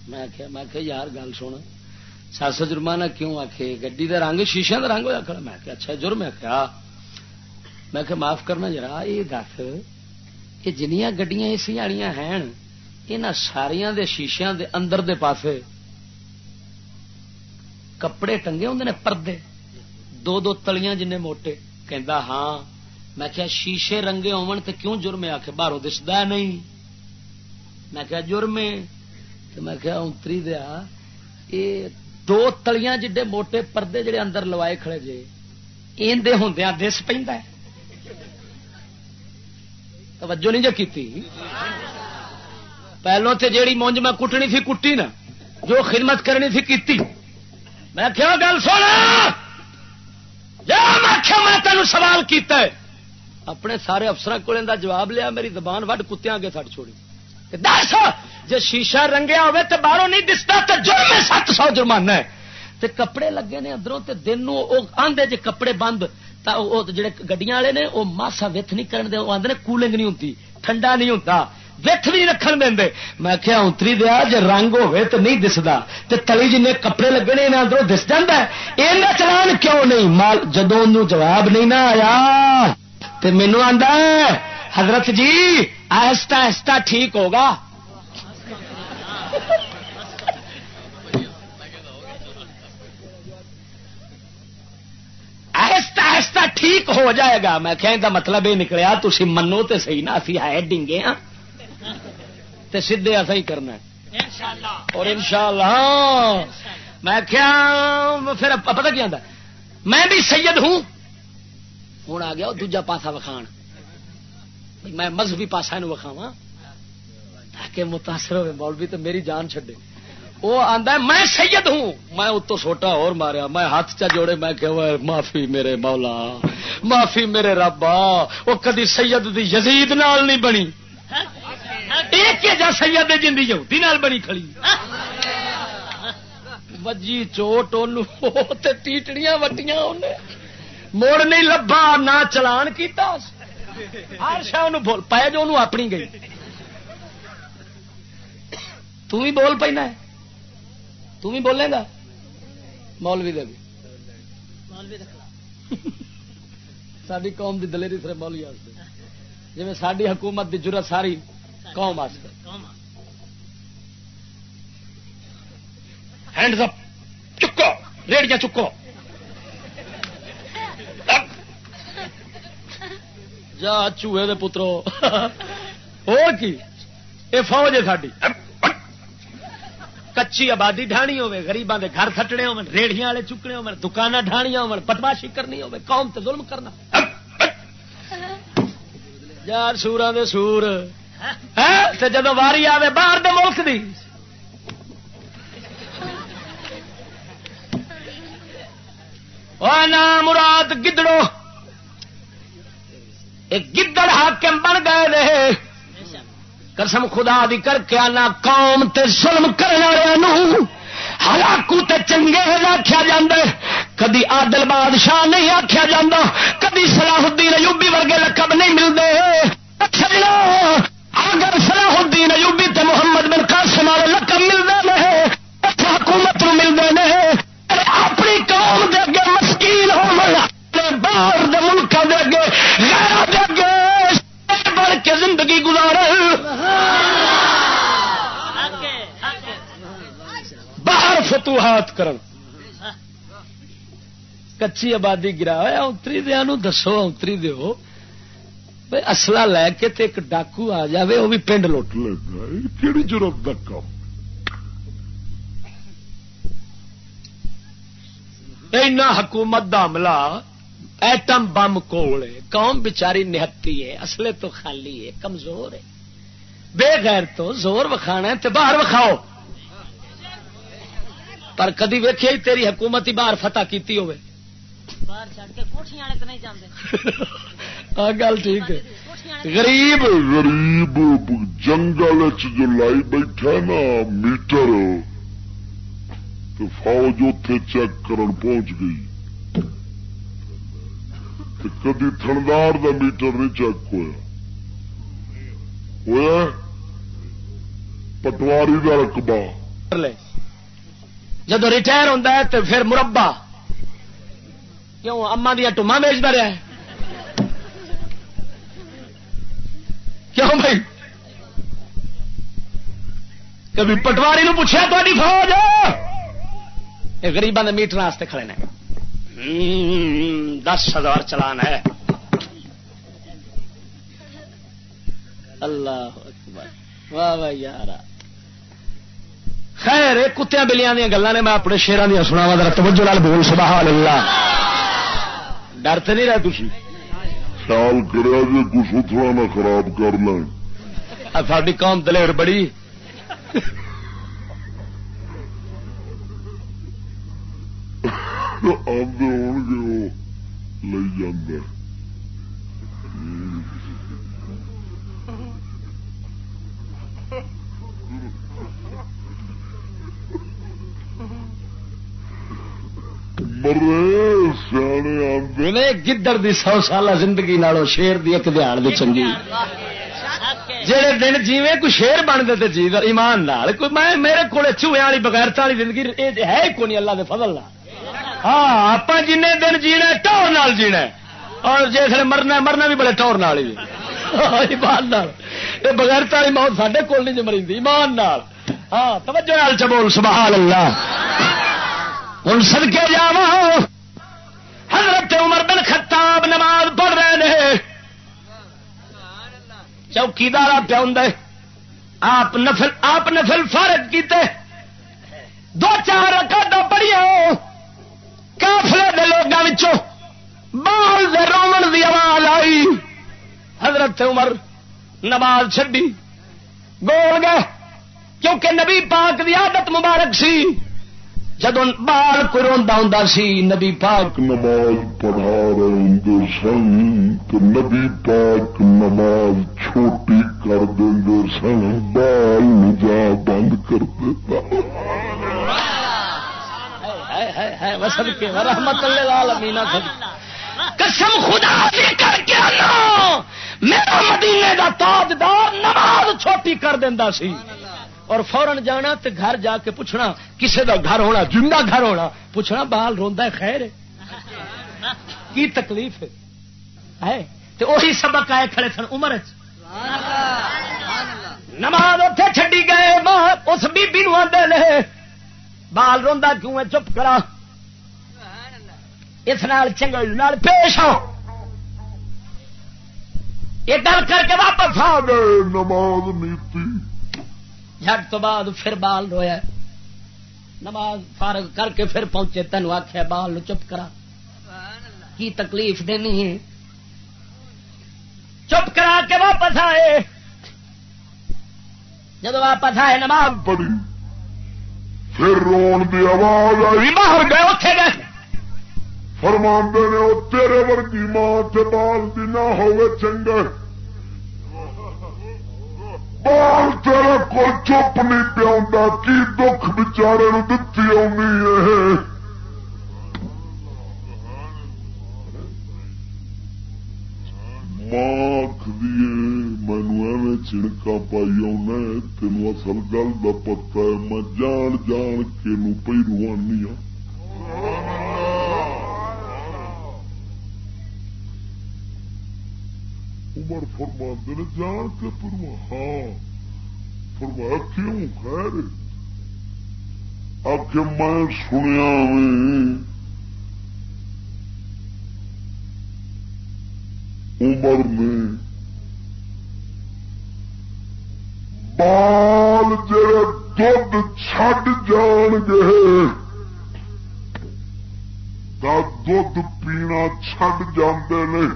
میں کیا میں کہ یار گل سن۔ سات سو جرمانہ کیوں آخ گی کا رنگ شیشے کا رنگ ہوا کھڑا میں کہ اچھا جرم کیا میں کہ معاف کرنا جرا۔ یہ دس یہ جنیا گڈیاں اسی والیاں ہیں۔ یہاں ساریا دے شیشیاں دے اندر دے پاسے کپڑے ٹنگے ہوں نے، پردے۔ دو دو تلیاں جن موٹے۔ کہ ہاں میں کیا شیشے رنگے ہون تے کیوں جرم آ کے باہروں دستا نہیں۔ میں کیا جرم میں کیا اتری دیا یہ دو تلیاں جڈے موٹے پردے جڑے اندر لوائے کھڑے جے اندر ہوں دس پہ توجہ نہیں جو کی پہلو تے جیڑی مونج میں کٹنی تھی، کٹی نا۔ جو خدمت کرنی تھی، کیتی۔ میں کیا گل سونا میں تینوں سوال کیتا ہے۔ اپنے سارے افسر کو جواب لیا، میری زبان وڈ کتیا اگے سٹ چھوڑی۔ دس جی شیشہ رنگیا ہوے تو باہروں نہیں دستا تو جرم سات سو جرمانہ ہے۔ تے کپڑے لگے نے ادھروں تے دن آدھے جی کپڑے بند جڑے گڈیاں والے نے وہ ماسا وت نہیں کرن دے وہ آدھے کولنگ نہیں ہوتی ٹھنڈا نہیں ہوتا وت بھی رکھن دیں میں کیا اتری دیا جی رنگ ہوے تو نہیں دستا تے تلی جن کپڑے لگے نے ادھر دس جا یہ چلان کیوں نہیں؟ مال جدو جواب نہیں نہ آیا۔ تو مینو آدھا حضرت جی آہستہ آہستہ ٹھیک ہوگا۔ آہستہ آہستہ ٹھیک ہو جائے گا۔ میں کہ مطلب یہ نکلیا تھی منو تو سی نا اسی ہے ڈنگے ہاں۔ تے سیدے ایسا ہی کرنا اور ان شاء اللہ میں کیا پھر پتا کیا میں بھی سید ہوں۔ ہوں آ گیا، وہ دوجا پاسا وکھان میں مذہبی پاسا وکھاوا تاکہ متاثر ہوئے، مولوی تو میری جان چڈے وہ آتا میں سید ہوں۔ میں اتو سوٹا اور ماریا۔ میں ہاتھ چا جوڑے، میں کہ معافی میرے مولا، معافی میرے ربا۔ وہ کدی سید دی یزید نال نہیں بنی۔ ایک جا سید جی یہودی نال بنی کھڑی۔ وجی چوٹ ٹیٹڑیاں وٹیاں انہیں موڑ نہیں لبا نہ چلان کیتا۔ ہر شاہ بول پایا جو اپنی گئی۔ تم ہی بول پینا ہے۔ تم ہی بولے گا۔ مولوی دے ساری قوم دی دلیری سر مولوی جی ساری حکومت دی جرت ساری قوم ہینڈ اپ چکو! ریڑیاں چکو! جا چوہے دے پترو اور کی یہ فوج ہے ساری کچی آبادی ڈھانی ہوے گریباں دے گھر تھٹنے ہو ریڑیاں والے چکنے ہو دکان ڈھانیاں ہو بدماشی کرنی ہو قوم تے ظلم کرنا یار سورا دے سور جب واری آوے باہر دے ملک دی نام مراد گدڑو ایک گدڑ حاکم بن گئے رہے قسم خدا دی کر کے آنا قوم تے ظلم کرنے والوں ہلاکو تے چنگے آخیا جا کدی آدل بادشاہ نہیں آخیا جا کدی صلاح الدین ایوبی ورگے لقب نہیں ملتے اچھا اگر صلاح الدین ایوبی تے محمد بن قاسم والے لقب ملتے ہیں اچھا حکومت ملتے ہیں اپنی قوم دے اگے مسکین ہو باہر ملکوں دے اگے غیر اگے بڑھ کے زندگی باہر فتوحات کرن۔ کچی آبادی گرا ہوا اتری دیا دسو اتری دو اصلا لے کے تے ایک ڈاکو آ جائے وہ بھی پنڈ لوٹ۔ کہڑی ضرورت کا کام؟ اینا حکومت دا عملہ ایٹم بم کول قوم بچاری نہتی ہے اصلے تو خالی ہے کمزور ہے۔ بے غیر تو زور وکھانا ہے تو باہر وکھاؤ۔ پر کدی ویکھے تیری حکومت ہی باہر فتح کیتی ہوئے۔ گل ٹھیک ہے۔ غریب غریب جنگل جو لائی بیٹھا نا میٹر تو فوج اتے چیک کرن پہنچ گئی۔ کدی تھندار دا میٹر نہیں چیک ہوا ہوا پٹواری دا رقبہ جدو ریٹائر ہوتا ہے تو پھر مربع کیوں اما دیا ٹوما بیچتا رہا ہے کیوں بھائی کبھی پٹواری نو پوچھا تاری فوج یہ گریبان میٹر کھڑے نے دس ہزار چلان ہے۔ اللہ اکبر۔ واہ واہ یار خیر کتیا بلیاں دیا گلیں نے میں اپنے شیران دیا سنا وا توجہ لال بول سبحان اللہ۔ ڈر تو نہیں رہے تھی خیال کرا جی کچھ اتنا نہ خراب کر لیں۔ ساری قوم دلیر بڑی۔ آدھے ہو گے وہ لے جاندے مرے سیانے آدھے ویلے گدڑ دی سو سالہ زندگی نالوں شیر دی ایک دیہڑ دی چنگی جہے دن جیویں کوئی شیر بن دے جی ایمان نال کوئی میں میرے کو چوہے والی بغیرتا والی زندگی ہے ہی کوئی نہیں اللہ دے فضل نال ہاں آپ جن دن جینا ٹور نال جینا اور جس مرنا مرنا بھی بڑے ٹور نال ہی۔ ہاں، ایمان نال۔ یہ بغیرتا والی موت سڈے کول نہیں مری ایمان نال۔ ہاں توجہ نال چبول، سبحان اللہ۔ ہوں سدکے جا حضرت عمر بن خطاب نماز پڑھ رہے ہیں چوکیدار پیا ہوں آپ نفل آپ نفل فارغ کیتے۔ دو چار رکعت پڑھیا کافلے دے لوگوں بال دے رومن دی آواز آئی۔ حضرت عمر نماز چڈی بول گئے، کیونکہ نبی پاک دی عادت مبارک سی۔ جدو بال کوئی روا ہوں سی، نبی پاک نماز پڑھا رہے سن، تو نبی پاک نماز چھوٹی کر دیں سن، بال نجا بند کر دیتا۔ رحمت قسم خدا سے کر کے میرا مدینے دا تاجدار نماز چھوٹی کر دینا سی۔ اور فورن جانا تے گھر جا کے پوچھنا کسے دا گھر ہونا جنہ گھر ہونا؟ پوچھنا بال روندا ہے خیر ہے۔ کی تکلیف ہے؟ تے وہی سبق آئے کھڑے سن عمر نماز اتے چڈی گئے اس بی نو آدھے بال روندا کیوں ہے چپ کرا۔ اس نال چنگل نال پیش آؤ۔ یہ گل کر کے واپس آ گئے نماز نیتی۔ جٹ تو بعد پھر بال رویا۔ نماز فارغ کر کے پھر پہنچے۔ تین آخیا بال چپ کرا۔ کی تکلیف دینی ہے؟ چپ کرا کے واپس آئے۔ جب واپس آئے نماز پڑی پھر رون دی آواز آئی۔ باہر گئے اتے گئے۔ فرماندے نے وہ تیرے ورگی ماں تے بال دی نہ ہوئے چنگا۔ بال تیرے کو چپ نہیں پیا کی دکھ بچارے دتی آنی ہے؟ ماں آخری مینو ایویں چڑکا پائی آنا تین اصل گل کا پتا ہے میں جان جان کے نو پی روانی ہوں عمر فرما نے جان کے پروا ہاں فرمایا کیوں خیر آ کے میں سنیا عمر نے بال جڑے دھد چڈ جان گے دھد پینا چڈ جاندے نے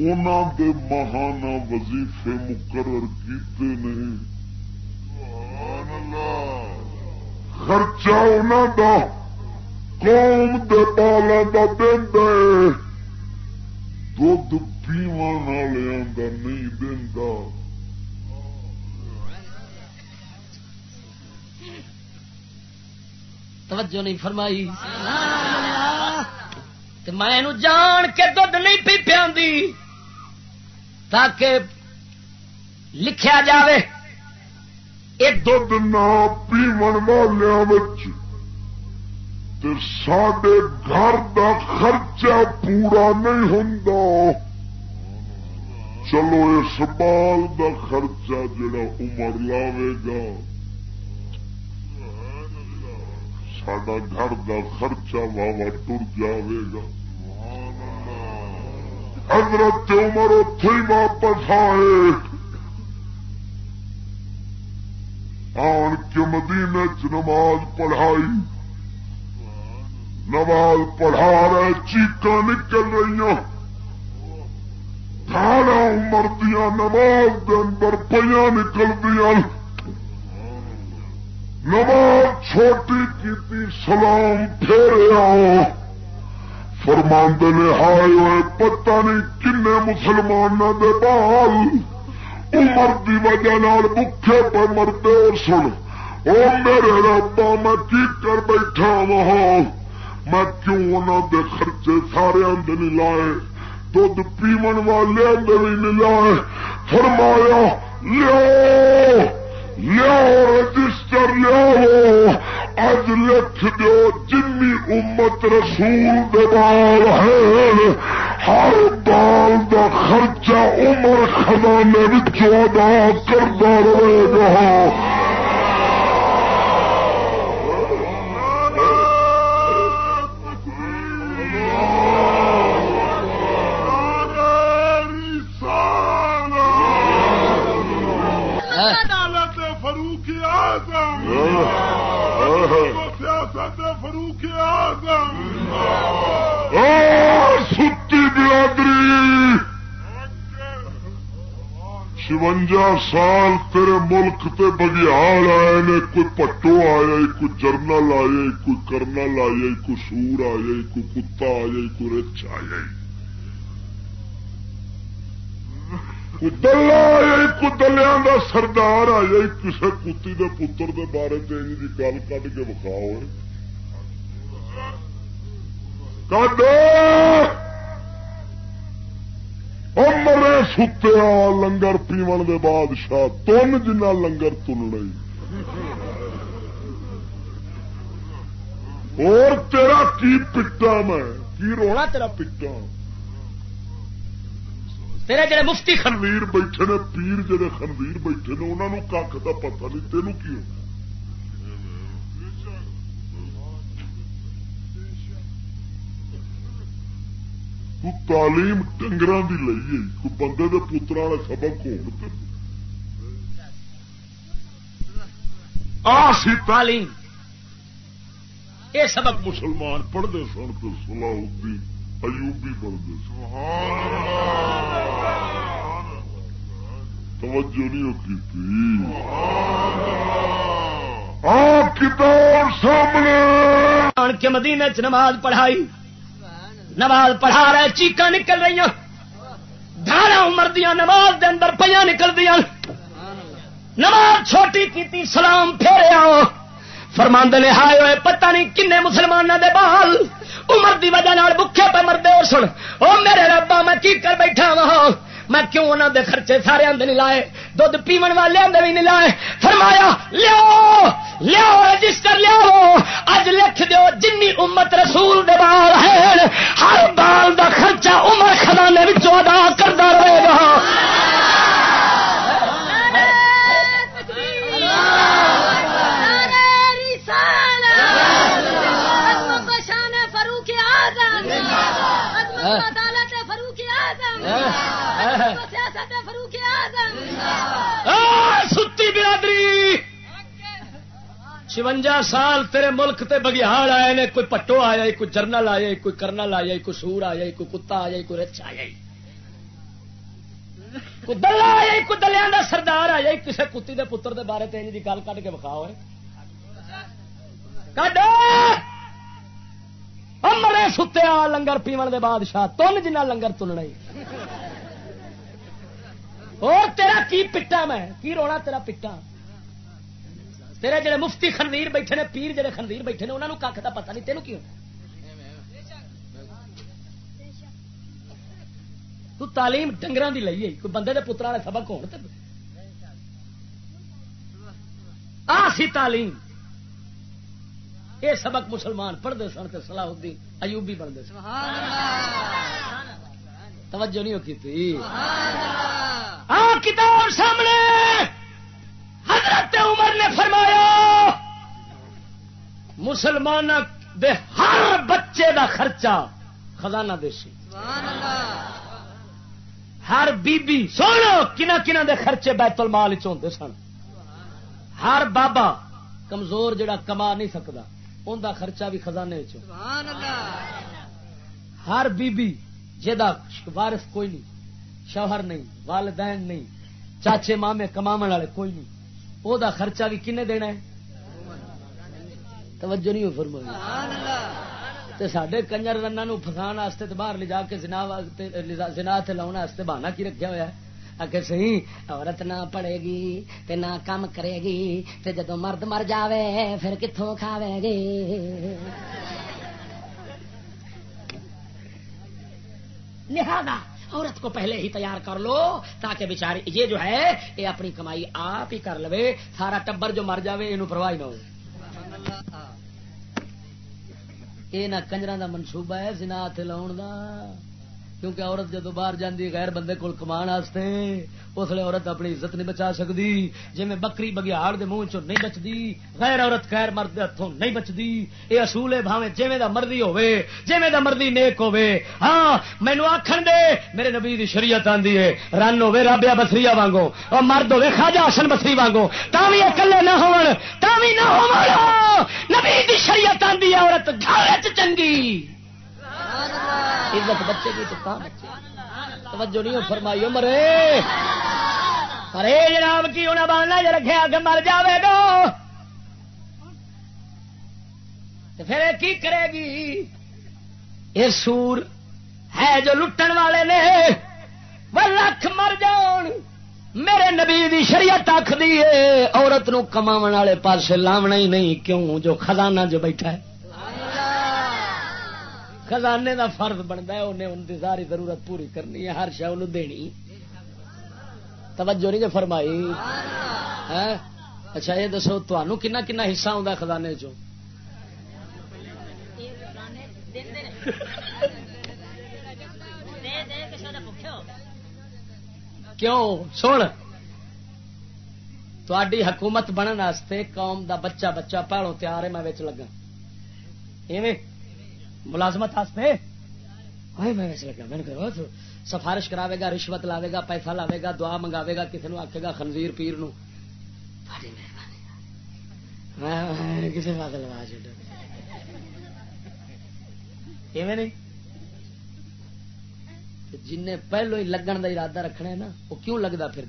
انہوں دے مہانا وظیفے مقرر کیتے نہیں خرچہ انہوں دا، قوم دے بالا دا دین دے دھد پیو والوں کا نہیں دینا توجہ نہیں فرمائی۔ میں جان کے دھد نہیں پی پیا تاکہ لکھیا جاوے۔ دھد نہ پیمن والوں سڈے گھر دا خرچہ پورا نہیں ہوں چلو اس بال دا خرچہ جڑا عمر لاوے گا۔ سڈا گھر دا خرچہ واوا ٹر جاوے گا۔ حضرت عمر اتے ہی واپس آئے۔ آن کے مدینے چ نماز پڑھائی۔ نماز پڑھا رہے چیقا نکل رہی تھانا عمر دیا نماز دے اندر پہ نکل دیا نماز چھوٹی کی سلام پھیرے آؤ فرماند نے، ہائے ہوئے پتہ نہیں کن مسلمانوں دے بال۔ عمر دی وجہ بکھے پر مردے، اور سن او میرے ربا میں کی کر بیٹھا وہاں؟ میں کیوں انہوں دے خرچے سارے اندر نہیں لائے؟ دھد پیمن والے اندر بھی نہیں لائے؟ فرمایا لو لو رجسٹر لو اج لکھ دو جن امت رسول دے بال ہے ہر بال دا خرچہ عمر خزانے ادا کرتا رہے گا۔ چونجا سال تیرے ملک تے بگیال آئے نے، کوئی پٹو آیا کوئی جرنل آیا کوئی کرنل آیا کوئی سور آیا کوئی کتا آیا کوئی رچ آیا کوئی دلہ آیا کوئی دلیا کا سردار آیا کسی کتی دے پتر دے بارے تین کی گل کھ کے بکھاؤ کھ ستیا لنگر پیو دے بادشاہ تن جنا لنگر لئی اور تیرا کی پٹا میں کی رونا تیرا پٹا تیرے جڑے مفتی خنویر بیٹھے نے پیر جڑے خنویر بیٹھے نے انہوں کھ کا پتا نہیں تینوں کی ہوتا تو تعلیم ڈنگر کی لئی کوئی بندے کے پترا والے سبق سی تعلیم یہ سبق مسلمان پڑھتے سن تو سلاؤدی ایوبی پڑھتے سن توجہ نہیں کی کتاب سامنے کے مدینے چ نماز پڑھائی نماز پڑھا رہے چیقا نکل رہی دھارا عمر دیا نماز دے اندر پہ نکل دیا نماز چھوٹی کی سلام پھیرے آؤ۔ فرماند نے، ہائے ہوئے پتہ نہیں کن مسلمانوں دے بال۔ عمر دی وجہ بکھے پہ مردے سن۔ او میرے ربا میں کی کر بیٹھا وہاں میں کیوں انہوں دے خرچے سارے اندر نہیں لائے؟ دھد پیمن والے اندر بھی نہیں لائے؟ فرمایا لو لو رجسٹر لو لکھ دیو جن امت رسول دے بال ہے، ہر بال دا خرچہ عمر خزانے ادا کر چونجا سال تیرے ملک تے بگیاڑ آئے نے، کوئی پٹو آیا، کوئی جرنل آیا، کوئی کرنل آیا، کوئی سور آیا، کوئی کتا آیا، کوئی رچ آیا۔ کوئی دلہ آیا، کوئی دلیا کا سردار آیا کسی کتی دے پتر دے بارے تین کی گل کٹ کے بکھاؤ کڈ! مرے ستیا لنگر پیمن دے بادشاہ تن جنہ لنگر تننا اور تیرا کی پٹا میں؟ کی رونا تیرا پٹا؟ تیرے جڑے مفتی خنویر بیٹھے نے، پیر جڑے خنویر بیٹھے نے انہوں کا پتا نہیں، تینوں کیوں؟ تو تعلیم ڈنگر کی لئی کوئی بندے کے پترا والے سبق ہو سی تعلیم۔ یہ سبق مسلمان پڑھتے سن تو سلاح الدین ایوبی بنتے سن۔ توجہ نہیں کی تھی؟ کتاب سامنے! حضرت عمر نے فرمایا مسلمان دے ہر بچے دا خرچہ خزانہ دیسی۔ ہر بی بی سونا کنہ کنہ دے خرچے بیت المال چ سن۔ ہر بابا کمزور جڑا کما نہیں سکتا ان دا خرچہ بھی خزانے چ ہر بی بی جا وارث کوئی نہیں، شوہر نہیں، والدین نہیں، چاچے مامے کما والے کوئی نہیں۔ وہ دا خرچہ بھی کنے دینا ہے؟ توجہ نہیں فرمائی۔ سڈے کنجر رنا فسان واسطے باہر لے جا کے جنا لاؤنا بہانا کی رکھا ہوا اگر سی عورت نہ پڑے گی تے نہ کام کرے گی تے جدو مرد مر جاوے پھر کتوں کھاوے گی؟ لہذا عورت کو پہلے ہی تیار کر لو تاکہ بیچاری یہ جو ہے، یہ اپنی کمائی آپ ہی کر لو سارا ٹبر جو مر جائے یہ پرواہ نہ ہو۔ یہ نہ کنجر کا منصوبہ ہے جنا ہاتھ لاؤ کیونکہ عورت جدو باہر جاتی غیر بندے کو کمان واسطے، اس لیے عورت اپنی عزت نہیں بچا سکتی جی میں بکری بگیاڑ دے منہ چ نہیں بچتی غیر عورت خیر مرد ہاتھوں نہیں بچتی یہ اصول ہے بھاوے جی دا مرضی ہوے جی دا مرضی نیک ہوے ہاں مینو آخر دے، میرے نبی دی شریعت آندی ہے، رن ہوے رابیا بسری وانگو اور مرد ہوے خاجا حسن بسری وانگو تا بھی اکلے نہ ہون، تا بھی نہ ہو نبی دی شریعت آندی ہے، عورت گھر چنگی۔ عزت بچے کی توجہ نہیں فرمائی مرے ارے جناب، کی انہیں باننا جو رکھے آگے مر جاوے گا۔ پھر کی کرے گی؟ یہ سور ہے جو لٹن والے نے۔ وہ لکھ مر جان میرے نبی دی شریعت آخ دی عورت نو کما والے پاسے لاونا ہی نہیں، کیوں؟ جو خزانہ جو بیٹھا ہے۔ خزانے دا فرض بنتا ہے انہیں ان کی ساری ضرورت پوری کرنی ہے ہر شہ دینی۔ توجہ نہیں فرمائی؟ ہاں؟ اچھا یہ دسو تمہوں کنا کنا حصہ آتا خزانے چ کیوں؟ سن۔ تھی حکومت بننے قوم دا بچہ بچہ پہلو تیار ہے میں لگا۔ ایویں ملازمت میں؟ لگا میں نے سفارش کراوے گا، رشوت لاوے گا، پیسہ لاوے گا، دعا منگاوے گا، کسی نے آکے گا، خنزیر پیر نو۔ کسی بات لوا نہیں؟ جن پہلو ہی لگن کا ارادہ رکھنا ہے نا، وہ کیوں لگتا پھر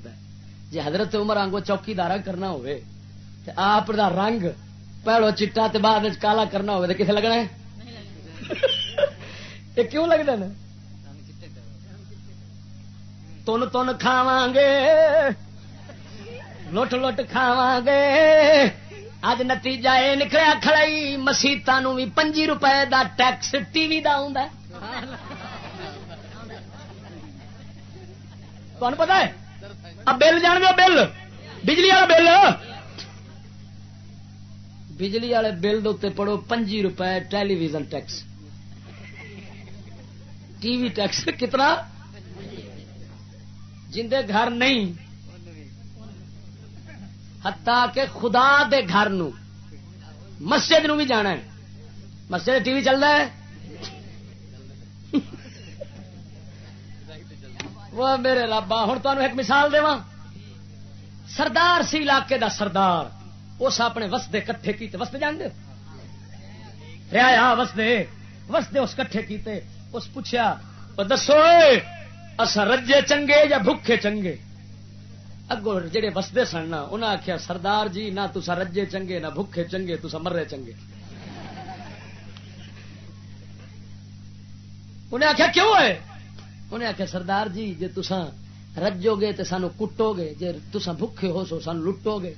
جی حضرت عمر آنگو چوکی دارا کرنا ہوئے، تے آپ دا رنگ پہلو چٹا تے بعد کالا کرنا ہوئے تو کسے لگنا ہے؟ یہ کیوں لگتا نا تن تن کھاوا گے لٹ لٹ کھاوا گے اج نتیجہ یہ نکلیا، کھڑائی مسیطا نو بھی پنجی روپے دا ٹیکس ٹی وی دا ہوں تمہیں پتا ہے؟ بل جان گے بل۔ بجلی والا بل۔ بجلی والے بل پڑھو پنجی روپے television tax. T V tax کتنا؟ جندے گھر نہیں۔ ہتا کہ خدا دے گھر نو۔ مسجد نو بھی جانا ہے۔ مسجد ٹی وی چل رہا ہے۔ وہ میرے لابا ہوں تمہیں ایک مثال دوا سردار سی علاقے دا سردار، اس اپنے وسدے کٹھے کیتے۔ وستے جان ریا وسدے۔ وسدے اس کٹھے کیتے۔ اس پوچھا دسو اصا رجے چنگے یا بھوکے چنگے؟ اگو جڑے وسدے سن انہیں آخیا سردار جی نہ تسا رجے چنگے، نہ بھوکے چنگے تسا مرے چنگے۔ انہیں آخیا کیوں ہے انہیں آخیا سردار جی جی تسا رجو گے تو سانو کٹو گے جی تسا بھوکے ہو سو سان لٹو گے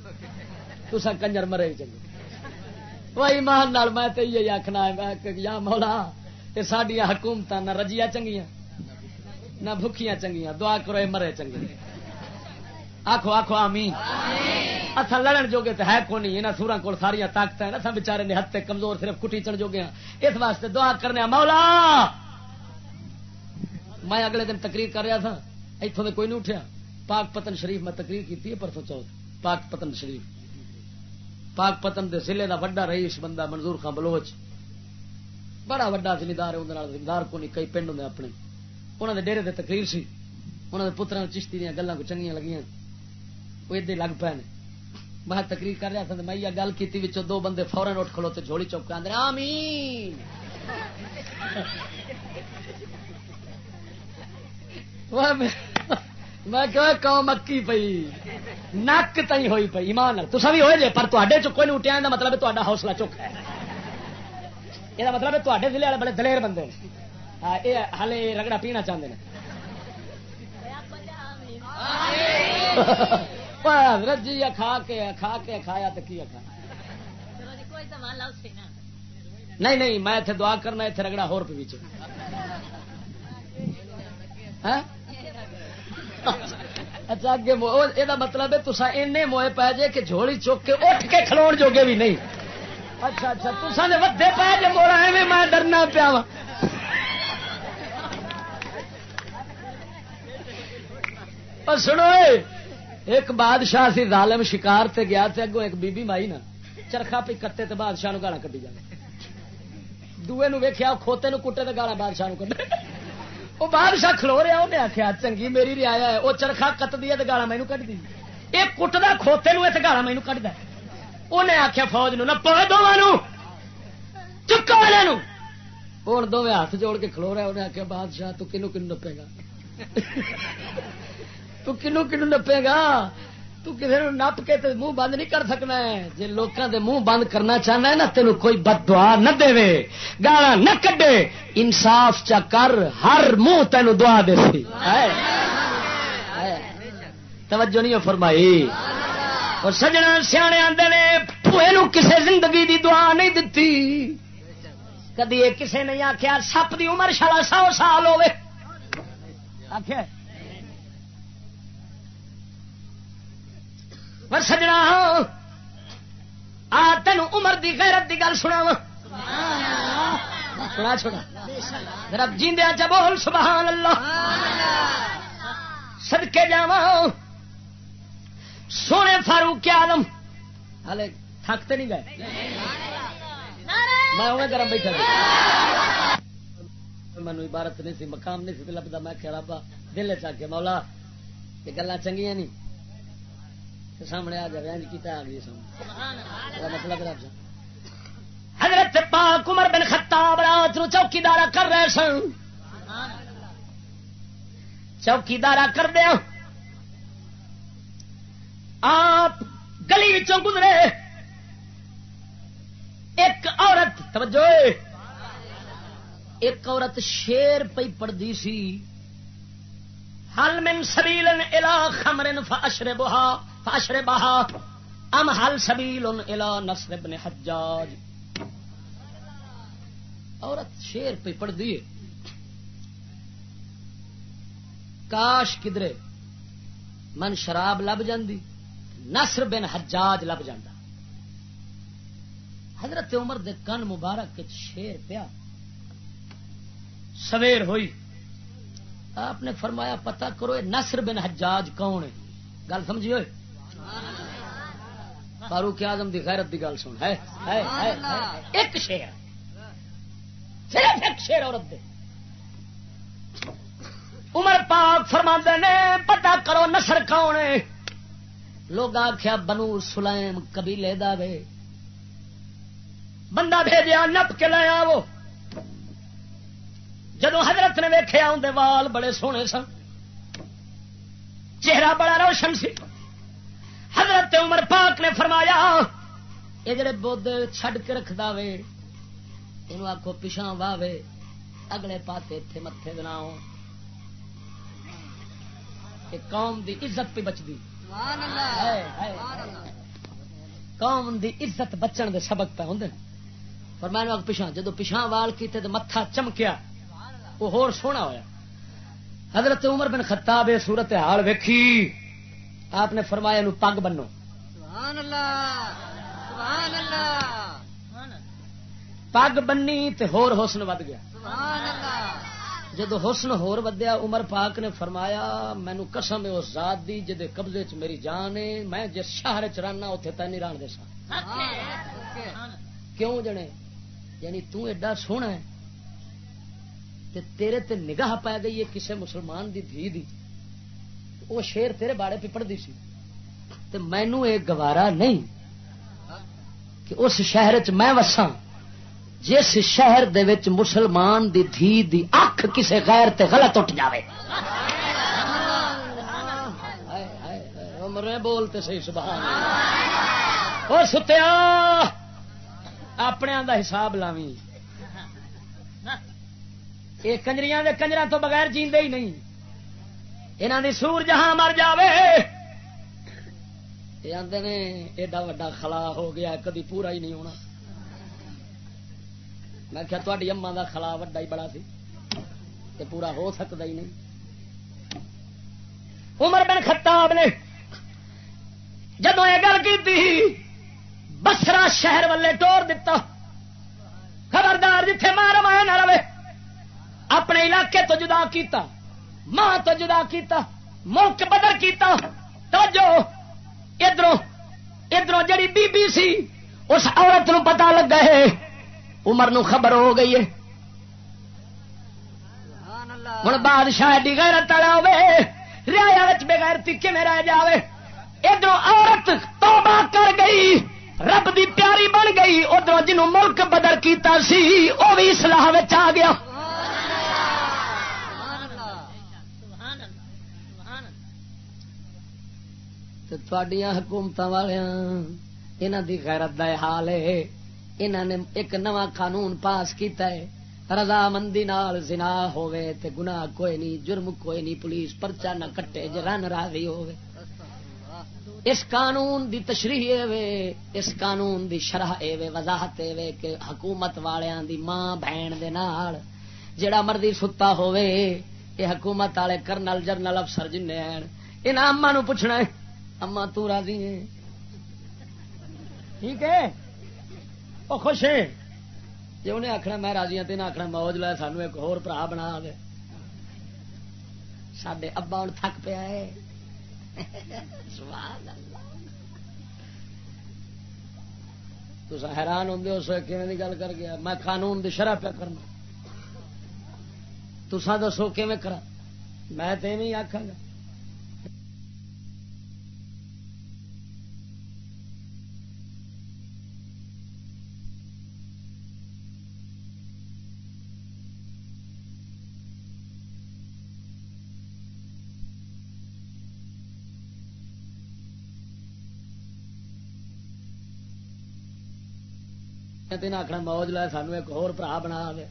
تسا کنجر مرے چنگے۔ وہی مان میں یہ آخنا یا مولا سڈیا حکومت نہ رجیا چنگیا نہ بھوکیاں چنگیاں دعا کرو مرے چنگے۔ آخو آخو آمین۔ اصا لڑن جوگے تو ہے کون یہاں سورا کو ساریا طاقت ہیں۔ اصل بچارے نے ہتے کمزور صرف کٹیچن جوگے ہیں اس واسطے دعا کرنے مولا! میں اگلے دن تقریر کر رہا تھا۔ اتوں کوئی نہیں اٹھیا۔ پاک پتن شریف میں تقریر کی پرسوں چوتھ۔ پاک پتن شریف۔ پاک پتن دے ضلع کا وڈا رئیس بندہ منظور خان بلوچ۔ بڑا وا زمیندار ہے زمیندار کو نہیں، کئی پنڈ ہوں اپنے۔ انہوں نے ڈیری سے تقریر سی۔ انہوں نے پترا چشتی دیا گلیں کو چنگیاں لگیاں۔ وہ ادے لگ پے میں تقریر کر رہا تھا میں یہ گل کی وچوں دو بندے فورن اٹھ کھلو جھولی چوک آدھے آمین! [laughs] میں کہ مکی پی نک تھی ہوئی پی ایمان تصا بھی ہوئے جی پر تے چکو نہیں اٹھیا مطلب تا حوصلہ چک ہے۔ یہ مطلب تے ضلع والے بڑے دلیر بندے یہ ہالے رگڑا پینا چاہتے ہیں رجی کھا کے کھا کے کھایا تو کی کھا نہیں نہیں میں اتنے دعا کرنا اتنے رگڑا ہو پی اچھا اگے یہ مطلب ہے تصا این موئے پی جے کہ جھولی چک کے اٹھ کے کھلو جوگے بھی نہیں اچھا اچھا تصا نے ودے پی جے موڑا ایویں میں ڈرنا پیا سنو ایک بادشاہ سی ظالم شکار تے گیا تے اگوں ایک بی بی مائی نا، چرخا پی کٹے تے بادشاہ گالا کٹی جائے دوے نو ویکیا کھوتے نو کٹے تے گالا بادشاہ نو کٹے وہ بادشاہ کھلو رہا انہیں آخیا چنگی میری ریا ہے وہ چرخا کت دی ہے گالا مینو کٹ دی۔ یہ کٹدا کھوتے نو گالا مینو کٹ انہیں آخیا فوج نو نپو دونوں چکا والے ہوں دونوں ہاتھ جوڑ کے کھلو رہا انہیں آخیا بادشاہ، تو کنو کنو نپے گا۔ تو کنو کنو نپے گا۔ تو کسی نپ کے تے منہ بند نہیں کر سکنا ہے۔ جی لوگوں دے منہ بند کرنا چاہنا ہے نا تین کوئی بد دعا نہ دے گالا نہ کڈے۔ انصاف چا کر، ہر منہ تین دعا دے سی۔ توجہ نہیں فرمائی۔ اور سجنا سیانے آدھے نے پوئے کسے زندگی دی دعا نہیں دتی۔ کدی کسے نہیں آخیا سپ دی عمر شالا سو سال ہوے آخیا پر سجنا ہاں۔ آ تین عمر دی غیرت دی گل سنا سنا چھوڑا۔ رب جیندیا چ بول، سبحان اللہ۔ سدکے جا سونے فاروق آدم ہلے تھکتے نہیں گئے؟ میں گرم بیٹھا مینو عبارت نہیں سی مقام نہیں سی لبا میں کہ رابا دل چاہ کے مولا یہ گلا چنگیاں نہیں۔ سامنے آ جائے کیتا آ گئی مطلب رب حضرت پاک عمر بن خطاب رات نو چوکیدارا کر رہے سن۔ چوکیدارا کر دیا۔ آپ گلی گزرے۔ ایک عورت، توجہ۔ ایک عورت شیر پی پڑتی سی۔ ہل من سبیل الا خمر فاشر بہا فاشر بہا ام ہل سبیل الا نصر ابن حجاج۔ عورت شیر پہ پڑ دیے کاش کدرے، من شراب لب جاندی۔ نصر بن حجاج لب جاندہ حضرت عمر دے کن مبارک شیر پیا۔ سویر ہوئی۔ آپ نے فرمایا پتا کرو نصر بن حجاج کون ہے؟ گل سمجھی ہوئے فاروق اعظم دی غیرت دی گل سن۔ ہے ایک شیر۔ صرف ایک شیر عورت دے۔ عمر پاک فرما نے پتا کرو نسر کون ہے؟ لوگ آخیا بنو سلیم قبیلے دا وے۔ بندہ بھیجا نپ کے لایا وہ جدو حضرت نے ویخیا اندر وال بڑے سونے سن۔ چہرہ بڑا روشن سی۔ حضرت عمر پاک نے فرمایا، یہ جڑے بود چھڈ کے رکھ دے یہ آخو پچھا واہ اگلے پاتے اتنے متے بناؤ قوم دی عزت پہ بچتی قوم دی عزت بچن دے سبق پہ ہوں پر میں پچھا جدو پچھا وال کیتے تو متھا چمکیا وہ ہور سونا ہویا۔ حضرت عمر بن خطاب یہ صورت حال ویکھی۔ آپ نے فرمایا نو پگ بنو۔ سبحان اللہ سبحان اللہ. پگ بنی تے ہور حسن ود گیا۔ سبحان اللہ. جدو حسن ہور ودیا، عمر پاک نے فرمایا، مینو قسم ہے اس ذات دی جدے قبضے چ میری جان ہے، میں جس شہر چ رہنا اتنے تین ران دے سا۔ کیوں جنے؟ یعنی تو ایڈا سونا ہے تے تیرے تے نگاہ پی گئی ہے کسے مسلمان دی دھی دی۔ وہ شیر تیرے باڑے پپڑ دی سی۔ تے مینو یہ گوارا نہیں کہ اس شہر چ میں وساں، جس شہر دے وچ مسلمان دی دھی دی اک اکھ کسے غیر تے غلط اٹھ جاوے۔ ہائے بولتے صحیح، سبحان اللہ۔ او ستیا اپنے دا حساب لاویں۔ یہ کنجریاں دے کنجراں تو بغیر جیندے ہی نہیں۔ انہاں دی سور جہاں مر جاوے۔ یہ آندے نے، ایڈا وڈا خلا ہو گیا، کدی پورا ہی نہیں ہونا۔ میں کیا تاری اما کا خلا وڈا ہی بڑا سی۔ کہ پورا ہو سکتا ہی نہیں۔ عمر بن خطاب نے جدو یہ گل کی بسرا شہر والے ٹور دتا۔ خبردار جتھے مار مایا نہ رہے، اپنے علاقے تو جدا کیتا، ماں تو جدا کیتا، ملک بدر کیتا۔ توجہ ادھر ادھر جڑی بی بی سی، اس عورت نو پتا لگا ہے، عمر نو خبر ہو گئی ہے۔ ہوں بادشاہ دی غیرت والا ہوے ریا بغیر تکے میں رہ جاوے ادھر عورت توبہ کر گئی رب دی پیاری بن گئی ادھر جنوں ملک بدر کیتا سی وہ بھی اسلح آ گیا حکومت والوں دی غیرت دا حال ہے انہوں نے ایک نواں قانون پاس کیتا ہے رضامندی نال زنا ہووے تے گناہ کوئی نہیں، جرم کوئی نہیں، پولیس پرچا نہ کٹے ج رن راضی ہووے۔ اس قانون دی تشریح اے وے، اس قانون دی شرح اے وے، وضاحت اے وے کہ حکومت والیاں دی ماں بہن دے نال جڑا مرضی ستا ہووے یہ حکومت والے کرنل، جرنل افسر جن ہیں، انہاں اما نو پوچھنا ہے اما تو راضی ہے ٹھیک ہے؟ وہ خوش ہے جی انہیں آخنا میں راضی ہوں تین آخنا موج لے سانو ایک ہور برا بنا دے۔ سڈے ابا ہوں تھک پیا ہے۔ تو حیران ہوں اس کیون کی گل کر گیا؟ میں قانون دی شرح پیا کرنا۔ تسا دسو کیون کرا میں تو نہیں آخا گا۔ تین آخنا موج لے سانو ایک ہور برا بنا دے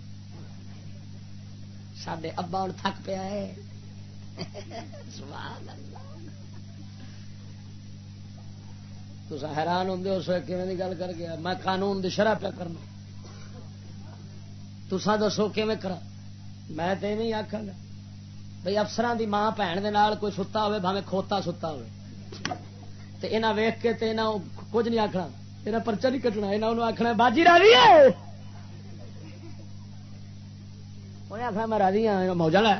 سڈے ابا ہوں تھک پیا ہے سبحان تو حیران ہوں اس کیون کی گل کر گیا میں قانون دی شرح پیا کرنا تسا دسو کیون کرا میں تو نہیں آخا گا بھائی افسران دی ماں بھن دے نال کوئی ستا ہوے بھاوے کھوتا ستا ہوے تے انہاں ویکھ کے تے انہاں کچھ نہیں آخنا تیرا پرچا نہیں کٹنا یہاں آخنا باجی راضی ہے انہیں آخنا میں راضی ہاں موجہ لا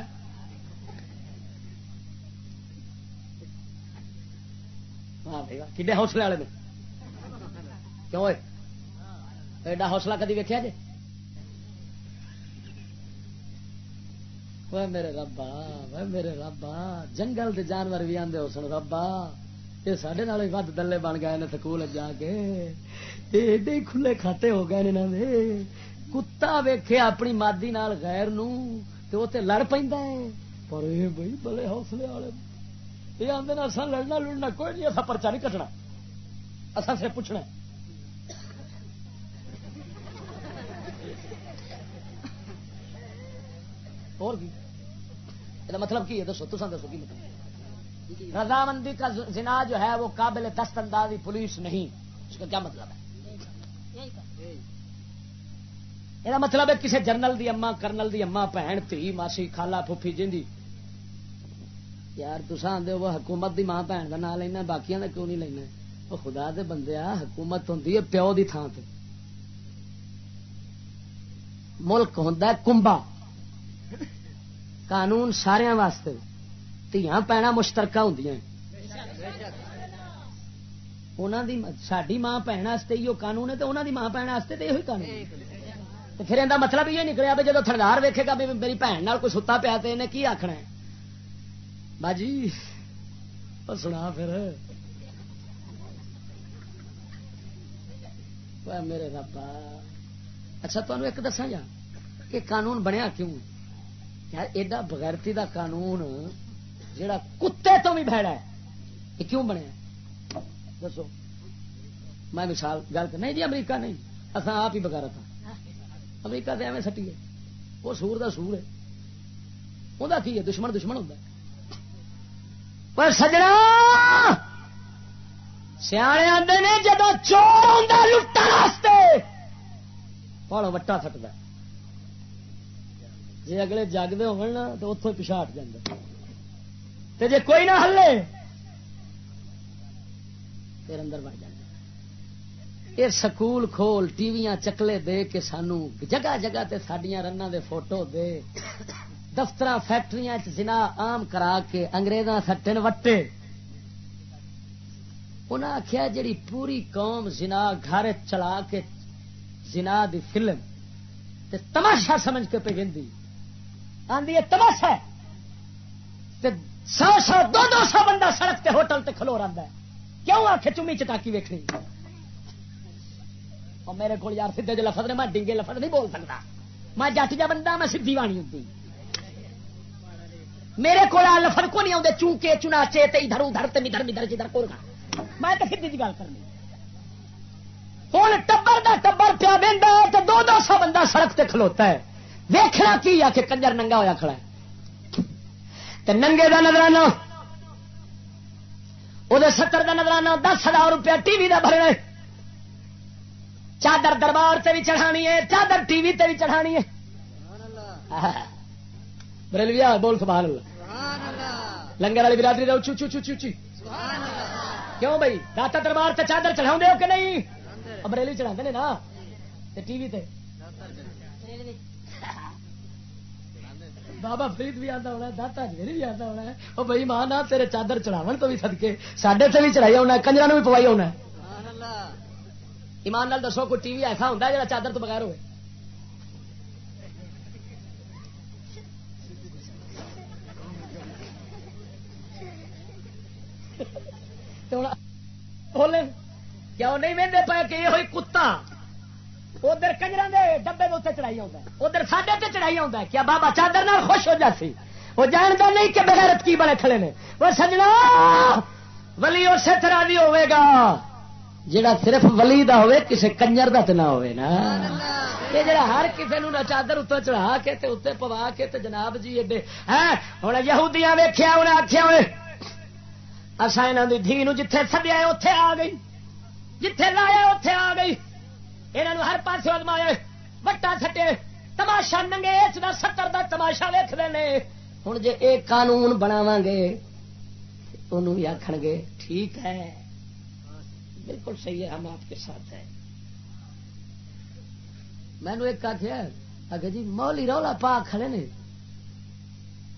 کھے حوصلے والے کیوں ایڈا حوصلہ کدی ویکیا جی میرے ربا میرے ربا جنگل دے جانور بھی آدھے ہو سن ربا یہ سڈے ود دلے بن گئے نے سکول جا کے ایڈے کھلے کھاتے ہو گئے انہوں نے کتا ویکھے اپنی مادی نال غیر نو تے وہ لڑ پہ پر یہ بھائی بڑے حوصلے والے یہ آدھے اصا لڑنا لڑنا کوئی نہیں اصا پرچا نہیں کٹنا اصا سے پوچھنا اور کی مطلب کی ہے دسو تو دسو کی مطلب رضامندی کا زنا جو ہے وہ قابل دست اندازی پولیس نہیں۔ اس کا کیا مطلب ہے؟ یہ مطلب ہے کسی جرنل دی اما کرنل دی اما بہن، تھی، ماسی، خالہ، پھوپھی جی یار تسا آدھے وہ حکومت دی ماں بھن کا نام لینا باقی کا کیوں نہیں لینا وہ خدا دے بندے حکومت ہوں پیو دی تھان تے۔ ملک ہوں کمبا قانون سارا واسطے۔ دیا پینا مشترکہ ہوں ساری ماں بھن یہ قانون ہے تو انہوں دی ماں بھن تو یہ قانون پھر یہ مطلب یہ نکلیا بھی جب تھردار ویکے گا بھی میری بھن کوئی ستا پیا تو انہیں کی آخنا ہے باجی سنا پھر میرے ربا اچھا تمہیں ایک دسا جا کہ قانون بنیا کیوں یار ایڈا بغیرتی دا قانون جڑا کتے تو بھی بھڑا ہے، یہ کیوں بنیا دسو۔ میں مثال، گل کر نہیں جی امریکہ نہیں۔ اصا آپ ہی بغیر تھا ہاں۔ امریکہ سے ایویں سٹی ہے وہ سور دا سور ہے۔ وہ کی ہے؟ دشمن دشمن ہوتا ہے۔ پر سجنا! سیانے آتے نے جب چور لٹن واسطے وٹا سٹتا جی اگلے جگتے ہو تو اتوں پچھا ہٹ جائے جی کوئی نہ ہلے، پھر اندر بڑھ جائے یہ سکول کھول، ٹی وی چکلے دے کے سانو جگہ جگہ تے سڈیا رن دے فوٹو دے۔ دفتر فیکٹری جنا آم کرا کے اگریزاں سٹن وٹے۔ انہیں آخیا جڑی پوری قوم زنا گھر چلا کے زنا دی فلم تے تماشا سمجھ کے پہ گی آدھی تماشا سو سو دو دو سو بندہ سڑک تے ہوٹل تے کھلو رہا ہے۔ کیوں آ کے چمی چٹاکی ویکنی اور میرے کو یار سیدے جو لفظ نے، میں ڈنگے لفظ نہیں بول سکتا۔ میں جٹ جا بندہ، میں سیدھی وانی ہوتی میرے کو لفظ کو نہیں آتے چونکے، چناچے ادھر ادھر ادھر ادھر جدھر کو میں تو سیدھی گل کرنی۔ ہوں ٹبر دا ٹبر پیا بہتا ہے تو دو دو سو بندہ سڑک تے کھلوتا ہے۔ ویخنا کی آ کے کنجر ننگا ہوا کھڑا ہے؟ تے ننگے دا نظرانہ وہ ستر کا نظرانہ دس ہزار روپیہ ٹی وی کا بھرنا چادر دربار سے بھی چڑھانی ہے چادر ٹی وی تے بھی چڑھانی ہے۔ بریلویا بول سبحان اللہ۔ لنگر والی برادری رہو چو چو چو کیوں بھائی؟ داتا دربار تے چادر چڑھاؤ ہو کہ نہیں؟ بریلی چڑھا نا؟ ٹی وی تے۔ بابا فرید بھی آتا ہونا داتا جیری بھی آتا ہونا وہ بھائی ماں نہ تیرے چادر چڑھاو تو بھی سدکے سڈے سے بھی چڑھائی ہونا کنجرا بھی پوائی ہونا ایمان نال دسو کوئی ٹی وی ایسا ہوتا ہے جا چادر تو بغیر ہوئے؟ کیوں نہیں وہدے پے کہ یہ ہوئی کتا؟ ادھر کنجر دے ڈبے اتنے چڑھائی آتا ادھر ساڈے تے چڑھائی آتا کیا بابا چادر نال خوش ہو جاتی وہ جانتا نہیں کہ بغیرت کی بڑے کھڑے نے۔ وہ سجنا ولی اسی طرح بھی ہوے گا۔ جڑا صرف ولی دا ہوئے کسے کنجر دا تے نہ ہوئے نا۔ یہ جڑا ہر کسے نو نہ چادر اتنے چڑھا کے تے اتنے پوا کے تے جناب جی ایڈے ہیں ہوں یہودیاں ویخیا انہیں آخیا ہوئے اصا یہاں کی دھی جتھے سدیا اتے آ گئی۔ جتھے لایا اتے آ گئی۔ یہاں ہر پاس ادمایا وٹا سٹے تماشا ننگے ستر کا تماشا ویختے ہیں ہوں جی یہ قانون بناو گے انہوں بھی آخ گے ٹھیک ہے بالکل صحیح ہے ہم آپ کے ساتھ ہیں مینو ایک آخیا آگے جی مولی رولا پا کھڑے نے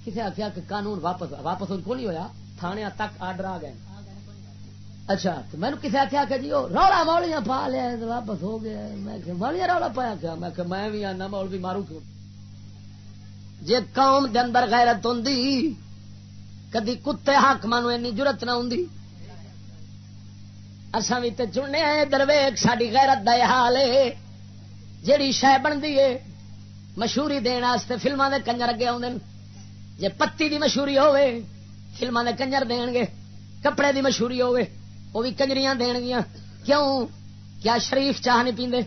کسی آخیا کہ قانون واپس واپس کو نہیں ہوا تھانے تک آڈر آ گئے اچھا تو میں کسی آخیا کہ جی رولا مولیاں پا لیا واپس ہو گیا۔ میں مولیاں رولا پایا کیا؟ میں میں بھی آنا مول بھی مارو کیوں؟ جی قوم دے اندر غیرت ہوں کدی کتے حق مانو اینی ضرورت نہ ہوں اصا بھی تو چننے درویگ ساری غیرت دا حال ہے جیڑی شہ بنتی ہے مشہوری دن فلما دے کنجر اگے آدھے جی پتی دی مشہوری ہوے فلما نے کنجر دین گے کپڑے دی مشہوری ہوے وہ بھی کنجریاں دین گیا کیوں؟ کیا شریف چاہ نہیں پیندے؟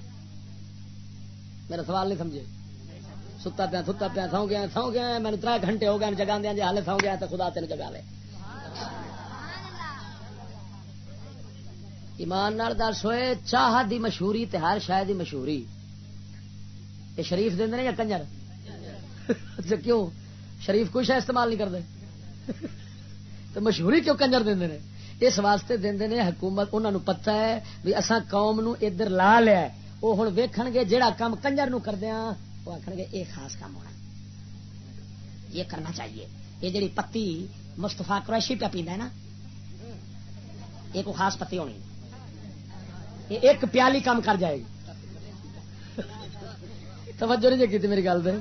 میرا سوال نہیں سمجھے. ستا پیا ستا پیا، سو گیا سو گیا، میں تر گھنٹے ہو گئے جگہ دیا جی ہال سو گیا تو خدا تین جگہ لے. ایمان دس ہوئے، چاہ دی مشہوری تے ہر شہ دی مشہوری. یہ شریف دے یا کنجر؟ اچھا کیوں؟ شریف کوئی استعمال نہیں کرتے. تو مشہوری کیوں کنجر دے اس واسطے دے نے حکومت انہوں نے پتا ہے بھی اصا قوم نو ادھر لا لیا ہے۔ وہ ہوں ویکھ گے جہاں کام کنجر نو کردیا ہاں، وہ آخر گے یہ خاص کام ہونا یہ کرنا چاہیے۔ یہ جڑی پتی مستفا قریشی پہ پیندا ہے نا، یہ کوئی خاص پتی ہونی۔ یہ ایک پیالی کام کر جائے گی۔ توجہ نہیں جی کی میری گل دے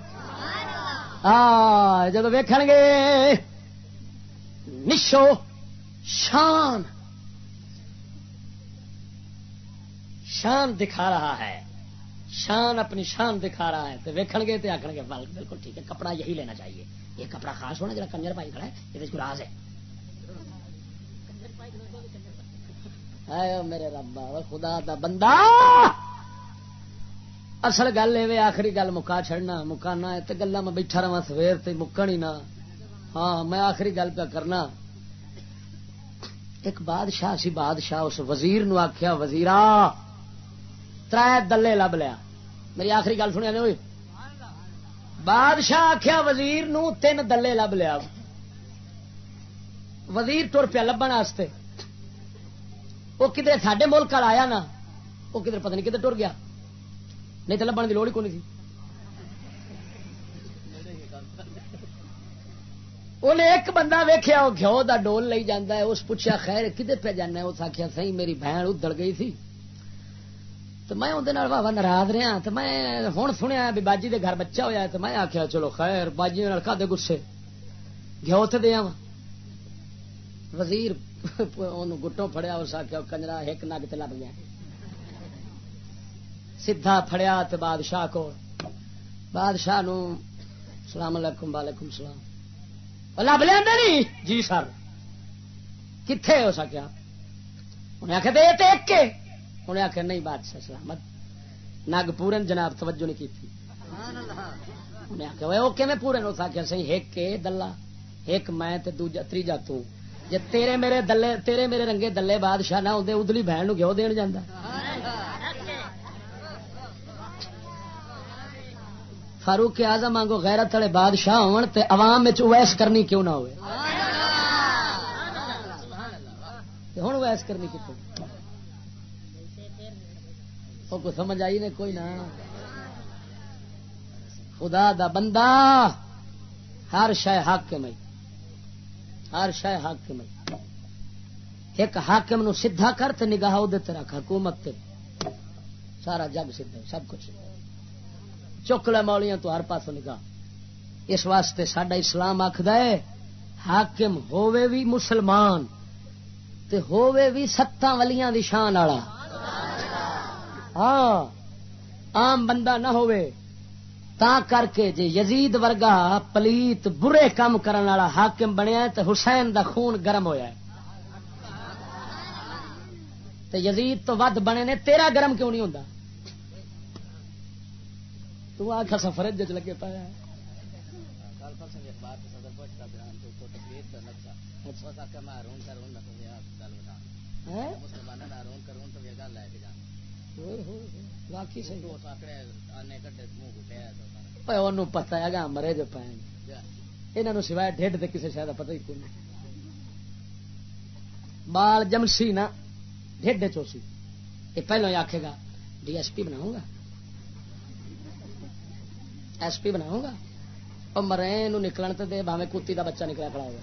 ہاں جب ویکھ گے، نشو شان شان دکھا رہا ہے شان اپنی شان دکھا رہا ہے تو ویکھن گے تو آخر گے بالکل ٹھیک ہے، کپڑا یہی لینا چاہیے۔ یہ کپڑا خاص ہونا جا کنجر پائی کھڑا ہے، یہ راز ہے۔ میرے رب خدا دا بندہ۔ اصل گل یہ آخری گل مکا چڑنا مکانا ہے گلا میں بیٹھا رہا سویر تے مکن ہی نہ ہاں میں آخری گل پہ کرنا۔ ایک بادشاہ سی بادشاہ، اس وزیر نو آخیا وزیرا تر دلے لب لیا۔ میری آخری گل سنیا نہیں بادشاہ آخیا وزیر نو تین دلے لب لیا۔ وزیر تر پیا لبن واسطے۔ وہ کدھر سڈے ملک آیا نا وہ کدھر پتہ نہیں کدھر ٹر گیا۔ نہیں تو لبن کی لوڑ ہی کون تھی انہیں ایک بندہ ویخیا وہ گھو دا ڈول لے جانا ہے، اس پوچھا خیر کدھر پہ جانا اس آخیا سی میری بہن ادڑ گئی تھی۔ تو میں اندر واہ ناراض رہا تو میں ہوں سنیا بھی باجی دے گھر بچہ ہوا تو میں آخیا چلو خیر باجی کا دے گسے؟ گھو تو دیا وزیر ان گٹوں فڑیا اس آخیا کنجرا ایک نگ تے لب گیا۔ سیدھا فڑیا تو بادشاہ کو بادشاہ نو سلام علیکم، وعلیکم سلام۔ لب لیا نہیں جی سر کتنے ہو سکیا انہیں آخیا دے ایک کے انہیں آخیا نہیں بادشاہ سلامت نگ پورن جناب توجہ نہیں کی تھی انہیں آخیا وہ کہ پورن ہو سکیا سی ایک کے دلہ ایک میں دوجا تیجا تو جی تیرے میرے دلے تیرے میرے رنگے دلے بادشاہ نہ ہوتے ادلی بہن گیو دین جانا فاروق آزم مانگو غیرت والے بادشاہ ہون تے عوام ویس کرنی کیوں نہ ہوئے؟ ہوں ویس کرنی کتوں وہ کو سمجھ آئی نے کوئی نہ؟ خدا دا بندہ ہر شہ حق کے مئی۔ ہر شہ حق کے مئی۔ ایک حاکم نو سیدھا کر تے نگاہ ادھر رکھ، حکومت تے۔ سارا جگ سیدھا سب کچھ چک لے مولیاں تو ہر پاسوں نگاہ۔ اس واسطے سڈا اسلام آخد ہے، حاکم ہووے بھی مسلمان تے ہووے بھی ستاں ولیاں دی شان والا۔ ہاں عام بندہ نہ ہوئے تا کر کے جے یزید ورگا پلیت برے کام کرن والا حاکم بنیا تے حسین دا خون گرم ہویا ہے۔ تے یزید تو ود بنے نے، تیرا گرم کیوں نہیں ہوندا؟ تو آخا سفر لگے پایا پتا ہے۔ گا مرے جو پائے یہاں سوائے ڈیڈ تو کسی شاید پتہ ہی کون بال جمسی نا ڈیڈ چوسی۔ یہ پہلو ہی آخے گا ڈی ایس پی بناؤں گا؟ ایس پی بناؤں گا اور مرے نکلن تو دے بھاوے کتی کا بچہ نکلا کھڑا ہوگا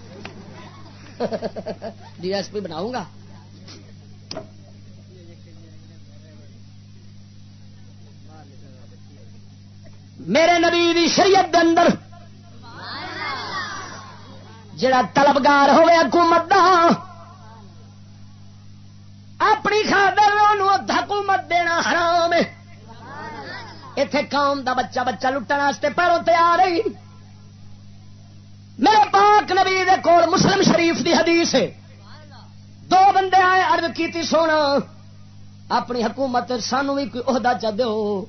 ڈی ایس پی بناؤں گا میرے نبی دی شریعت دے اندر جڑا طلبگار ہوئے حکومت دا اپنی خاطر حکومت دینا حرام ہے اتے قوم دا بچہ بچہ لٹن واسطے پیروں تیار رہی میرے پاک نبی دے کول مسلم شریف دی حدیث ہے۔ دو بندے آئے ارد کی سونا، اپنی حکومت سانو بھی کوئی عہدہ چ دو۔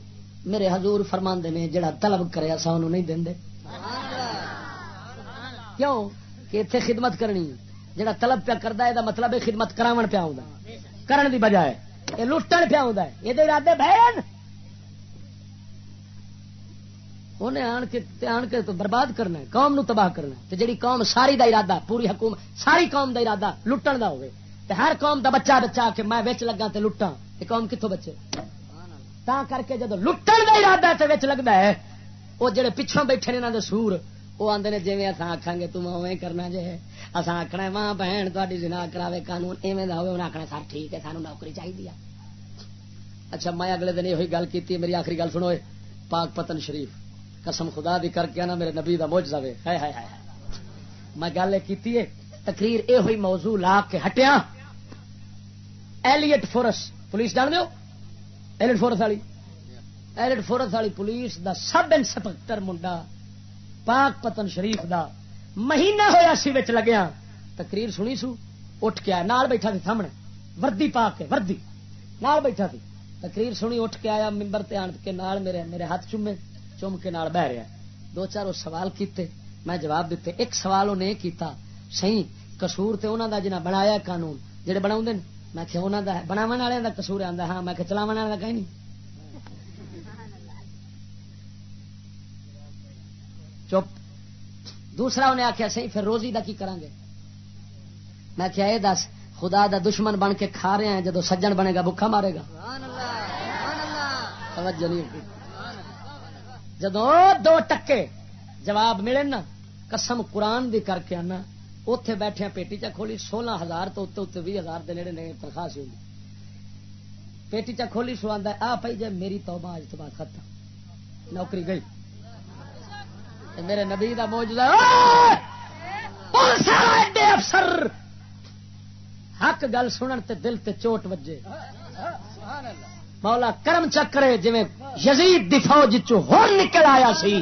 میرے حضور فرما نے، جڑا طلب کرے سانو نہیں دیں کیوں؟ کہ اتنے خدمت کرنی جڑا طلب پیا کرتا ہے مطلب ہے خدمت کراون پیا کرن دی بجائے، یہ لٹن پیا یہ ارادے بہن انہیں آن کے آن کے تو برباد کرنا ہے، قوم نو تباہ کرنا ہے۔ جڑی قوم ساری دا ارادہ، پوری حکومت، ساری قوم دا ارادہ لٹن دا ہوئے۔ تے ہر قوم دا بچہ بچہ کہ میں وچ لگا تے لٹاں۔ تے قوم کتوں بچے؟ تا کر کے جدو لٹن دا ارادہ تے وچ لگدا ہے وہ جڑے پیچھوں بیٹھے نے انہاں دے سور وہ آندے نے جویں اساں آکھاں گے تم اوویں کرنا جے اساں آکھنا ہے ماں بہن تہاڈی زنا کراوے قانون، ایویں دا ہوے انہاں سر ٹھیک ہے سانو نوکری چاہیے اچھا میں اگلے دن یہ گل کی میری آخری گل سنو پاک پتن شریف۔ قسم خدا دی کر کے نا میرے نبی کا موج جائے ہے میں گل یہ کی تقریر یہ ہوئی موضوع لا کے ہٹیا۔ ایلیٹ فورس، پولیس جان دو ایلیٹ فورس والی۔ ایلیٹ فورس والی پولیس دا سب انسپیکٹر منڈا پاک پتن شریف دا مہینہ ہوا سی بچ لگیا۔ تقریر سنی سو؟ اٹھ کے آیا، نال بیٹھا سی سامنے۔ وردی پا کے وردی۔ نال بیٹھا سی۔ تقریر سنی، اٹھ کے آیا، ممبر تے آن کے نال میرے میرے ہاتھ چومے۔ چوم کے نال بہ رہا دو چار سوال کیتے میں جواب دیتے۔ ایک سوال انہیں کیتا صحیح قصور تے انہاں دا جنہ بنایا قانون جڑے دن میں کہ انہاں دا بناون والے دا قصور آندا ہاں۔ میں کہ چلاون والے دا کہیں نہیں۔ چپ۔ دوسرا انہیں آخیا صحیح پھر روزی دا کی کریں گے؟ میں کیا یہ دس خدا دا دشمن بن کے کھا رہے ہیں جدو سجن بنے گا بکھا مارے گا۔ توجہ نہیں جدو دو ٹکے جواب ملے نا، قسم قرآن دی کر کے آنا اتے بیٹھے پیٹی چا کھولی، سولہ ہزار تو اتنے اتنے بھی ہزار نیڑے نہیں تنخواہ سی ہوگی پیٹی چا کھولی سو آدھا آ پائی جی میری توبہ اج تو بعد ختم۔ نوکری گئی۔ میرے نبی کا موجودہ افسر! حق گل سنن تے دل تے چوٹ وجے۔ مولا کرم چکرے جی یزید دی فوج چو نکل آیا سی۔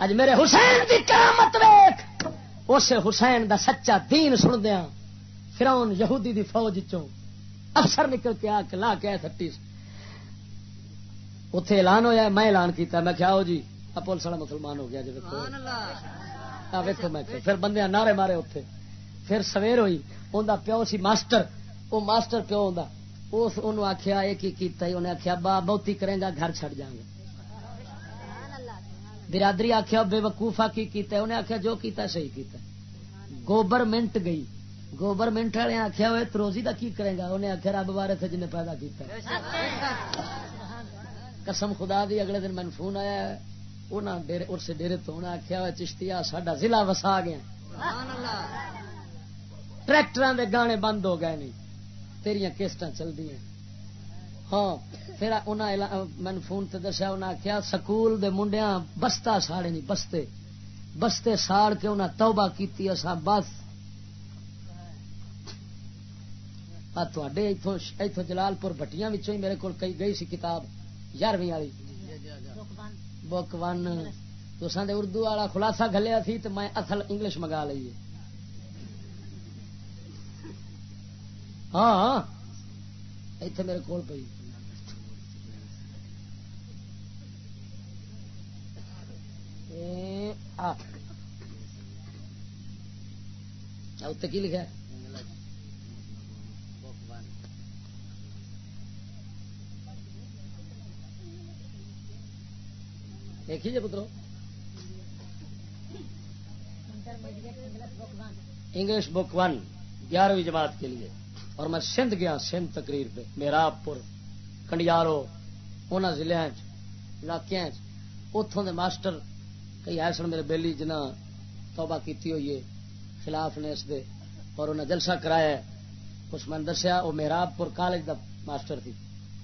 اج میرے حسین دی کرامت ویک اس حسین دا سچا دین سن دیا فرون یہودی دی فوج چو افسر نکل کے آ کے لا کے آئے تھٹی اتے اعلان ہویا میں اعلان کیتا میں کیا ہو جی پولیس والا مسلمان ہو گیا جی ویکو میں پھر بندے نعرے مارے اتے پھر سویر ہوئی انہیں پیو سی ماسٹر وہ ماسٹر پیو ہوں آخیا یہ کیتا ہی انہیں آخیا با بہتی کرے گا گھر چڑ جائیں گے برادری آخیا بے وقوفا کی کیتا ہے؟ انہیں آخیا جو کیتا صحیح کیتا گوبرمنٹ گئی۔ گوبرمنٹ والے آخیا ہوئے تروزی کا کی کرے گا؟ انہیں آخیا رب بارے تھے جنہیں پیدا کیتا قسم خدا دی اگلے دن مین فون آیا اس ڈیری تو انہیں آخیا ہوا چشتی ساڈا ضلع وسا گیا۔ ٹریکٹر دے گانے بند ہو گئے نہیں تیریا کیسٹ چل دیا ہاں پھر مین فون تے دسیا انہیں آخیا سکول دے منڈیا بستا ساڑے نہیں بستے۔ بستے ساڑ کے انہیں توبہ کی اصا بس۔ اتوں جلال پور بٹیاں ہی میرے کو گئی سی کتاب، یارویں والی۔ بک ون تو سن اردو والا خلاصہ گلیا سی تو میں اصل انگلش منگا لی ہاں, ہاں۔ اتنے میرے کول پی اتنے اچھا، کی لکھا دیکھیے پترو؟ انگلش بک ون، گیارہویں جماعت کے لیے۔ اور میں سندھ گیا، سندھ تقریر پہ، میراب پور کنڈیارو ان ضلع علاقے اتوں دے ماسٹر کئی ایسے میرے بیلی جنہ توبہ کیتی ہوئی ہے، خلاف نے اس دے، اور انہیں جلسہ کرایا اس میں دسیا وہ میراب پور کالج دا ماسٹر تھی۔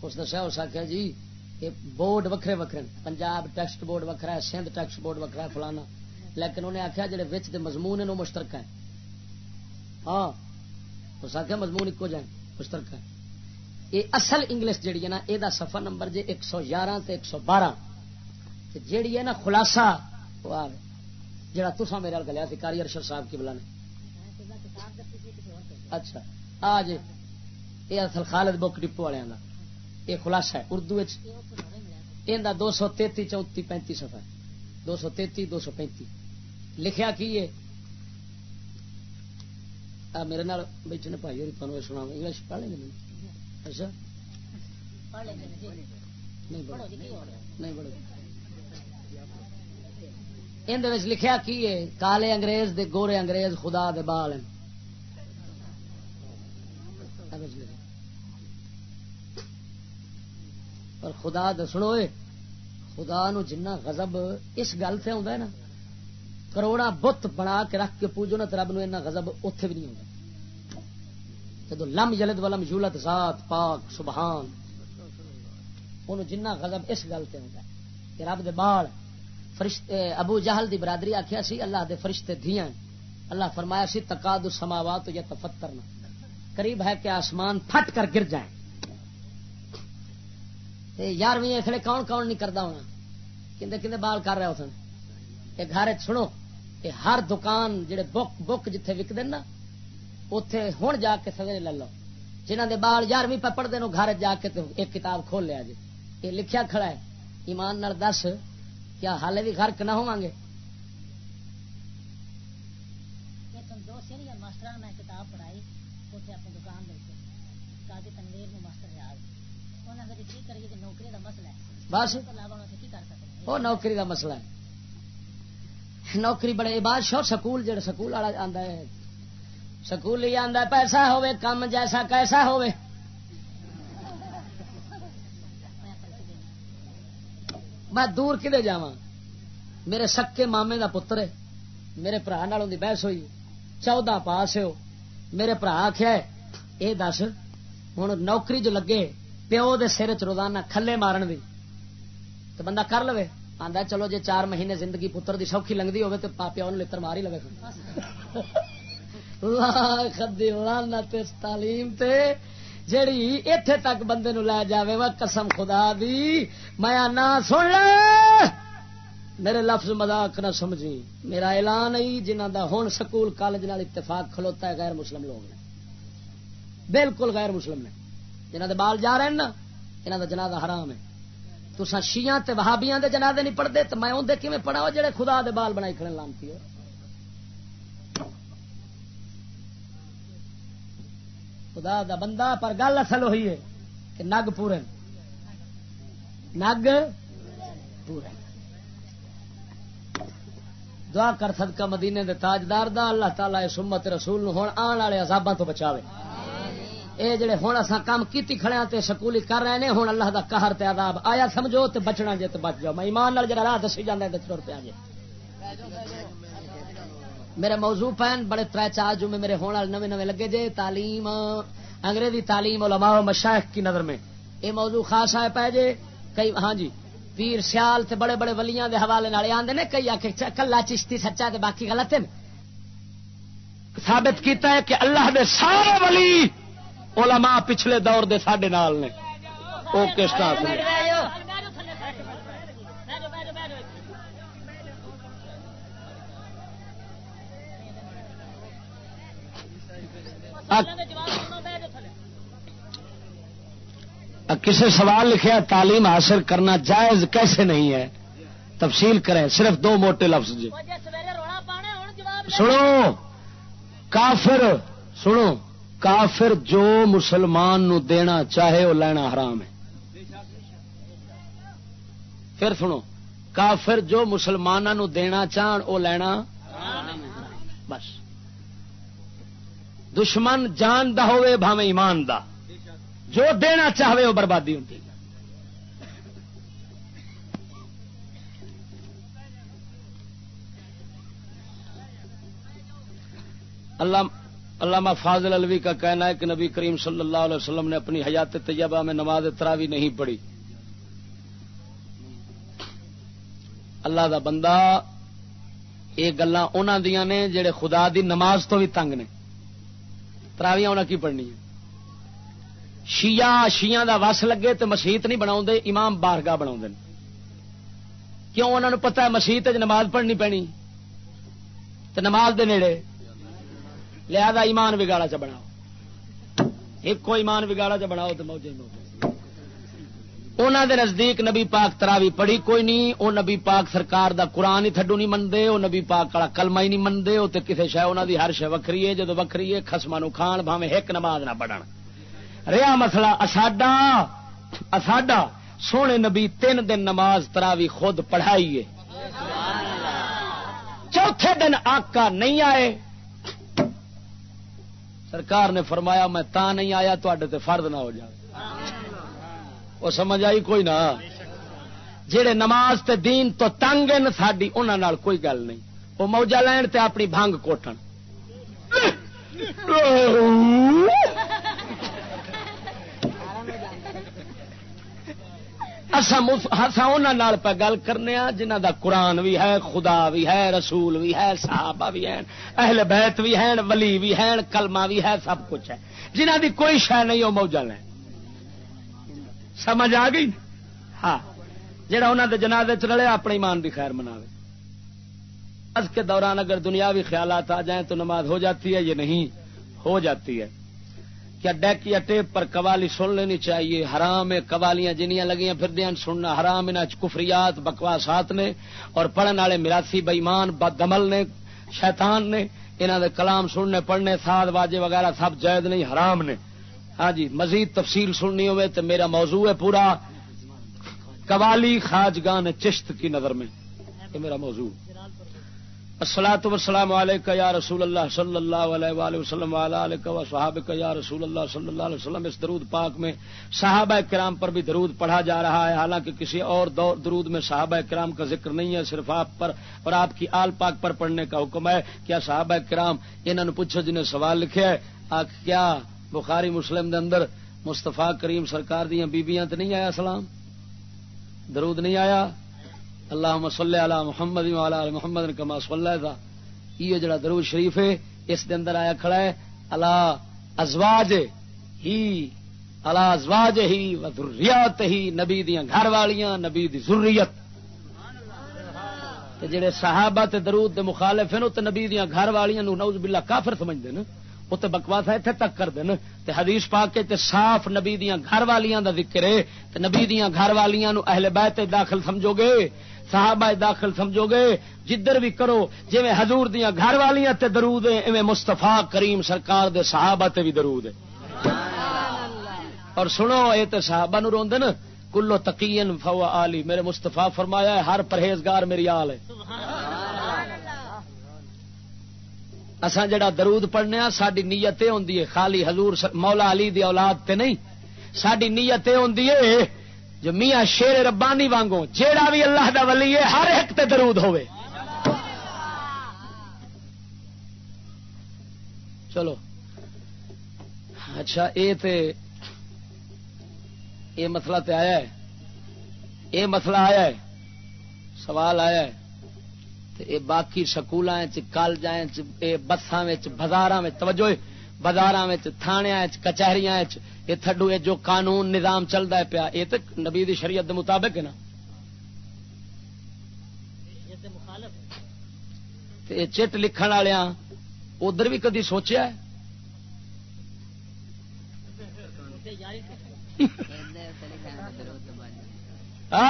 اس دسیا، اس آخیا جی یہ بورڈ وکھرے وکھرے پنجاب ٹیکسٹ بورڈ وکھرا ہے، سندھ ٹیکسٹ بورڈ وکھرا ہے، فلانا۔ لیکن انہیں آخیا جڑے وچ دے مضمون ہیں وہ مشترک ہیں۔ ہاں اس آخیا مضمون ایک جائیں مشترک ہے۔ یہ اصل انگلش جیڑی ہے نا یہ سفر نمبر جی ایک سو گیارہ ایک سو بارہ۔ جیڑی ہے نا خلاصہ جڑا تسا میرے گلیا سی کاری ارشد صاحب کی بلا نے اچھا آ جی یہ اصل خالد بک ڈپو والوں ہاں کا یہ خلاصہ ہے، اردو یہ دو سو تیتی چوتی پینتی سفا دو سو تیتی، دو سو پینتی۔ لکھیا کی ہے؟ میرے نال بیٹھے نے بھائی تمہیں سنا انگلش پڑھ لیں گے اچھا۔ نہیں پڑھو۔ جی کی ہو رہا نہیں اندر لکھیا کی ہے؟ کالے انگریز دے گورے انگریز خدا دے بال ہیں۔ پر خدا دسنو خدا نو جنہ غضب اس گل سے آਉਂدا ہے نا کروڑا بت بنا کے رکھ کے پوجو نا رب نو اتنا غضب اوتھے بھی نہیں آਉਂدا جدو لم یلد ولم یولد ذات پاک، سبحان۔ انہوں جنہ غضب اس گل سے ہوتا کہ رب دے بال فرشتے ابو جہل دی برادری آخیا سی، اللہ دے فرشتے دھیاں اللہ فرمایا سی، تقاد السماوات یا تفترنا قریب ہے کہ آسمان پھٹ کر گر جائیں۔ تے یارویں اس لیے کون کون نہیں کرتا ہونا؟ کندے کندے بال کر رہے ہوتے کہ گھر سنو کہ ہر دکان جڑے بک بک جتھے وکدے نا اتے ہوں جا کے سویرے لے لو۔ جنہ دے بال یارویں پہ پڑھتے ہیں گھر جا کے تے ایک کتاب کھول لیا جی۔ یہ لکھیا کھڑا ہے۔ ایمان نال دس کیا حالے بھی غرق نہ ہوں گے؟ ہے بس۔ وہ نوکری دا مسئلہ ہے۔ نوکری بڑے عباد شو سکول، جڑا سکول والا آندا ہے، سکول ہی آندا ہے، پیسہ ہوے کم جیسا کیسا ہوے میں دور کدے جاواں؟ میرے سکے مامے دا پتر ہے، میرے برا نال دی بحث ہوئی، چودہ پاس ہو میرے برا آخیا یہ دس ہوں نوکری جو لگے، پیو دے سر چ روزانہ کھلے مارن دی تو بندہ کر لو آندا چلو جے چار مہینے زندگی پتر دی سوکھی لنگدی ہوے تو پیو لڑ مار ہی لگے لعنت اس تعلیم تے، جیڑی ایتھے تک بندے نو لے جاوے وا، قسم خدا دی، میں نہ سن لے! میرے لفظ مذاق نہ سمجھی۔ میرا اعلان ہی جنہ دا ہن سکول، کالج نال اتفاق کھلوتا ہے، غیر مسلم لوگ نے۔ بالکل غیر مسلم نے۔ جنہ دے بال جا رہے ہیں نا انہاں دا جنازہ حرام ہے۔ تسا شیعہ تے وہابیاں دے جنازے نہیں پڑھدے تے میں اوندے کیویں پڑھاواں جڑے خدا دے بال بنائی کھڑے لانتی ہو۔ خدا دا بندہ، پر گل اصل ہوئی ہے کہ نگ پورے نگ پورے دعا کر صدقہ مدینے دے تاجدار دا، اللہ تعالی اس امت رسول نو ہن آن والے عذاباں تو بچاوے۔ اے جڑے ہن اساں کام کیتی کھڑے ہاں تے سکولی کر رہے نے، ہن اللہ دا قہر تے عذاب۔ آیا سمجھو تے بچنا جے تے بچ جاؤ۔ میں ایمان نال جڑا راہ دسی جاندا تے ٹر پیا جے۔ میرے موضوع پین بڑے تر چار جمعے میرے ہونے والے نویں نویں لگے جے۔ تعلیم، انگریزی تعلیم، علماء و مشائخ کی نظر میں۔ یہ موضوع خاص آئے پہ جے۔ کئی ہاں جی پیر سیال تے بڑے بڑے ولیاں دے حوالے نال آندے نے، کئی آکھے کلا چشتی سچا تے باقی غلط ہیں ثابت کیتا ہے کہ اللہ دے سارے ولی علماء پچھلے دور دے ساڈے نال نے۔ او کس طرح سے؟ کسی سوال لکھیا تعلیم حاصل کرنا جائز کیسے نہیں ہے؟ تفصیل کریں صرف دو موٹے لفظ جی۔ سنو کافر سنو۔ کافر جو مسلمان نو دینا چاہے وہ لینا حرام ہے۔ پھر سنو، کافر جو مسلمانوں نو دینا چاہن، وہ لینا بس۔ دشمن جان دا ہوئے بھاوے ایمان دا۔ جو دینا چاہے وہ بربادی ہوتی اللہ علامہ فاضل الوی کا کہنا ہے کہ نبی کریم صلی اللہ علیہ وسلم نے اپنی حیات طیبہ میں نماز تراوی نہیں پڑھی۔ اللہ دا بندہ یہ گلا انہوں دیا نے جڑے خدا دی نماز تو بھی تنگ نے۔ تراویاں انہیں کی پڑھنی ہے شیعہ شیعہ دا وس لگے تو مسیت نہیں بنا امام بارگاہ بنا کیوں انہوں نے پتا ہے مسیت نماز پڑھنی پینی تو نماز دے نیڑے لہذا ایمان بگاڑا چ بناؤ۔ ایک کو ایمان بگاڑا چ بناؤ تو موجے انہوں دے نزدیک نبی پاک تراوی پڑھی کوئی نہیں وہ نبی پاک سرکار دا قرآن ہی تھڈو نہیں منتے وہ نبی پاک والا کلمہ ہی نہیں منتے وہ تو کسی شہ انہوں دی ہر شہ وکری ہے، جدو وکری ہے خسما نو کھان بھاوے ایک نماز نہ پڑھن۔ رہا مسئلہ اساڈا اساڈا سونے نبی تین دن نماز تراوی خود پڑھائی چوتھے دن آقا نہیں آئے سرکار نے فرمایا، میں تا نہیں آیا تے فرد نہ ہو جائے وہ سمجھ آئی کوئی نہ؟ جہے نماز تے دین تو تنگ ساری انہوں کوئی گل نہیں۔ وہ موجہ لین تے اپنی بھنگ کوٹن [laughs] پہ گل کرنے جنہ دا قرآن بھی ہے، خدا بھی ہے، رسول بھی ہے، صحابہ بھی ہے اہل بیت بھی ہیں، ولی بھی ہیں، کلمہ بھی ہے، سب کچھ ہے۔ جنہ دی کوئی شہ نہیں، وہ موجہ لین سمجھ آ گئی؟ ہاں۔ جہاں انہوں نے جنازے چ رلے، اپنے ایمان کی خیر منا آج کے دوران اگر دنیاوی خیالات آ جائیں تو نماز ہو جاتی ہے یہ نہیں؟ ہو جاتی ہے۔ کیا ڈیک یا ٹیپ پر قوالی سن لینی چاہیے؟ حرام قوالیاں جنیاں لگیاں پھر دیا سننا حرام ان کفریات، بکواسات نے اور پڑھن والے میراسی بئیمان بدمل نے، شیطان نے انہوں دے کلام سننے، پڑھنے، ساد واجے وغیرہ سب جائد نہیں، حرام نے۔ ہاں جی مزید تفصیل سننی ہوئے تو میرا موضوع ہے پورا۔ قوالی خاجگان چشت کی نظر میں، یہ میرا موضوع۔ السلاۃ وسلام علیکہ یا رسول اللہ صلی اللہ علیہ وآلہ وسلم و صحاب یا رسول اللہ صلی اللہ علیہ وسلم اس درود پاک میں صحابہ کرام پر بھی درود پڑھا جا رہا ہے حالانکہ کسی اور درود میں صحابہ کرام کا ذکر نہیں ہے، صرف آپ پر اور آپ کی آل پاک پر پڑھنے کا حکم ہے۔ کیا صحابہ کرام انہوں نے پوچھو جنہیں سوال لکھے ہے؟ کیا بخاری مسلم دے اندر مستفا کریم سرکار دیا بیبیاں تو نہیں آیا سلام درود نہیں آیا؟ اللہ مسلح علی محمد علی محمد کما صلی تھا یہ جڑا درود شریف ہے، اس دے اندر آیا کھڑا ہے اللہ ازواج ہی اللہ ازواج ہی و ذریات ہی نبی دیا گھر والیاں، نبی دی ضروریت جڑے صحابہ تے درود دے مخالف ہیں تے نبی دیا گھر والیاں نو نعوذ باللہ کافر سمجھدے نا، وہ تو بکواس اتنے تک کر دین تے حدیث پا کے تے صاف نبی دیا گھر والیاں دا ذکر ہے۔ تے نبی دیا گھر والیاں نو اہل بیت داخل سمجھو گے۔ صحابہ داخل سمجھو گے، جدھر بھی کرو جی حضور دیا گھر والیاں تے درود ہے ایویں مستفا کریم سرکار دے صحابہ تے بھی درود ہے اور سنو یہ تے صحابہ نو روندن کلو تقین فو علی میرے مستفا فرمایا ہے، ہر پرہیزگار میری آل ہے۔ اساں جڑا درود پڑھنے ساری نیت یہ ہوں خالی حضور مولا علی دی اولاد تے نہیں۔ ساری نیت یہ ہوں جو میاں شیر ربانی وانگو جیڑا بھی اللہ دا ولی ہے، ہر ایک تے درود ہوئے چلو۔ اچھا اے تے، اے مسئلہ تے آیا ہے۔ اے مسئلہ آیا ہے۔ سوال آیا ہے۔ اے باقی سکول کالج بسان بازار توجہ۔ بازار تھانیا کچہری یہ تھڈو جو قانون نظام چلتا ہے پیا یہ تو نبی دی شریعت دے مطابق ہے نا۔ چٹ لکھن والیا ادھر بھی کدی سوچیا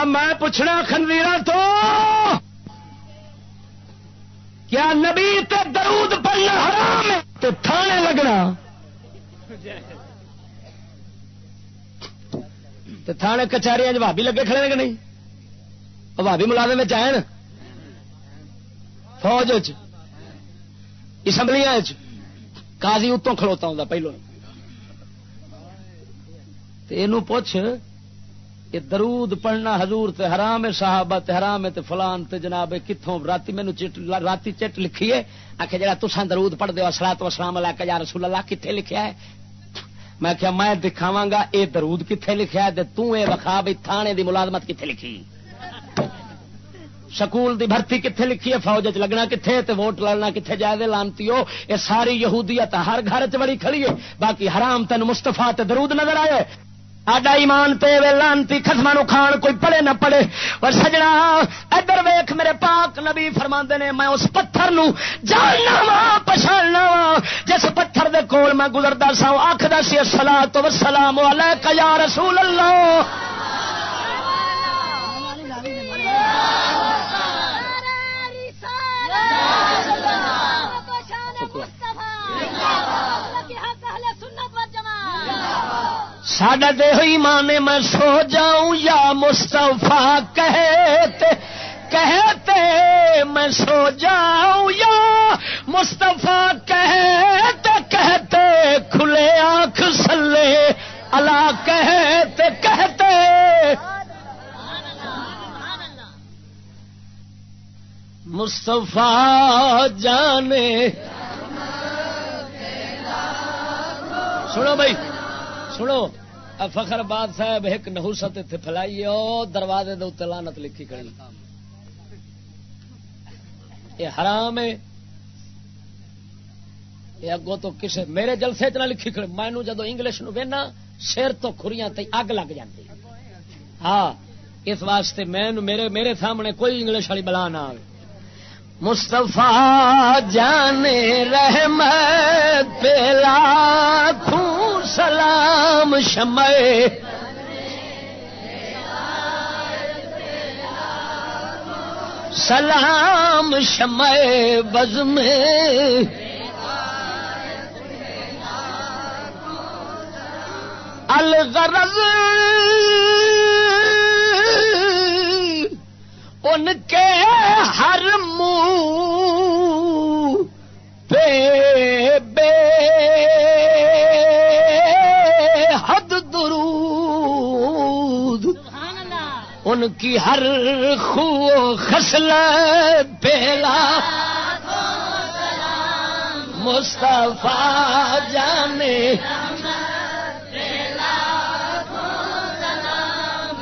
میں پوچھنا خنویر تو! کیا نبی تے درود پڑھنا حرام ہے تے تھانے لگنا۔ تے تھانے کچہری بھابی لگے کھڑے ہیں کہ نہیں؟ بھابی ملازم آئے فوج اسمبلیاں قاضی اتوں کھلوتا ہوں پہلو۔ یہ پوچھ یہ درود پڑھنا حضور تے حرام ہے، صحابہ تے حرام ہے تے فلان تے جناب کتوں راتی مینو راتی چٹ لکھی ہے۔ آخ جا درود پڑھ دو سلا تو اسلام اللہ یا رسول اللہ کتنے لکھیا ہے؟ میں کیا میں دکھاوا گا اے درود کتنے لکھا ہے تے تو اے وخا بھی تھانے دی ملازمت کتنے لکھی؟ سکول دی بھرتی کتنے لکھی ہے؟ فوج چ لگنا کتنے تے ووٹ لڑنا کتنے جائے لانتی ہو؟ یہ ساری یہودیت ہر گھر چ بڑی کھڑی ہے۔ باقی حرام تین مستفا تے درود نظر آئے۔ آڈا ایمان پہ وے لانتی خسما نو کھان کوئی پڑے نہ پڑے۔ اور سجنا، ادھر ویخ میرے پاک نبی فرما نے، میں اس پتھر نو جاننا وا پچھاڑنا وا جس پتھر دے کول میں گزرتا سا آخر سی سلا تو سلام یا رسول اللہ۔ سڈا دے ہوئی مانے میں سو جاؤں، یا مستفا کہتے کہتے میں سو جاؤں، یا مستفا کہتے کہتے کھلے آنکھ سلے، اللہ کہتے کہتے۔ مصطفیٰ جانے۔ سنو بھائی، سنو۔ فخر آباد صاحب، ایک نہوست اتنے فلائی دروازے دے لانت لکھی کری یہ حرام ہے۔ یہ اگوں تو کسے میرے جلسے چ نہ لکھی کھڑے میں جدو انگلش نو وینا، سر تو خریاں تے اگ لگ جاتی ہاں اس واسطے میں میرے میرے سامنے کوئی انگلش والی بلا نہ آئے مصطفیٰ جانے رحمت پیلا خوں سلام شمع سلام شمع بز میں الغرض ان کے ہر منہ پہ بے ان کی ہر خو خسل پیلا مصطفیٰ جانے۔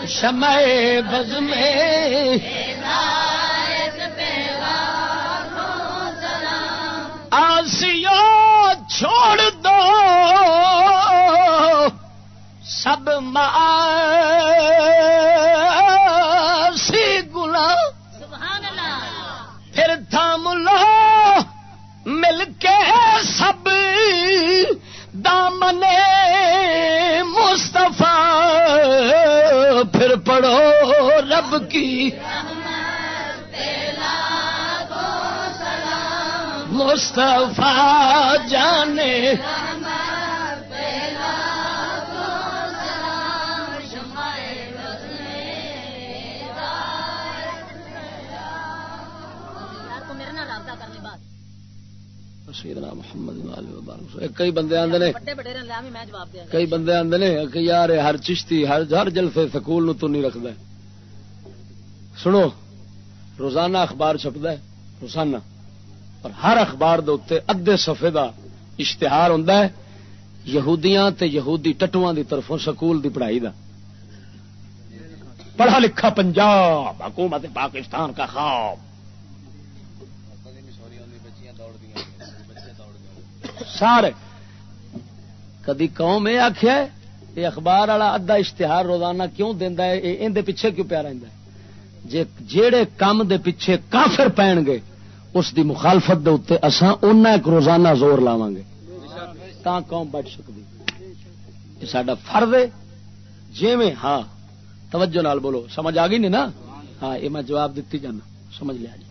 شمع بز میں۔ آسیو چھوڑ دو۔ سب سی تھام لو مل کے سب۔ دامن مصطفیٰ پھر پڑھو رب کی۔ مصطفیٰ جانے۔ سیدنا محمد کئی بندے آدھے نے کئی بندے نے کہ یار ہر چشتی ہر ہر جلسے سکول نو تو نہیں رکھد سنو روزانہ اخبار چھپتا ہے روزانہ۔ اور ہر اخبار دے اتنے ادے سفے دا اشتہار ہوں یہودیاں تے یہودی ٹٹواں دی طرفوں سکول دی پڑھائی دا۔ پڑھا لکھا پنجاب حکومت پاکستان کا خواب۔ سارے کدی قوم یہ آخیا یہ اخبار والا ادھا اشتہار روزانہ کیوں دینا ہے؟ اندر پیچھے کیوں پیا رہتا ہے؟ جے جیڑے کام دے پیچھے کافر پین گے اس دی مخالفت دے اتنے اساں اُنہ ایک روزانہ زور لاواں گے۔ تا قوم بچ سکتی یہ سڈا فرد ہے۔ جی میں ہاں توجہ نال بولو، سمجھ آ گئی نہیں نا؟ ہاں یہ میں جواب دیتی جانا، سمجھ لیا جی۔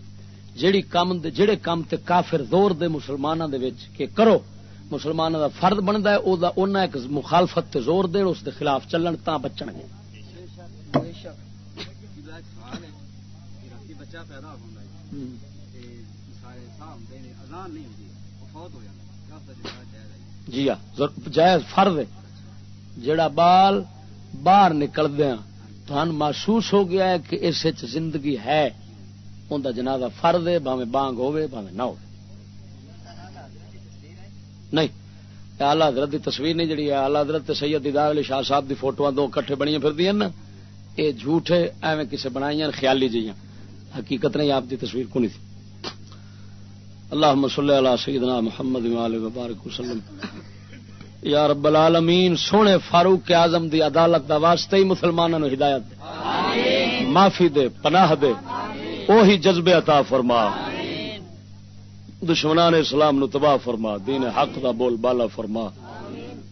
جیڑی کام دے جڑے کام تے کافر زور دے مسلمانوں دے وچ کہ کرو مسلمانوں دا فرد بنتا ہے، او دا اونا ایک مخالفت تے زور دے اس دے خلاف چلن تا بچن گے۔ جی ہاں جائز فرد جڑا بال باہر نکلدیا تو محسوس ہو گیا ہے کہ اس زندگی ہے۔ ان کا جنازہ فرد ہے باوے بانگ ہوے باوے نہ ہو نہیں آلہ حضرت کی تصویر نہیں جڑی آلہ حضرت سید دیدار علی شاہ صاحب دی فوٹو دو کٹھے بنیا پھر دیا نا یہ جھوٹ ہے ایویں کسی بنائی خیالی جی حقیقت نہیں آپ دی تصویر کو نہیں تھی۔ اللہ صلی علی سیدنا محمد وبارک وسلم یا رب العالمین سونے فاروق اعظم دی عدالت دا واسطے ہی مسلمانوں ہدایت دے۔ معافی دے پناہ دے۔ وہی جذبے عطا فرما۔ دشمنان اسلام نو تباہ فرما دین حق دا بول بالا فرما۔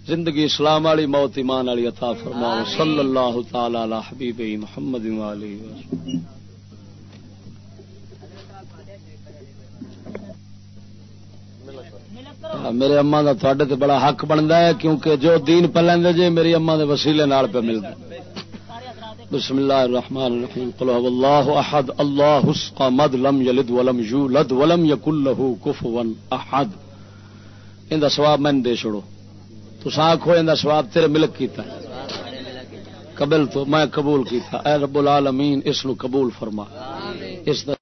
زندگی اسلام والی موت ایمان والی عطا فرما۔ صلی اللہ تعالی علی حبیب محمد میرے اما کا تھوڑے تے بڑا حق بنتا ہے کیونکہ جو دین پہ لیندے جے میری اما دے وسیلے نال پہ ملتا بسم اللہ الرحمن الرحیم. قل هو الله احد. الله الصمد لم يلد ولم يولد ولم يكن له كفوا احد. ان دا ثواب میں دے چھوڑو. تساں آکھو ان دا ثواب تیرے ملک کیتا قبل تو میں قبول کیتا. اے رب العالمین، اس نو قبول فرما. اس